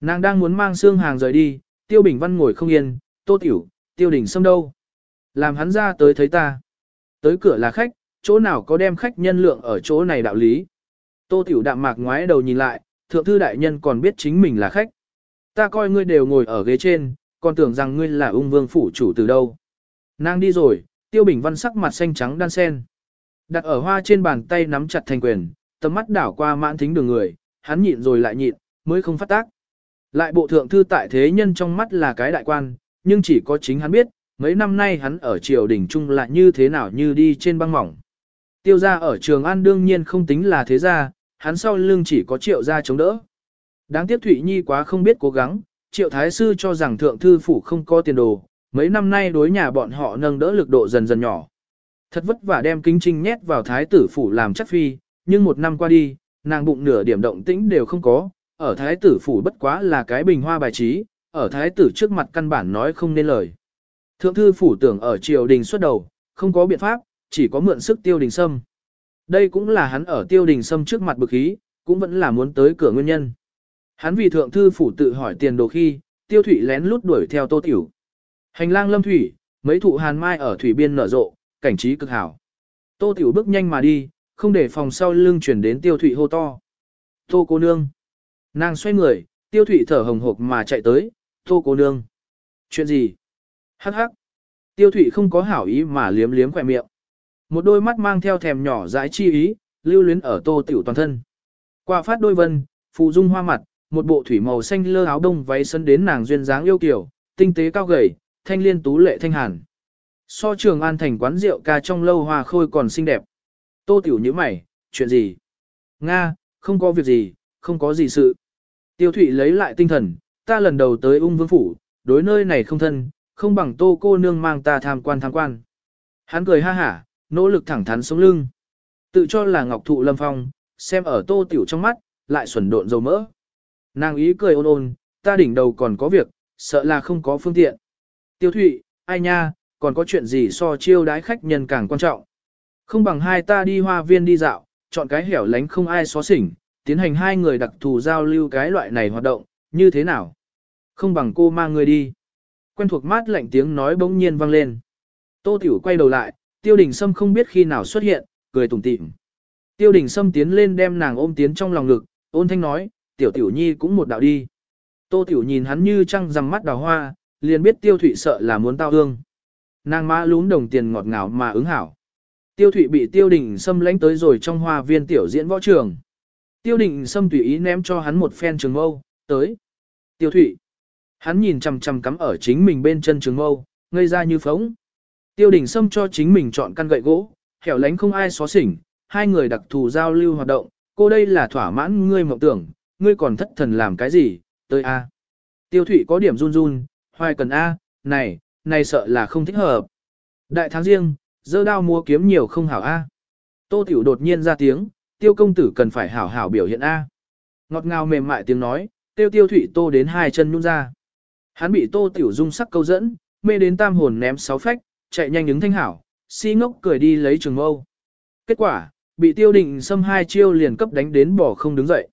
Nàng đang muốn mang xương hàng rời đi, Tiêu Bình Văn ngồi không yên, Tô Tiểu, Tiêu Đình Sâm đâu? Làm hắn ra tới thấy ta. Tới cửa là khách, chỗ nào có đem khách nhân lượng ở chỗ này đạo lý. Tô Tiểu đạm mạc ngoái đầu nhìn lại, thượng thư đại nhân còn biết chính mình là khách. Ta coi ngươi đều ngồi ở ghế trên, còn tưởng rằng ngươi là ung vương phủ chủ từ đâu. Nàng đi rồi, Tiêu Bình Văn sắc mặt xanh trắng đan sen. Đặt ở hoa trên bàn tay nắm chặt thành quyền, tầm mắt đảo qua mãn thính đường người, hắn nhịn rồi lại nhịn, mới không phát tác. Lại bộ thượng thư tại thế nhân trong mắt là cái đại quan, nhưng chỉ có chính hắn biết, mấy năm nay hắn ở triều đình trung lại như thế nào như đi trên băng mỏng. Tiêu gia ở trường an đương nhiên không tính là thế gia, hắn sau lưng chỉ có triệu gia chống đỡ. Đáng tiếc Thụy Nhi quá không biết cố gắng, triệu thái sư cho rằng thượng thư phủ không có tiền đồ, mấy năm nay đối nhà bọn họ nâng đỡ lực độ dần dần nhỏ. Thật vất vả đem kính trinh nhét vào thái tử phủ làm chắc phi, nhưng một năm qua đi, nàng bụng nửa điểm động tĩnh đều không có, ở thái tử phủ bất quá là cái bình hoa bài trí, ở thái tử trước mặt căn bản nói không nên lời. Thượng thư phủ tưởng ở triều đình xuất đầu, không có biện pháp, chỉ có mượn sức tiêu đình sâm. Đây cũng là hắn ở tiêu đình sâm trước mặt bực khí, cũng vẫn là muốn tới cửa nguyên nhân. Hắn vì thượng thư phủ tự hỏi tiền đồ khi, tiêu thủy lén lút đuổi theo tô tiểu. Hành lang lâm thủy, mấy thụ hàn mai ở thủy biên nở rộ, cảnh trí cực hảo. Tô Tiểu bước nhanh mà đi, không để phòng sau lưng chuyển đến tiêu thủy hô to. Tô cô nương. Nàng xoay người, tiêu thủy thở hồng hộc mà chạy tới, tô cô nương. Chuyện gì? Hắc hắc. Tiêu thụy không có hảo ý mà liếm liếm khỏe miệng. Một đôi mắt mang theo thèm nhỏ dãi chi ý, lưu luyến ở tô tiểu toàn thân. Qua phát đôi vân, phụ dung hoa mặt, một bộ thủy màu xanh lơ áo đông váy sân đến nàng duyên dáng yêu kiểu, tinh tế cao gầy, thanh liên tú lệ thanh hàn. So trường an thành quán rượu ca trong lâu hoa khôi còn xinh đẹp. Tô tiểu như mày, chuyện gì? Nga, không có việc gì, không có gì sự. Tiêu thụy lấy lại tinh thần, ta lần đầu tới ung vương phủ, đối nơi này không thân, không bằng tô cô nương mang ta tham quan tham quan. Hắn cười ha hả, nỗ lực thẳng thắn sống lưng. Tự cho là ngọc thụ lâm phong, xem ở tô tiểu trong mắt, lại xuẩn độn dầu mỡ. Nàng ý cười ôn ôn, ta đỉnh đầu còn có việc, sợ là không có phương tiện. Tiêu thụy, ai nha, còn có chuyện gì so chiêu đái khách nhân càng quan trọng. Không bằng hai ta đi hoa viên đi dạo, chọn cái hẻo lánh không ai xó xỉnh, tiến hành hai người đặc thù giao lưu cái loại này hoạt động, như thế nào? Không bằng cô mang người đi. Quen thuộc mát lạnh tiếng nói bỗng nhiên vang lên. Tô Tiểu quay đầu lại, Tiêu Đình Sâm không biết khi nào xuất hiện, cười tủm tỉm. Tiêu Đình Sâm tiến lên đem nàng ôm tiến trong lòng ngực, ôn thanh nói, Tiểu Tiểu Nhi cũng một đạo đi. Tô Tiểu nhìn hắn như trăng rằm mắt đào hoa, liền biết tiêu thụy sợ là muốn tao hương. Nàng má lún đồng tiền ngọt ngào mà ứng hảo. Tiêu thụy bị tiêu đình Sâm lánh tới rồi trong hoa viên tiểu diễn võ trường. Tiêu đình Sâm tùy ý ném cho hắn một phen trường mâu, tới. Tiêu thụy. Hắn nhìn chằm chằm cắm ở chính mình bên chân trường mâu, ngây ra như phóng. Tiêu đình xâm cho chính mình chọn căn gậy gỗ, hẻo lánh không ai xóa xỉnh, hai người đặc thù giao lưu hoạt động, cô đây là thỏa mãn ngươi mộng tưởng, ngươi còn thất thần làm cái gì, tới A. Tiêu thụy có điểm run run, hoài cần A, này, này sợ là không thích hợp. Đại tháng riêng, dơ đao mua kiếm nhiều không hảo A. Tô tiểu đột nhiên ra tiếng, tiêu công tử cần phải hảo hảo biểu hiện A. Ngọt ngào mềm mại tiếng nói, tiêu tiêu thụy tô đến hai chân nhung ra. Hắn bị tô tiểu dung sắc câu dẫn, mê đến tam hồn ném sáu phách, chạy nhanh ứng thanh hảo, si ngốc cười đi lấy trường mâu. Kết quả, bị tiêu định xâm hai chiêu liền cấp đánh đến bỏ không đứng dậy.